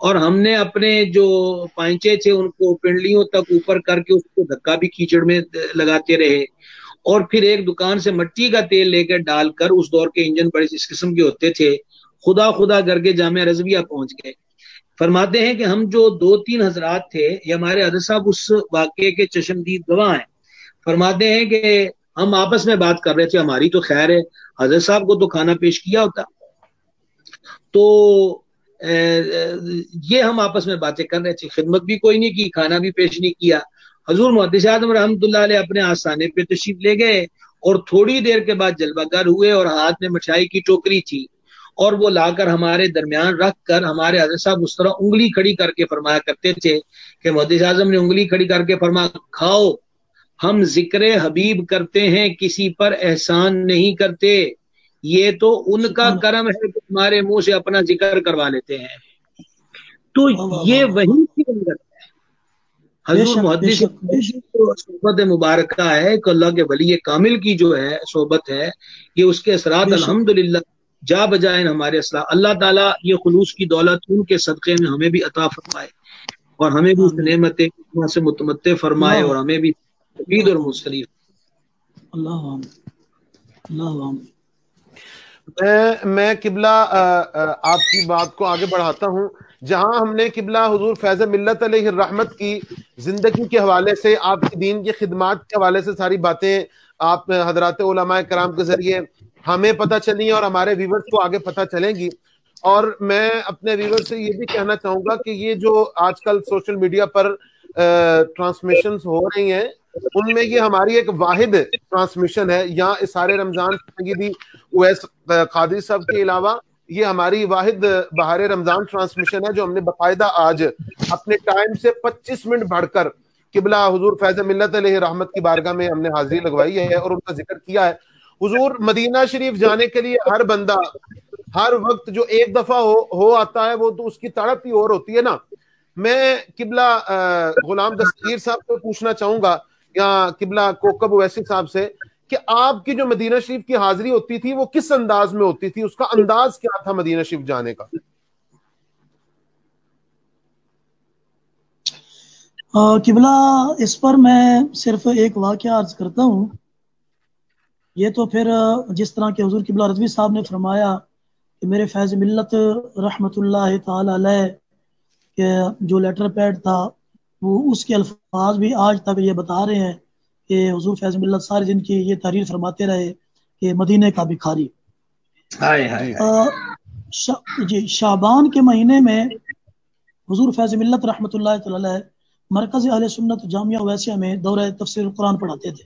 Speaker 6: اور ہم نے اپنے جو پائنچے تھے ان کو پنڈلیوں تک اوپر کر کے اس کو دھکا بھی کیچڑ میں لگاتے رہے اور پھر ایک دکان سے مٹی کا تیل لے کر ڈال کر اس دور کے انجن بڑے اس قسم کے ہوتے تھے خدا خدا کر کے جامعہ رضویہ پہنچ گئے۔ فرماتے ہیں کہ ہم جو دو تین حضرات تھے، یہ ہمارے حضرت صاحب اس واقعے کے چشمدید گواہ ہیں۔ فرماتے ہیں کہ ہم آپس میں بات کر رہے تھے، ہماری تو خیر ہے، حضرت صاحب کو تو کھانا پیش کیا ہوتا۔ تو یہ ہم آپس میں باتیں کر رہے تھے، خدمت بھی کوئی نہیں کی، کھانا بھی پیش نہیں کیا۔ حضور محدث اعظم رحمۃ اللہ علیہ اپنے آسانے پہ تشریف لے گئے اور تھوڑی دیر کے بعد جلوہ گر ہوئے اور ہاتھ میں مٹھائی کی ٹوکری تھی۔ اور وہ لا کر ہمارے درمیان رکھ کر ہمارے حضرت صاحب اس طرح انگلی کھڑی کر کے فرمایا کرتے تھے کہ محدث اعظم نے انگلی کھڑی کر کے فرمایا کھاؤ ہم ذکر حبیب کرتے ہیں کسی پر احسان نہیں کرتے۔ یہ تو ان کا کرم ہے کہ ہمارے منہ سے اپنا ذکر کروا لیتے ہیں۔ تو یہ وہی کی ہے۔ حضور محدث صحبت مبارکہ ہے کہ اللہ کے ولی کامل کی جو ہے صحبت ہے یہ اس کے اثرات الحمد جا بجائے ہمارے اصلاح۔ اللہ تعالیٰ یہ خلوص کی دولت ان کے صدقے میں ہمیں بھی عطا فرمائے اور ہمیں بھی اس نعمت سے متمد فرمائے اور ہمیں بھی عید اور مصریف
Speaker 4: اللہ
Speaker 1: میں میں قبلہ آپ کی بات کو آگے بڑھاتا ہوں۔ جہاں ہم نے قبلہ حضور فیض ملت علیہ الرحمت کی زندگی کے حوالے سے آپ کی دین کی خدمات کے حوالے سے ساری باتیں آپ حضرات علماء کرام کے ذریعے ہمیں پتہ چلی اور ہمارے ویورز کو آگے پتہ چلیں گی۔ اور میں اپنے ویور سے یہ بھی کہنا چاہوں گا کہ یہ جو آج کل سوشل میڈیا پر ٹرانسمیشن ہو رہی ہیں، ان میں یہ ہماری ایک واحد ٹرانسمیشن ہے۔ یہاں اسارے رمضان اویس قادری صاحب کے علاوہ یہ ہماری واحد بہار رمضان ٹرانسمیشن ہے جو ہم نے باقاعدہ آج اپنے ٹائم سے پچیس منٹ بڑھ کر قبلہ حضور فیض ملت علیہ رحمت کی بارگاہ میں ہم نے حاضری لگوائی ہے اور ان کا ذکر کیا ہے۔ حضور مدینہ شریف جانے کے لیے ہر بندہ ہر وقت جو ایک دفعہ ہو ہو آتا ہے وہ تو اس کی تڑپ ہی اور ہوتی ہے نا۔ میں قبلہ غلام دستگیر صاحب کو پوچھنا چاہوں گا، یا قبلہ کوکب ویسی صاحب سے، کہ آپ کی جو مدینہ شریف کی حاضری ہوتی تھی وہ کس انداز میں ہوتی تھی؟ اس کا انداز کیا تھا مدینہ شریف جانے کا؟
Speaker 4: قبلہ اس پر میں صرف ایک واقعہ عرض کرتا ہوں۔ یہ تو پھر جس طرح کے حضور قبلہ رضوی صاحب نے فرمایا کہ میرے فیض ملت رحمت اللہ تعالی علیہ کہ جو لیٹر پیڈ تھا وہ اس کے الفاظ بھی آج تک یہ بتا رہے ہیں کہ حضور فیض ملت سارے دن کی یہ تحریر فرماتے رہے کہ مدینہ کا بکھاری جی شابان کے مہینے میں حضور فیض ملت رحمۃ اللہ تعالی مرکز اہل سنت جامعہ ویسیہ میں دورہ تفسیر قرآن پڑھاتے تھے۔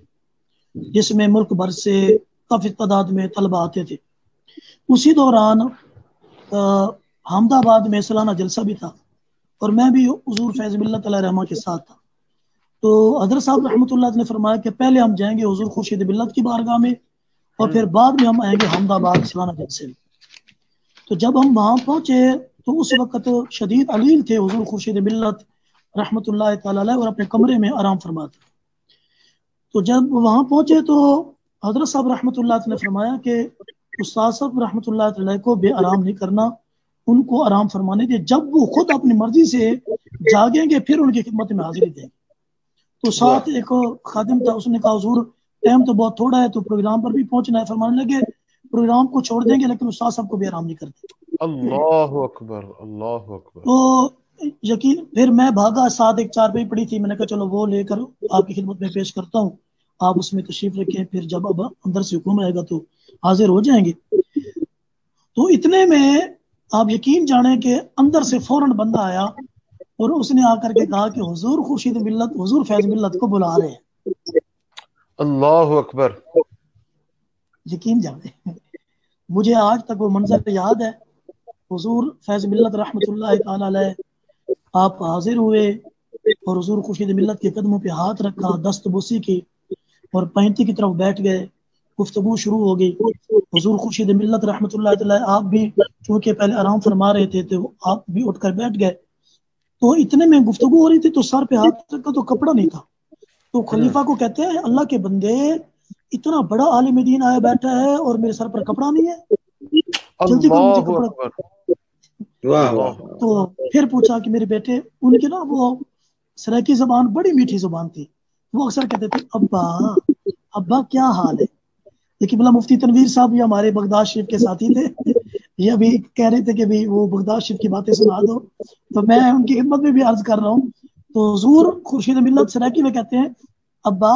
Speaker 4: جس میں ملک بھر سے کافی تعداد میں طلبہ آتے تھے۔ اسی دوران حمد آباد میں سالانہ جلسہ بھی تھا اور میں بھی حضور فیض اللہ علیہ رحمٰ کے ساتھ تھا۔ تو حضرت صاحب رحمۃ اللہ نے فرمایا کہ پہلے ہم جائیں گے حضور خورشید ملت کی بارگاہ میں اور پھر بعد میں ہم آئیں گے حمد آباد سالانہ جلسے میں۔ تو جب ہم وہاں پہنچے تو اس وقت شدید علیل تھے حضور خورشید ملت رحمۃ اللہ تعالی اور اپنے کمرے میں آرام فرماتے تو جب وہاں پہنچے تو حضرت صاحب رحمۃ اللہ نے فرمایا کہ استاد صاحب رحمۃ اللہ علیہ کو بے آرام نہیں کرنا ان کو آرام فرمانے دے جب وہ خود اپنی مرضی سے جاگیں گے پھر ان کی خدمت میں حاضری دیں گے۔ تو ساتھ ایک خادم تھا اس نے کہا حضور ٹائم تو بہت تھوڑا ہے تو پروگرام پر بھی پہنچنا ہے۔ فرمانے لگے پروگرام کو چھوڑ دیں گے لیکن استاد صاحب کو بھی آرام نہیں کرتے۔
Speaker 1: اللہ اکبر اللہ اکبر۔
Speaker 4: تو یقین پھر میں بھاگا ساتھ ایک چار پہ پڑی تھی میں نے کہا چلو وہ لے کر آپ کی خدمت میں پیش کرتا ہوں۔ آپ اس میں تشریف رکھیں پھر جب اب اندر سے حکم آئے گا تو حاضر ہو جائیں گے۔ تو اتنے میں آپ یقین جانیں کہ اندر سے فوراً بندہ آیا اور اس نے آ کر کے کہا کہ حضور خورشید ملت حضور فیض ملت کو بلا رہے ہیں۔
Speaker 1: اللہ اکبر۔
Speaker 4: یقین جانے مجھے آج تک وہ منظر یاد ہے۔ حضور فیض ملت رحمت اللہ تعالی علیہ آپ حاضر ہوئے اور حضور خورشید ملت کے قدموں پہ ہاتھ رکھا، دست بوسی کی اور پینتی کی طرف بیٹھ گئے، گفتگو شروع ہو گئی۔ حضور خورشید ملت رحمۃ اللہ تعالی، آپ بھی چونکہ پہلے آرام فرما رہے تھے تو آپ بھی اٹھ کر بیٹھ گئے۔ تو اتنے میں گفتگو ہو رہی تھی تو سر پہ ہاتھ رکھا تو کپڑا نہیں تھا۔ تو خلیفہ کو کہتے ہیں، اللہ کے بندے، اتنا بڑا عالم دین آیا بیٹھا ہے اور میرے سر پر کپڑا نہیں ہے۔ جلدی کپڑا تو پھر پوچھا کہ میرے بیٹے ان کی نا وہ سرائکی زبان بڑی میٹھی زبان تھی۔ وہ اکثر کہتے تھے ابا ابا کیا حال ہے؟ لیکن بلا مفتی تنویر صاحب بھی ہمارے بغداد شریف کے ساتھی تھے۔ یہ ابھی کہہ رہے تھے کہ بھی وہ بغداد شریف کی باتیں سنا دو۔ تو میں ان کی خدمت میں بھی عرض کر رہا ہوں۔ تو حضور خورشید ملت سرائکی میں کہتے ہیں ابا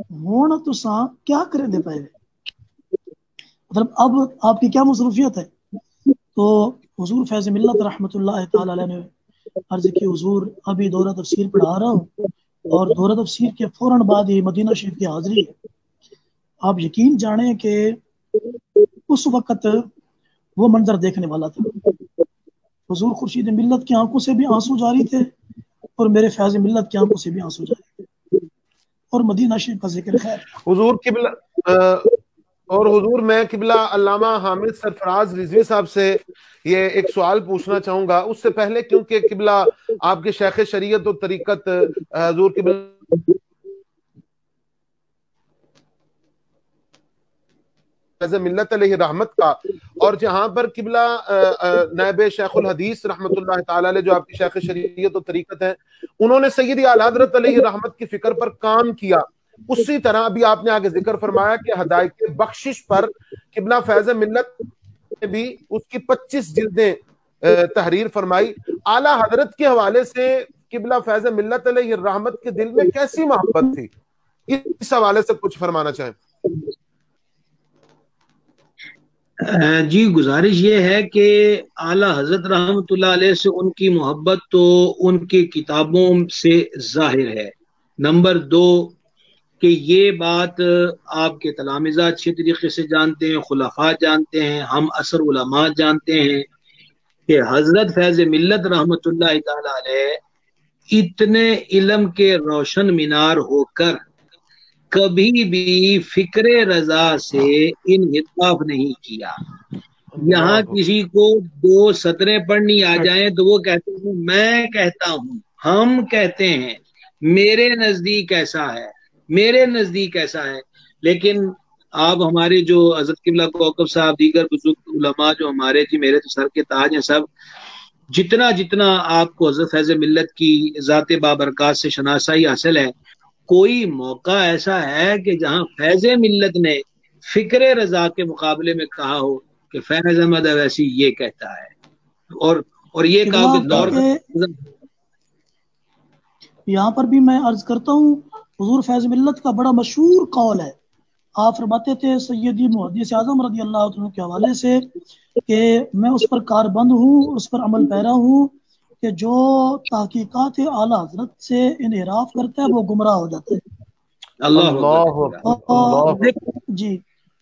Speaker 4: ہوں تو سا کیا کریں دے پائے مطلب اب آپ کی کیا مصروفیت ہے؟ تو حضور فیض ملت رحمت اللہ تعالی علیہ نے عرض کی، حضور، ابھی دورہ تفسیر پڑھا رہا ہوں اور دورہ تفسیر کے فوراً بعد ہی مدینہ شریف کی حاضری ہے۔ آپ یقین جانیں کہ اس وقت وہ منظر دیکھنے والا تھا۔ حضور خورشید ملت کی آنکھوں سے بھی آنسو جاری تھے اور میرے فیض ملت کی آنکھوں سے بھی آنسو جاری تھے۔ اور مدینہ شریف کا ذکر ہے۔
Speaker 1: حضور قبلہ اور حضور میں قبلہ علامہ حامد سرفراز رضوی صاحب سے یہ ایک سوال پوچھنا چاہوں گا۔ اس سے پہلے کیونکہ قبلہ آپ کے شیخ شریعت و طریقت، حضور قبلہ ملت علیہ رحمت کا۔ اور جہاں پر قبلہ نائب شیخ الحدیث رحمت اللہ تعالی علیہ، جو آپ کی شیخ شریعت و طریقت ہیں، انہوں نے سیدی حضرت علیہ رحمت کی فکر پر کام کیا۔ اسی طرح ابھی آپ نے آگے ذکر فرمایا کہ ہدایت بخشش پر قبلہ فیض ملت نے بھی اس کی پچیس جلدیں تحریر فرمائی۔ اعلیٰ حضرت کے حوالے سے قبلہ فیض ملت علیہ رحمت کے دل میں کیسی محبت تھی؟ اس حوالے سے کچھ فرمانا چاہیں۔
Speaker 6: جی گزارش یہ ہے کہ اعلی حضرت رحمت اللہ علیہ سے ان کی محبت تو ان کی کتابوں سے ظاہر ہے۔ نمبر دو کہ یہ بات آپ کے تلامزہ اچھے طریقے سے جانتے ہیں خلفاء جانتے ہیں ہم اثر علماء جانتے ہیں کہ حضرت فیض ملت رحمت اللہ تعالی علیہ اتنے علم کے روشن مینار ہو کر کبھی بھی فکر رضا سے انحطاف نہیں کیا۔ یہاں کسی کو دو سطریں پڑھنی آ جائیں تو وہ کہتے ہیں میں کہتا ہوں ہم کہتے ہیں میرے نزدیک ایسا ہے۔ میرے نزدیک ایسا ہے۔ لیکن آپ ہمارے جو حضرت قبلہ کوکب صاحب دیگر بزرگ علماء جو ہمارے جی میرے تو سر کے تاج ہیں سب جتنا جتنا آپ کو حضرت فیض ملت کی ذات بابرکات سے شناسائی حاصل ہے کوئی موقع ایسا ہے کہ جہاں فیض ملت نے فکر رضا کے مقابلے میں کہا ہو کہ فیض احمد ویسی یہ کہتا ہے۔ اور اور یہ کہا کہ دور
Speaker 4: یہاں پر بھی میں عرض کرتا ہوں حضور فیض ملت کا بڑا مشہور قول ہے۔ آپ فرماتے تھے سیدی محدث اعظم رضی اللہ عنہ کے حوالے سے کہ میں اس پر کار بند ہوں اس پر عمل پیرا ہوں کہ جو تحقیقات اعلیٰ حضرت سے انحراف کرتا ہے وہ گمراہ ہو جاتا ہے۔ اللہ جی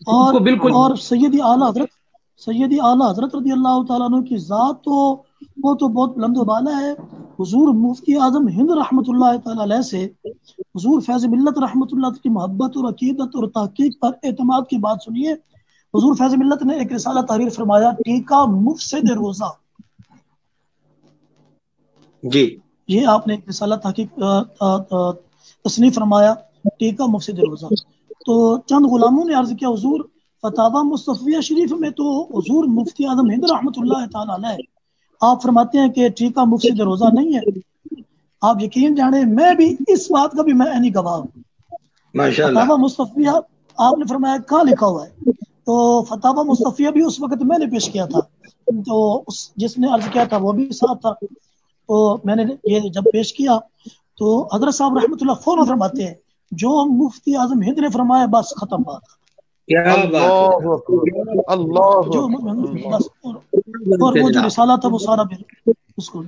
Speaker 4: اور بالکل اور سیدی اعلیٰ حضرت سیدی اعلیٰ حضرت رضی اللہ تعالیٰ عنہ کی ذات تو وہ تو بہت بلند و بالا ہے۔ حضور مفتی اعظم ہند رحمۃ اللہ تعالی علیہ سے حضور فیض ملت رحمۃ اللہ کی محبت اور عقیدت اور تحقیق پر اعتماد کی بات سنیے۔ حضور فیض ملت نے ایک رسالہ تحریر فرمایا ٹیکا مفسد روزہ۔
Speaker 6: جی۔
Speaker 4: یہ آپ نے ایک رسالہ تحقیق تصنیف فرمایا ٹیکا مفسد روزہ۔ تو چند غلاموں نے عرض کیا حضور فتح مصطفیہ شریف میں تو حضور مفتی اعظم ہند رحمۃ اللہ تعالی علیہ آپ فرماتے ہیں کہ ٹیکا مفسد روزہ نہیں ہے۔ آپ یقین جانے میں بھی اس بات کا بھی میں نہیں گواہ ہوں۔ فتح مصطفیہ آپ نے فرمایا کہاں لکھا ہوا ہے؟ تو فتح مصطفیہ بھی اس وقت میں نے پیش کیا تھا۔ تو جس نے عرض کیا تھا وہ بھی ساتھ تھا۔ تو میں نے یہ جب پیش کیا تو حضرت صاحب رحمۃ اللہ فوراً فرماتے ہیں جو مفتی اعظم ہند نے فرمایا بس ختم بات۔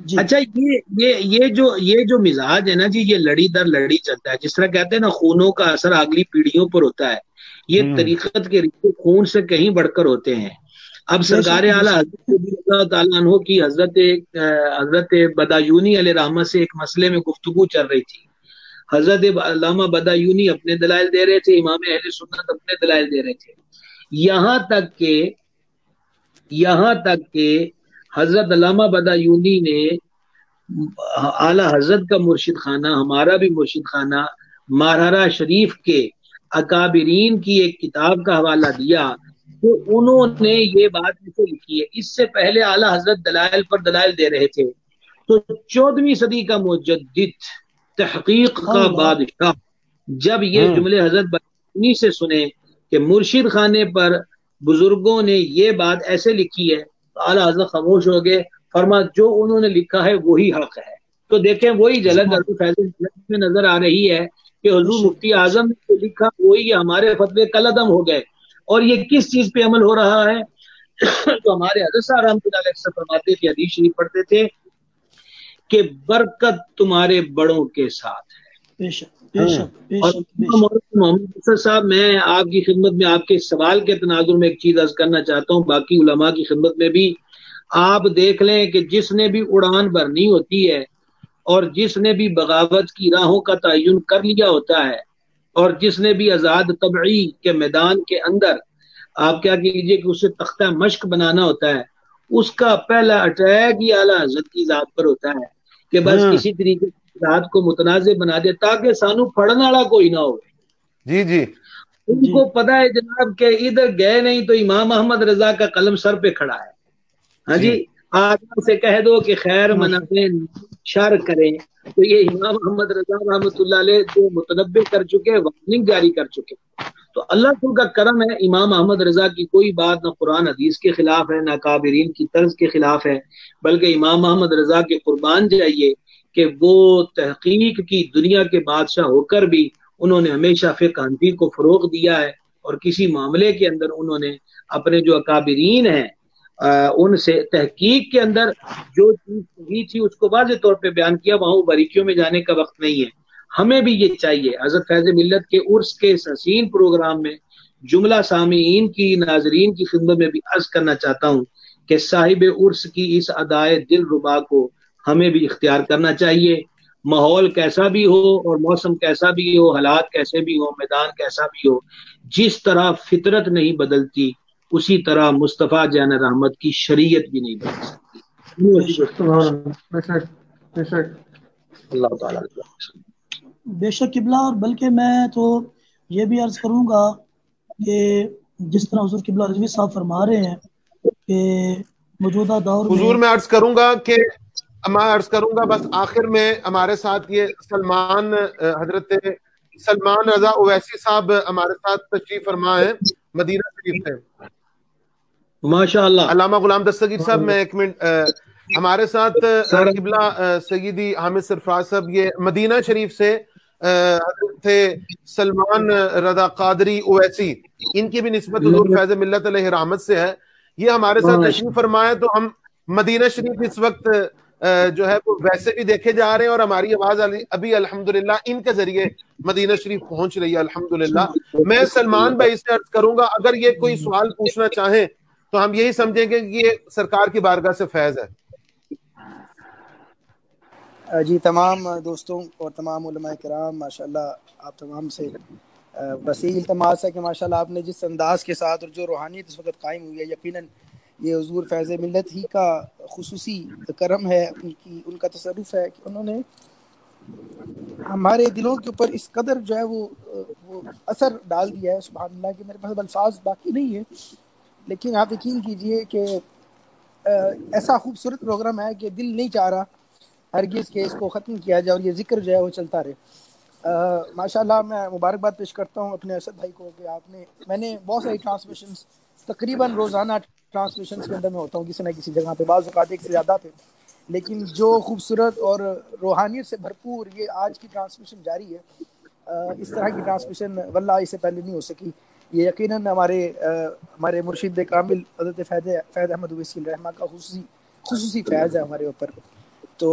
Speaker 6: جی۔ اچھا یہ یہ یہ جو یہ جو مزاج ہے نا جی یہ لڑی در لڑی چلتا ہے۔ جس طرح کہتے ہیں نا خونوں کا اثر اگلی پیڑھیوں پر ہوتا ہے۔ یہ طریقت کے خون سے کہیں بڑھ کر ہوتے ہیں۔ اب سرکار اعلیٰ حضرت تعالیٰ عنہ کی حضرت حضرت بدایونی علیہ رحمت سے ایک مسئلے میں گفتگو چل رہی تھی۔ حضرت علامہ بدایونی اپنے دلائل دے رہے تھے، امام اہل سنت اپنے دلائل دے رہے تھے۔ یہاں تک کہ، یہاں تک کہ حضرت علامہ بدایونی نے اعلی حضرت کا مرشد خانہ، ہمارا بھی مرشد خانہ مارہرا شریف کے اکابرین کی ایک کتاب کا حوالہ دیا تو انہوں نے یہ بات ایسے لکھی ہے۔ اس سے پہلے اعلیٰ حضرت دلائل پر دلائل دے رہے تھے۔ تو چودہویں صدی کا مجدد تحقیق کا بادشاہ۔ جب یہ ہاں۔ جملے حضرت بنی سے سنے کہ مرشد خانے پر بزرگوں نے یہ بات ایسے لکھی ہے تو اعلیٰ حضرت خاموش ہو گئے۔ فرما جو انہوں نے لکھا ہے وہی حق ہے۔ تو دیکھیں وہی جلد فیض میں نظر آ رہی ہے کہ حضور مفتی اعظم نے لکھا وہی ہمارے فتوے قلعم ہو گئے۔ اور یہ کس چیز پہ عمل ہو رہا ہے؟ تو ہمارے حضرت صاحب رحمۃ اللہ علیہ فرماتے تھے حدیث شریف پڑھتے تھے کہ برکت تمہارے بڑوں کے ساتھ ہے۔ اور محمد صاحب میں آپ کی خدمت میں آپ کے سوال کے تناظر میں ایک چیز عرض کرنا چاہتا ہوں باقی علماء کی خدمت میں بھی۔ آپ دیکھ لیں کہ جس نے بھی اڑان بھرنی ہوتی ہے اور جس نے بھی بغاوت کی راہوں کا تعین کر لیا ہوتا ہے اور جس نے بھی آزاد طبعی کے میدان کے اندر آپ کیا کیجیے کہ اسے تختہ مشق بنانا ہوتا ہے اس کا پہلا اٹیک ہی اعلیٰ حضرت کی ذات پر ہوتا ہے۔ کہ بس ہاں۔ کسی طریقے ذات کو متنازع بنا دے تاکہ سانو پڑھنے والا کوئی نہ ہو۔
Speaker 1: جی جی۔
Speaker 6: ان کو پتا ہے جناب کہ ادھر گئے نہیں تو امام محمد رضا کا قلم سر پہ کھڑا ہے۔ ہاں جی آدم سے کہہ دو کہ خیر منافع شر کریں۔ تو یہ امام محمد رضا رحمۃ اللہ علیہ جو متنبع کر چکے وارننگ جاری کر چکے تو اللہ تعالیٰ کا کرم ہے، امام محمد رضا کی کوئی بات نہ قرآن حدیث کے خلاف ہے، نہ کابرین کی طرز کے خلاف ہے، بلکہ امام محمد رضا کے قربان جائیے کہ وہ تحقیق کی دنیا کے بادشاہ ہو کر بھی انہوں نے ہمیشہ فقہ حنفی کو فروغ دیا ہے اور کسی معاملے کے اندر انہوں نے اپنے جو اکابرین ہیں ان سے تحقیق کے اندر جو چیز صحیح تھی، اس کو واضح طور پہ بیان کیا، وہاں باریکیوں میں جانے کا وقت نہیں ہے۔ ہمیں بھی یہ چاہیے۔ حضرت فیض ملت کے عرس کے حسین پروگرام میں جملہ سامعین کی ناظرین کی خدمت میں بھی عرض کرنا چاہتا ہوں کہ صاحب عرس کی اس ادائے دل ربا کو ہمیں بھی اختیار کرنا چاہیے۔ ماحول کیسا بھی ہو اور موسم کیسا بھی ہو حالات کیسے بھی ہو میدان کیسا بھی ہو جس طرح فطرت نہیں بدلتی اسی طرح مصطفیٰ جین رحمت کی شریعت بھی نہیں بدل
Speaker 3: سکتی۔
Speaker 6: اللہ تعالیٰ۔
Speaker 4: بے شک قبلہ اور بلکہ میں تو یہ بھی عرض کروں گا کہ جس طرح حضور قبلہ رضوی صاحب فرما رہے ہیں کہ موجودہ دور
Speaker 1: حضور میں عرض کروں گا کہ میں عرض کروں گا بس آخر میں ہمارے ساتھ یہ سلمان حضرت سلمان رضا اویسی صاحب ہمارے ساتھ تشریف فرما ہے مدینہ شریف سے۔
Speaker 6: ماشاء اللہ
Speaker 1: علامہ غلام دستگیر صاحب میں ایک منٹ ہمارے ساتھ قبلہ سیدی حامد سرفراز صاحب یہ مدینہ شریف سے حضرت سلمان رضا قادری اویسی ان کی بھی نسبت حضور فیض ملت علیہ رحمت سے ہے۔ یہ ہمارے ساتھ تشریف فرمائے تو ہم مدینہ شریف اس وقت جو ہے وہ ویسے بھی دیکھے جا رہے ہیں اور ہماری آواز ابھی الحمدللہ ان کے ذریعے مدینہ شریف پہنچ رہی ہے۔ الحمدللہ۔ میں سلمان بھائی سے عرض کروں گا اگر یہ کوئی سوال پوچھنا چاہیں تو ہم یہی سمجھیں گے کہ یہ سرکار کی بارگاہ سے فیض ہے۔
Speaker 5: جی تمام دوستوں اور تمام علماء کرام، ماشاءاللہ آپ تمام سے وسیع التماس ہے کہ ماشاءاللہ آپ نے جس انداز کے ساتھ اور جو روحانیت اس وقت قائم ہوئی ہے، یقیناً یہ حضور فیض ملت ہی کا خصوصی کرم ہے، ان کی، ان کا تصرف ہے کہ انہوں نے ہمارے دلوں کے اوپر اس قدر جو ہے وہ وہ اثر ڈال دیا ہے، سبحان اللہ، کہ میرے پاس الفاظ باقی نہیں ہے لیکن آپ یقین کیجیے کہ ایسا خوبصورت پروگرام ہے کہ دل نہیں چاہ رہا ہرگز کے اس کو ختم کیا جائے اور یہ ذکر جو ہے وہ چلتا رہے۔ ماشاء اللہ میں مبارکباد پیش کرتا ہوں اپنے اسد بھائی کو کہ آپ نے، میں نے بہت ساری ٹرانسمیشنس تقریباً روزانہ ٹرانسمیشنس کے اندر میں ہوتا ہوں، کسی نہ کسی جگہ پہ، بعض اوقات ایک سے زیادہ تھے لیکن جو خوبصورت اور روحانیت سے بھرپور یہ آج کی ٹرانسمیشن جاری ہے اس طرح کی ٹرانسمیشن واللہ اس سے پہلے نہیں ہو سکی۔ یہ یقیناً ہمارے ہمارے مرشد کامل حضرت فیض فیض احمد ویسی الرحمہ کا خصوصی خصوصی فیض ہے ہمارے اوپر۔ تو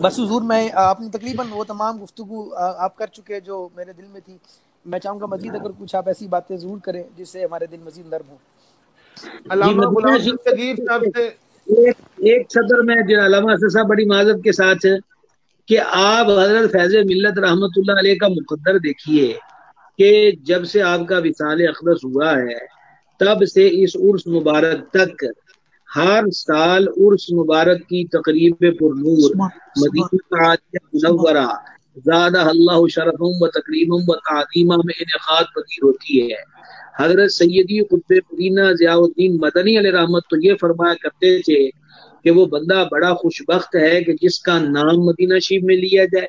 Speaker 5: بس حضور میں آپ نے تقریباً وہ تمام گفتگو آپ کر چکے جو میرے دل میں تھی۔ میں چاہوں گا مزید اگر کچھ آپ ایسی باتیں ضرور کریں جس سے ہمارے دل مزید نرم ہو
Speaker 1: علامہ غلام دستگیر صاحب سے
Speaker 6: ایک صدر میں جو علامہ صاحب بڑی معذرت کے ساتھ کہ آپ حضرت فیض ملت رحمت اللہ علیہ کا مقدر دیکھیے کہ جب سے آپ کا وصال اقدس ہوا ہے تب سے اس عرس مبارک تک ہر سال عرس مبارک کی تقریب پر نور مدینہ منورہ زیادہ اللہ شرفم و تقریب و تعظیمہ میں انعقاد پذیر ہوتی ہے۔ حضرت سیدی قطب مدینہ ضیاء الدین مدنی علیہ رحمت تو یہ فرمایا کرتے تھے کہ وہ بندہ بڑا خوش بخت ہے کہ جس کا نام مدینہ شریف میں لیا جائے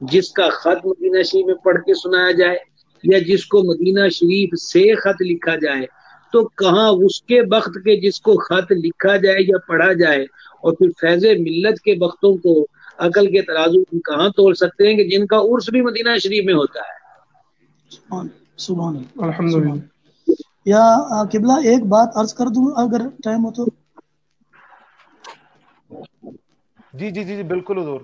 Speaker 6: جس کا خط مدینہ شریف میں پڑھ کے سنایا جائے یا جس کو مدینہ شریف سے خط لکھا جائے۔ تو کہاں اس کے وقت کے جس کو خط لکھا جائے یا پڑھا جائے اور پھر فیض ملت کے وقتوں کو عقل کے ترازو کہاں توڑ سکتے ہیں کہ جن کا عرس بھی مدینہ شریف میں ہوتا ہے؟
Speaker 4: سبحان
Speaker 3: الحمدللہ۔
Speaker 4: یا قبلہ ایک بات عرض کر دوں اگر ٹائم ہو تو۔
Speaker 1: جی جی جی جی بالکل حضور۔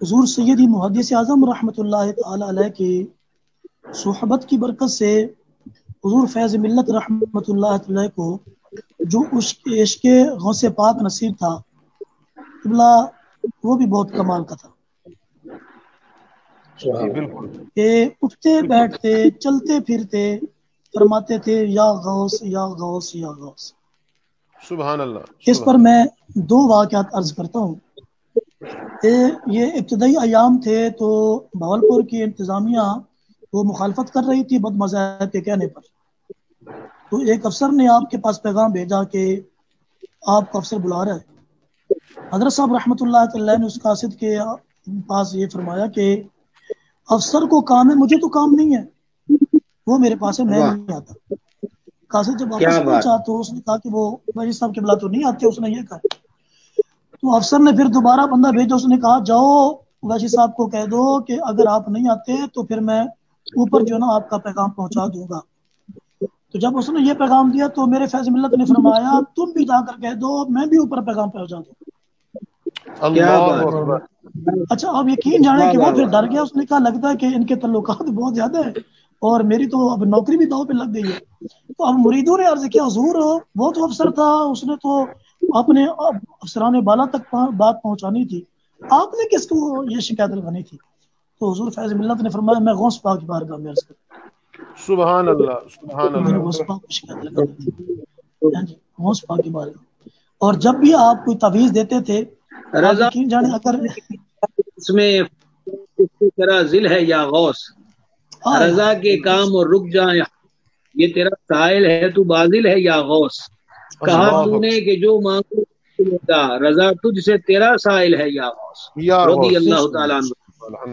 Speaker 4: حضور سیدی محدث اعظم رحمۃ اللہ تعالی علیہ کی صحبت کی برکت سے حضور فیض ملت رحمۃ اللہ علیہ کو جو عشق غوث پاک نصیب تھا قبلہ وہ بھی بہت کمال کا تھا۔ کہ اٹھتے بیٹھتے چلتے پھرتے فرماتے تھے یا غوث یا غوث یا غوث۔
Speaker 1: سبحان اللہ
Speaker 4: اس پر میں دو واقعات عرض کرتا ہوں۔ یہ ابتدائی ایام تھے تو بھاولپور کی انتظامیہ وہ مخالفت کر رہی تھی بد مذہب کے کہنے پر۔ تو ایک افسر نے آپ کے پاس پیغام بھیجا کہ آپ کو افسر بلا رہا ہے حضرت صاحب رحمۃ اللہ اللہ نے اس قاصد کے پاس یہ فرمایا کہ افسر کو کام ہے مجھے تو کام نہیں ہے۔ وہ میرے پاس ہے میں نہیں آتا۔ قاصد جب واپس پہنچا تو اس نے کہا کہ وہ بھائی صاحب کے بلا تو نہیں آتے اس نے یہ کہا۔ تو افسر نے پھر دوبارہ بندہ بھیجا اس نے کہا جاؤ ویشی صاحب کو کہہ دو کہ اگر آپ نہیں آتے تو پھر میں اوپر جو نا آپ کا پیغام پہنچا دوں گا۔ تو جب اس نے یہ پیغام دیا تو میرے فیض ملت نے فرمایا تم بھی جا کر کہہ دو میں بھی اوپر پیغام پہنچا دوں۔ اچھا آپ یقین جانے کہ وہ پھر ڈر گیا اس نے کہا لگتا ہے کہ ان کے تعلقات بہت زیادہ ہیں اور میری تو اب نوکری بھی داؤ پہ لگ گئی ہے۔ تو اب مریدوں نے عرض کیا حضور وہ تو افسر تھا اس نے تو اپنے افسران بالا تک بات پہنچانی تھی۔ آپ نے کس کو یہ شکایت لگانی تھی؟ تو حضور فیض ملت نے فرمایا میں غوث پاک کی بارگاہ میں عرض کرتا
Speaker 1: سبحان اللہ سبحان اللہ۔
Speaker 4: غوث پاک کو شکایت لگانی تھی۔ ہاں جی غوث پاک کی بارگاہ۔ اور جب بھی آپ کوئی تعویذ دیتے تھے
Speaker 6: رضا
Speaker 4: جانے اگر
Speaker 6: اس میں اس کی طرح ذل ہے یا غوث؟ رضا کے کام اور رک جائیں۔ یہ تیرا سائل ہے تو بازل ہے یا غوث؟ کہا تو نے کہ جو مانگو رضا تجھ سے تیرا سائل ہے یا رضی اللہ تعالیٰ عنہ۔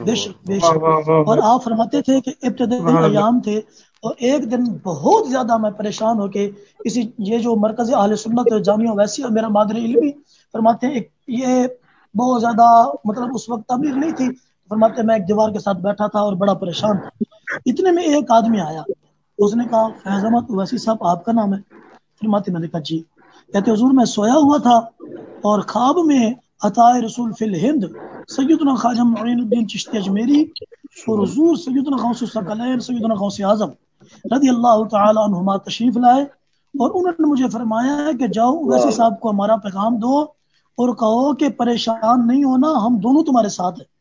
Speaker 4: بے شک بے شک۔ اور آپ فرماتے تھے کہ ابتدائی ایام تھے اور ایک دن بہت زیادہ میں پریشان ہو کے کسی یہ جو مرکز اہل سنت جامعہ ویسی اور میرا مادری علمی فرماتے ہیں یہ بہت زیادہ مطلب اس وقت تعمیر نہیں تھی۔ فرماتے ہیں میں ایک دیوار کے ساتھ بیٹھا تھا اور بڑا پریشان تھا۔ اتنے میں ایک آدمی آیا۔ اس نے کہا فیض احمد ویسی صاحب آپ کا نام ہے۔ فرماتے میں نے کہا جی۔ کہتے حضور میں سویا ہوا تھا اور خواب میں عطا رسول فی الہند سیدنا خواجہ معین الدین چشتی اجمیری اور حضور سیدنا غوث الثقلین سیدنا غوث اعظم رضی اللہ تعالی عنہما تشریف لائے اور انہوں نے مجھے فرمایا ہے کہ جاؤ ویسے صاحب کو ہمارا پیغام دو اور کہو کہ پریشان نہیں ہونا ہم دونوں تمہارے ساتھ ہیں۔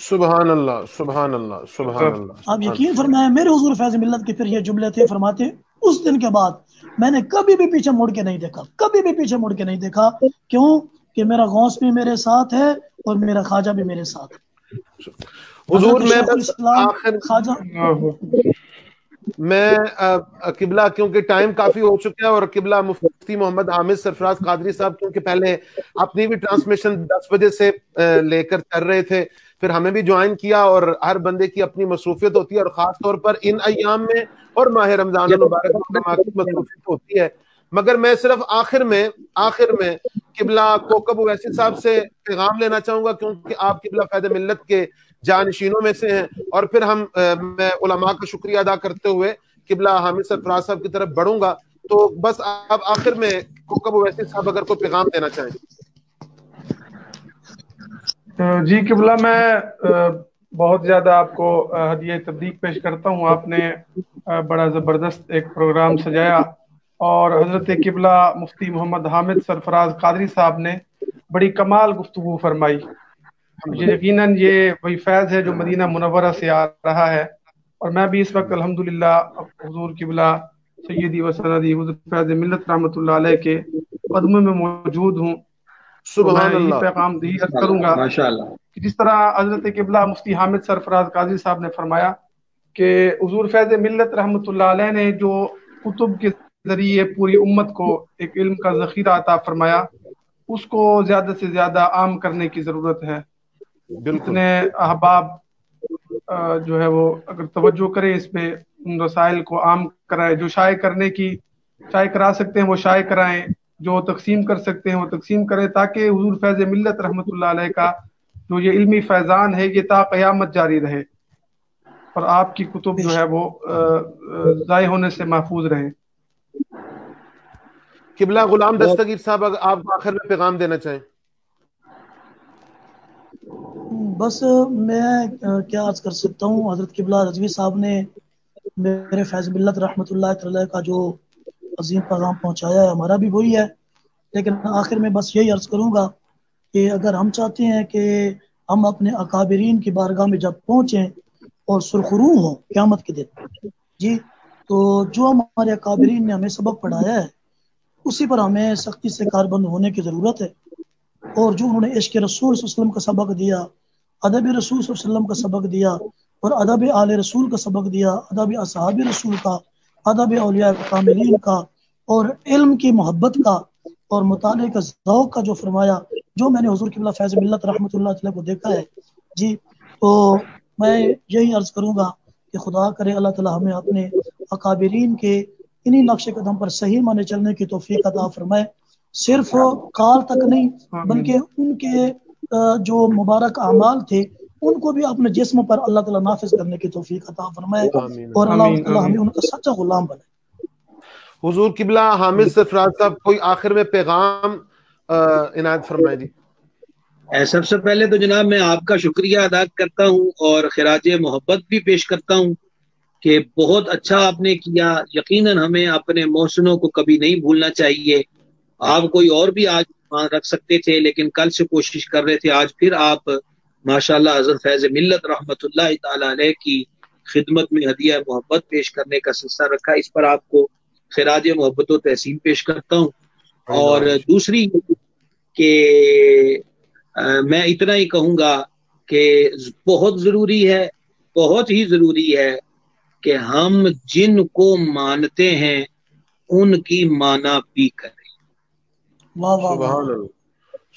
Speaker 1: سبحان اللہ سبحان اللہ سبحان اللہ۔
Speaker 4: آپ یقین فرمایا میرے حضور فیض ملت کے پھر یہ جملے تھے فرماتے اس دن کے بعد میں نے کبھی بھی پیچھے مڑ کے نہیں دیکھا کبھی بھی پیچھے مڑ کے نہیں دیکھا۔ کیوں؟ کہ میرا غوث بھی میرے ساتھ ہے اور میرا خواجہ بھی میرے ساتھ ہے۔
Speaker 1: حضور میں بس آخر
Speaker 4: خواجہ
Speaker 1: میں قبلہ کیونکہ ٹائم کافی ہو چکا ہے اور قبلہ مفتی محمد حامد سرفراز قادری صاحب کیونکہ پہلے اپنی بھی ٹرانسمیشن دس بجے سے لے کر کر رہے تھے، پھر ہمیں بھی جوائن کیا اور ہر بندے کی اپنی مصروفیت ہوتی ہے اور خاص طور پر ان ایام میں اور ماہ رمضان المبارک میں مصروفیت ہوتی ہے۔ مگر میں صرف آخر میں آخر میں قبلہ کوکب ویسی صاحب سے پیغام لینا چاہوں گا کیونکہ آپ قبلہ فید ملت کے جانشینوں میں سے ہیں۔ اور پھر ہم میں علماء کا شکریہ ادا کرتے ہوئے قبلہ حامد سرفراز صاحب کی طرف بڑھوں گا۔ تو بس آپ آخر میں کوکب ویسی صاحب اگر کوئی پیغام دینا چاہیں۔
Speaker 3: جی قبلہ میں بہت زیادہ آپ کو ہدیہ تبدیق پیش کرتا ہوں۔ آپ نے بڑا زبردست ایک پروگرام سجایا۔ اور حضرت قبلہ مفتی محمد حامد سرفراز قادری صاحب نے بڑی کمال گفتگو فرمائی۔ یقیناً یہ وہی فیض ہے جو مدینہ منورہ سے آ رہا ہے اور میں بھی اس وقت الحمدللہ حضور قبلہ سیدی و سندی حضرت فیض ملت رحمۃ اللہ علیہ کے قدموں میں موجود ہوں۔
Speaker 1: سبحان اللہ۔
Speaker 3: پیغام عرض کروں گا کہ جس طرح حضرت قبلہ مفتی حامد سرفراز قاضی صاحب نے فرمایا کہ حضور فیض ملت رحمۃ اللہ علیہ نے جو کتب کے ذریعے پوری امت کو ایک علم کا ذخیرہ عطا فرمایا اس کو زیادہ سے زیادہ عام کرنے کی ضرورت ہے۔ اتنے احباب جو ہے وہ اگر توجہ کرے اس پہ ان رسائل کو عام کرائے جو شائع کرنے کی شائع کرا سکتے ہیں وہ شائع کرائیں جو تقسیم کر سکتے ہیں وہ تقسیم کریں تاکہ حضور فیض ملت رحمۃ اللہ علیہ کا جو یہ علمی فیضان ہے یہ تا قیامت جاری رہے۔ اور آپ کی کتب جو ہے وہ ضائع ہونے سے محفوظ رہے
Speaker 1: قبلہ غلام دستگیر صاحب اگر آپ آخر میں پیغام دینا چاہیں۔
Speaker 4: بس میں کیا عرض کر سکتا ہوں؟ حضرت قبلہ رضوی صاحب نے میرے فیض ملت رحمۃ اللہ تعالی کا جو عظیم پیغام پہنچایا ہے، ہمارا بھی وہی ہے، لیکن آخر میں بس یہی عرض کروں گا کہ اگر ہم چاہتے ہیں کہ ہم اپنے اکابرین کی بارگاہ میں جب پہنچیں اور سرخرو ہوں قیامت کے دن جی تو جو ہمارے اکابرین نے ہمیں سبق پڑھایا ہے، اسی پر ہمیں سختی سے کاربند ہونے کی ضرورت ہے، اور جو انہوں نے عشق رسول صلی اللہ علیہ وسلم کا سبق دیا ادب رسول صلی اللہ علیہ وسلم کا سبق دیا اور ادب آل رسول کا سبق دیا ادب اصحاب رسول کا ادب اولیاء کاملین کا اور علم کی محبت کا اور مطالعے کا ذوق کا جو فرمایا جو میں نے حضور قبلہ فیض ملت رحمۃ اللہ علیہ کو دیکھا ہے۔ جی تو میں یہی عرض کروں گا کہ خدا کرے اللہ تعالیٰ ہمیں اپنے اکابرین کے انہی نقش قدم پر صحیح مانے چلنے کی توفیق عطا فرمائے۔ صرف کال تک نہیں بلکہ ان کے جو مبارک اعمال تھے ان کو بھی اپنے جسم پر اللہ تعالیٰ نافذ کرنے کی توفیق عطا فرمائے اور اللہ تعالیٰ ہمیں ان کا سچا غلام بنے
Speaker 1: حضور قبلہ حامد سفراد صاحب کوئی آخر میں پیغام عنایت فرمائے جی۔
Speaker 6: سب سے پہلے تو جناب میں آپ کا شکریہ ادا کرتا ہوں اور خراج محبت بھی پیش کرتا ہوں کہ بہت اچھا آپ نے کیا۔ یقیناً ہمیں اپنے محسنوں کو کبھی نہیں بھولنا چاہیے۔ آپ کوئی اور بھی آج رکھ سکتے تھے لیکن کل سے کوشش کر رہے تھے آج پھر آپ ماشاء اللہ حضرت فیض ملت رحمت اللہ تعالی علیہ کی خدمت میں ہدیہ محبت پیش کرنے کا سلسلہ رکھا۔ اس پر آپ کو خراج محبت و تحسین پیش کرتا ہوں۔ اور دوسری کہ میں اتنا ہی کہوں گا کہ بہت ضروری ہے بہت ہی ضروری ہے کہ ہم جن کو مانتے ہیں ان کی مانا بھی کریں۔
Speaker 1: سبحان اللہ.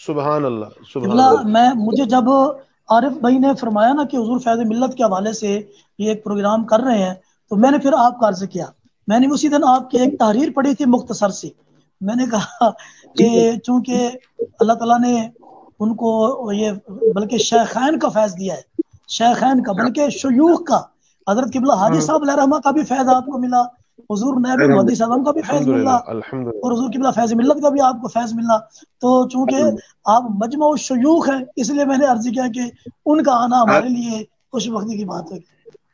Speaker 4: سبحان اللہ میں مجھے جب عارف بھائی نے فرمایا نا کہ حضور فیض ملت کے حوالے سے یہ ایک پروگرام کر رہے ہیں تو میں نے پھر آپ کا عرض کیا۔ میں نے اسی دن آپ کی ایک تحریر پڑھی تھی مختصر سی۔ میں نے کہا کہ چونکہ اللہ تعالیٰ نے ان کو یہ بلکہ شیخین کا فیض دیا ہے شیخین کا بلکہ شیوخ کا۔ حضرت قبلہ حاجی ہاں۔ صاحب علیہ رحمہ کا بھی فیض آپ کو ملا۔ حضور نیب محدی صاحب کا بھی فیض ملا اور حضور قبلہ فیض ملت کا بھی آپ کو فیض ملا۔ تو چونکہ آپ مجمع شیوخ ہیں اس لیے میں نے عرض کیا کہ ان کا آنا ہمارے لیے خوش وقتی کی بات ہے۔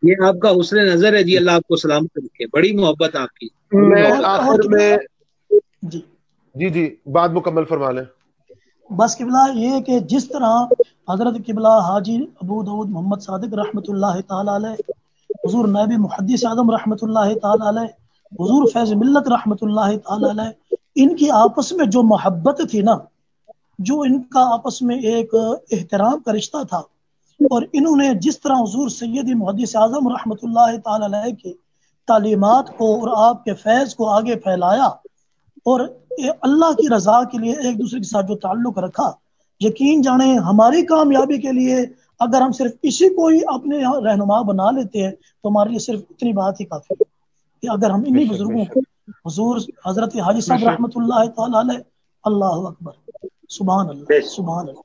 Speaker 6: یہ آپ کا حسن نظر ہے جی اللہ آپ کو سلامت رکھے۔ بڑی محبت آپ کی۔
Speaker 1: میں آخر میں جی۔ جی جی بات مکمل فرما لیں۔
Speaker 4: بس قبلہ یہ کہ جس طرح حضرت قبلہ حاجی ابو دعود محمد صادق رحمۃ اللہ تعالی علیہ حضور نبی محدث اعظم رحمۃ اللہ تعالی علیہ، حضور فیض ملت رحمۃ اللہ تعالی علیہ، ان کی آپس میں جو محبت تھی نا، جو ان کا آپس میں ایک احترام کا رشتہ تھا، اور انہوں نے جس طرح حضور سید محدث اعظم رحمۃ اللہ تعالی علیہ کی تعلیمات کو اور آپ کے فیض کو آگے پھیلایا، اور اللہ کی رضا کے لیے ایک دوسرے کے ساتھ جو تعلق رکھا، یقین جانے ہماری کامیابی کے لیے اگر ہم صرف اسی کو ہی اپنے رہنما بنا لیتے ہیں تو ہمارے لیے صرف اتنی بات ہی کافی ہے کہ اگر ہم انہیں بزرگوں کو حضور حضرت حاجی صاحب رحمۃ اللہ تعالی اللہ اکبر سبحان اللہ سبحان اللہ۔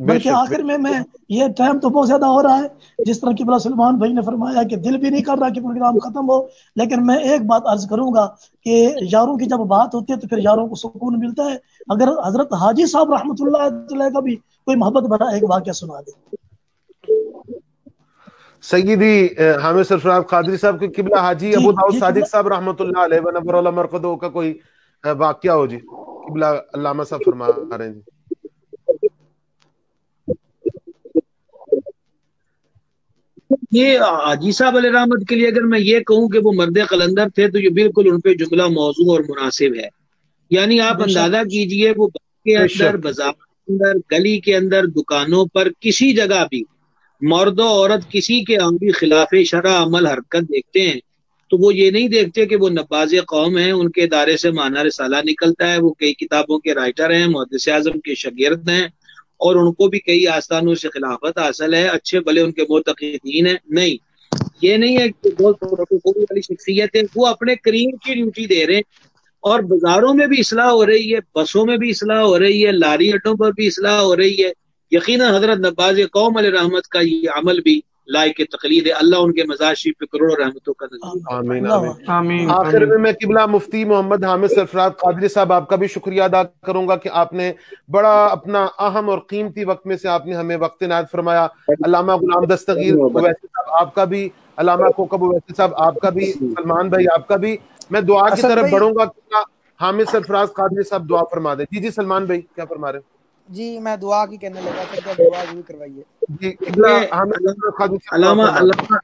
Speaker 4: بلکہ آخر میں میں یہ ٹائم تو بہت زیادہ ہو رہا ہے جس طرح کی بلا سلمان بھائی نے فرمایا کہ دل بھی نہیں کر رہا کہ پروگرام ختم ہو لیکن میں ایک بات عرض کروں گا کہ یاروں کی جب بات ہوتی ہے تو پھر یاروں کو سکون ملتا ہے۔ اگر حضرت حاجی صاحب رحمۃ اللہ کا بھی کوئی محبت بڑا ایک واقعہ سنا دے
Speaker 1: سیدی حامد سرفراز قادری صاحب کی قبلہ حاجی جی، ابو داؤد جی، صادق صاحب رحمۃ اللہ علیہ ونبر اللہ مرقدو کا کوئی واقعہ ہو جی۔ قبلہ علامہ صاحب فرما رہے ہیں جی۔
Speaker 6: یہ حاجی صاحب علیہ رحمت کے لیے اگر میں یہ کہوں کہ وہ مرد قلندر تھے تو یہ بالکل ان پہ جملہ موضوع اور مناسب ہے۔ یعنی آپ اندازہ کیجیے وہ کے اندر بازار کے اندر گلی کے اندر دکانوں پر کسی جگہ بھی مرد و عورت کسی کے ہم بھی خلاف شرح عمل حرکت دیکھتے ہیں، تو وہ یہ نہیں دیکھتے کہ وہ نباز قوم ہیں، ان کے ادارے سے مانا رسالہ نکلتا ہے، وہ کئی کتابوں کے رائٹر ہیں، محدث اعظم کے شگرد ہیں، اور ان کو بھی کئی آستانوں سے خلافت حاصل ہے، اچھے بھلے ان کے متقدین ہیں، نہیں۔ یہ نہیں ہے کہ بہت والی شخصیت ہے، وہ اپنے کریم کی ڈیوٹی دے رہے ہیں، اور بازاروں میں بھی اصلاح ہو رہی ہے، بسوں میں بھی اصلاح ہو رہی ہے لاری اڈوں پر بھی اصلاح ہو رہی ہے۔ یقیناً حضرت نباز قوم علیہ رحمت کا یہ عمل بھی لائق تقلید ہے اللہ ان کے مزاج شریف پہ کروڑوں رحمتوں کا
Speaker 1: آمین آمین آخر میں میں قبلہ مفتی محمد حامد سرفراز قادری صاحب آپ کا بھی شکریہ ادا کروں گا کہ آپ نے بڑا اپنا اہم اور قیمتی وقت میں سے آپ نے ہمیں وقت عنایت فرمایا۔ علامہ غلام دستگیر صاحب آپ کا بھی علامہ کوکب اویسی صاحب آپ کا بھی سلمان بھائی آپ کا بھی۔ میں دعا کی طرف بڑھوں گا حامد سرفراز قادری صاحب دعا فرما دیں۔ جی جی سلمان بھائی کیا فرما رہے ہیں؟
Speaker 5: جی میں دعا کی کہنے لگا تھا کہ دعا ضرور کروائیے۔ جی
Speaker 6: علامہ علامہ۔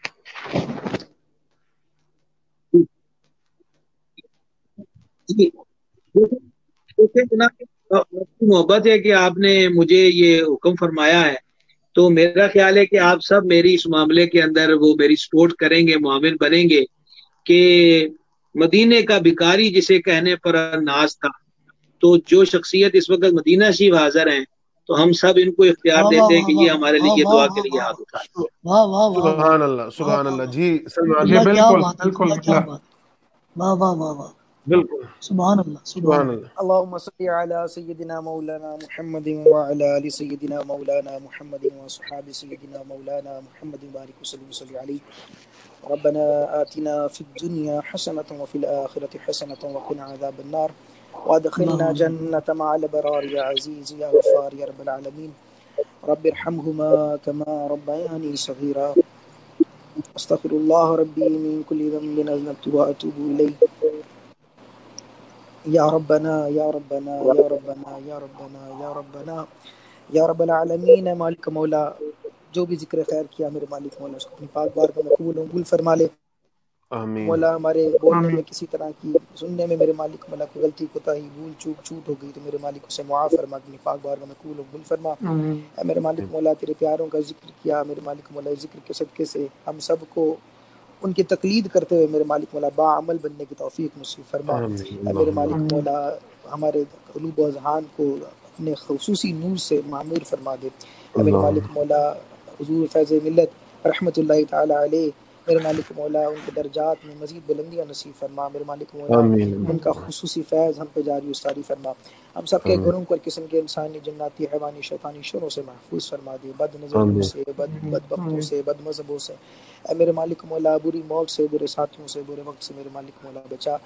Speaker 6: جی محبت ہے کہ آپ نے مجھے یہ حکم فرمایا ہے۔ تو میرا خیال ہے کہ آپ سب میری اس معاملے کے اندر وہ میری سپورٹ کریں گے معاون بنیں گے کہ مدینے کا بھکاری جسے کہنے پر ناز تھا۔ تو جو شخصیت اس وقت مدینہ شیف حاضر ہیں تو ہم سب ان کو اختیار دیتے ہیں کہ یہ ہمارے لیے دعا کے لیے ہاتھ اٹھائے۔
Speaker 1: سبحان اللہ سبحان اللہ جی
Speaker 4: واہ واہ واہ واہ
Speaker 1: بالکل
Speaker 4: سبحان اللہ
Speaker 1: سبحان اللہ۔
Speaker 5: اللهم صل على سيدنا مولانا محمد وعلى ال سيدنا مولانا محمد وصحاب سيدنا مولانا محمد بارك وسلم وصلي عليه ربنا آتنا في الدنيا حسنة وفي الآخرة حسنة وقنا عذاب النار۔ وادخلنا جنة مع الأبرار يا عزيز يا غفار يا رب العالمين. رب ارحمهما كما ربياني صغيرا. استغفر الله ربي من كل ذنب أذنبت وأتوب إليه. یا ربنا یا ربنا یا ربنا یا ربنا یا ربنا. یا رب العالمین مالک مولا جو بھی ذکر خیر کیا میرے مالک مولا اس کو اپنی پاک بار میں قبول و قبول فرما لے۔ مولا ہمارے بولنے میں کسی طرح کی سننے میں میرے مالک مولا کوئی غلطی کوتاہی بھول چوک چھوٹ ہو گئی تو میرے مالک اسے معاف فرما اپنی پاک بار میں قبول و قبول فرما۔ اے میرے مالک مولا تیرے پیاروں کا ذکر کیا میرے مالک مولا ذکر کے صدقے سے ہم سب کو ان کی تقلید کرتے ہوئے میرے مالک مولا با عمل بننے کی توفیق نصیب فرما۔ اے میرے مالک مولا ہمارے قلوب و اذہان کو اپنے خصوصی نور سے معمور فرما دے۔ اے میرے مالک مولا حضور فیض ملت رحمۃ اللہ تعالی علیہ میرے مالک مولا ان کے درجات میں مزید بلندیاں نصیب فرما میرے مالک مولا ان کا خصوصی فیض ہم پہ جاری استاری فرما۔ ہم سب کے گھروں کو قسم کے انسانی جناتی حیوانی شیطانی شروں سے محفوظ فرما دے۔ بد نظروں سے بد بد وقتوں سے بد مذہبوں سے۔ اے میرے مالک مولا بری موت سے برے ساتھیوں سے برے وقت سے میرے مالک مولا بچا۔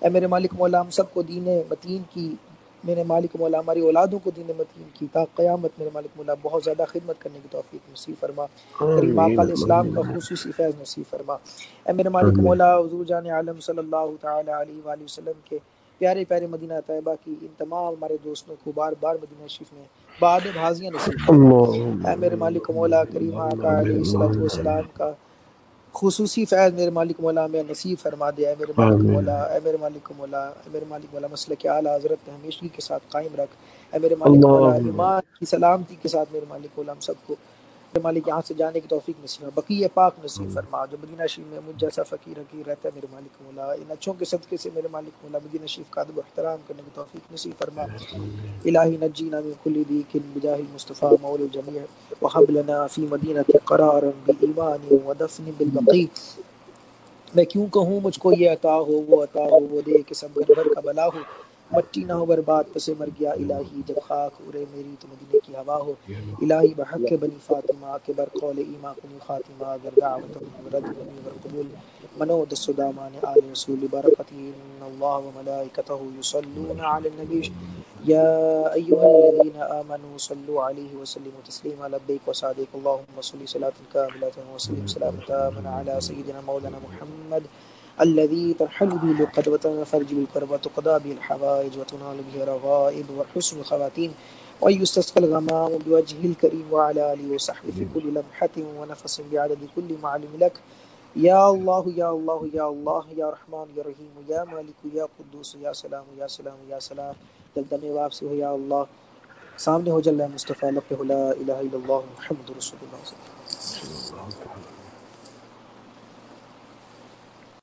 Speaker 5: اے میرے مالک مولا ہم سب کو دین متین کی میرے مالک مولا ہماری اولادوں کو دین متین کی تا قیامت میرے مالک مولا بہت زیادہ خدمت کرنے کی توفیق نصیب فرما۔ کریم آقا علیہ السلام کا خصوصی فیض نصیب فرما۔ اے میرے مالک مولا حضور جان عالم صلی اللہ تعالی علیہ وآلہ وسلم کے پیارے پیارے مدینہ طیبہ کی ان تمام ہمارے دوستوں کو بار بار مدینہ شریف میں بعد بھازیاں نصیب فرما۔ اے میرے مالک مولا کریم آقا علیہ والسلام کا خصوصی فیض میرے مالک مولا میں نصیب فرما دے اے میرے مالک مولا اے میرے مالک مولا اے میرے مالک مولا مسئلہ کے اعلیٰ حضرت ہمیشگی کے ساتھ قائم رکھ اے میرے مالک مولا ایمان کی سلامتی کے ساتھ میرے مالک مولا ہم سب کو مالک یہاں سے جانے کی توفیق نصیب بقیہ پاک نصیب فرما جو مدینہ شریف میں مجھ جیسا فقیر حقیر رہتا ہے میرے مالک مولا ان اچھوں کے صدقے سے میرے مالک مولا مدینہ شریف کا ادب احترام کرنے کی توفیق نصیب فرما۔ الہی نجینا من کل ذیک بجاہ المصطفیٰ مول الجمیع وحب لنا فی مدینہ قرارا بایمان ودفن بالبقیع میں کیوں کہوں مجھ کو یہ عطا ہو وہ عطا ہو وہ دے کہ سب گھر بھر کا بلا ہو۔ مٹی نہ ہو، برباد، پسے مر گیا۔ الہی، جب خاک اڑے میری تو مدینے کی ہوا ہو۔ الہی، بحق بنی فاطمہ، کے بر قول ایما کنی خاتمہ، اگر دعوت رد کنی ور قبول۔ منو دس دامان آل رسول برکتی ان اللہ و ملائکتہ یصلون علی النبی۔ یا ایها الذین آمنوا صلوا علیہ وسلم تسلیما، لبیک وصادق اللہم صلی صلاة کاملة وسلم سلامتا من علی سیدنا مولانا محمد الذي ترحل به لقد وتنفرج بالكرب تقضى به الحوائج وتنال به الرغائب وحسن الخواتيم ويستسقى الغمام بوجهه الكريم وعلى آله وصحبه في كل لمحة ونفس بعدد كل معلم لك. یا اللہ یا اللہ یا اللہ یا رحمان یا رحیم یا مالک یا قدوس یا سلام یا سلام یا سلام. دلدل واپس ہو یا اللہ. سامنے ہو جل مصطفیٰ لقہ لا الہ الا اللہ محمد رسول اللہ. صلی اللہ علیہ وسلم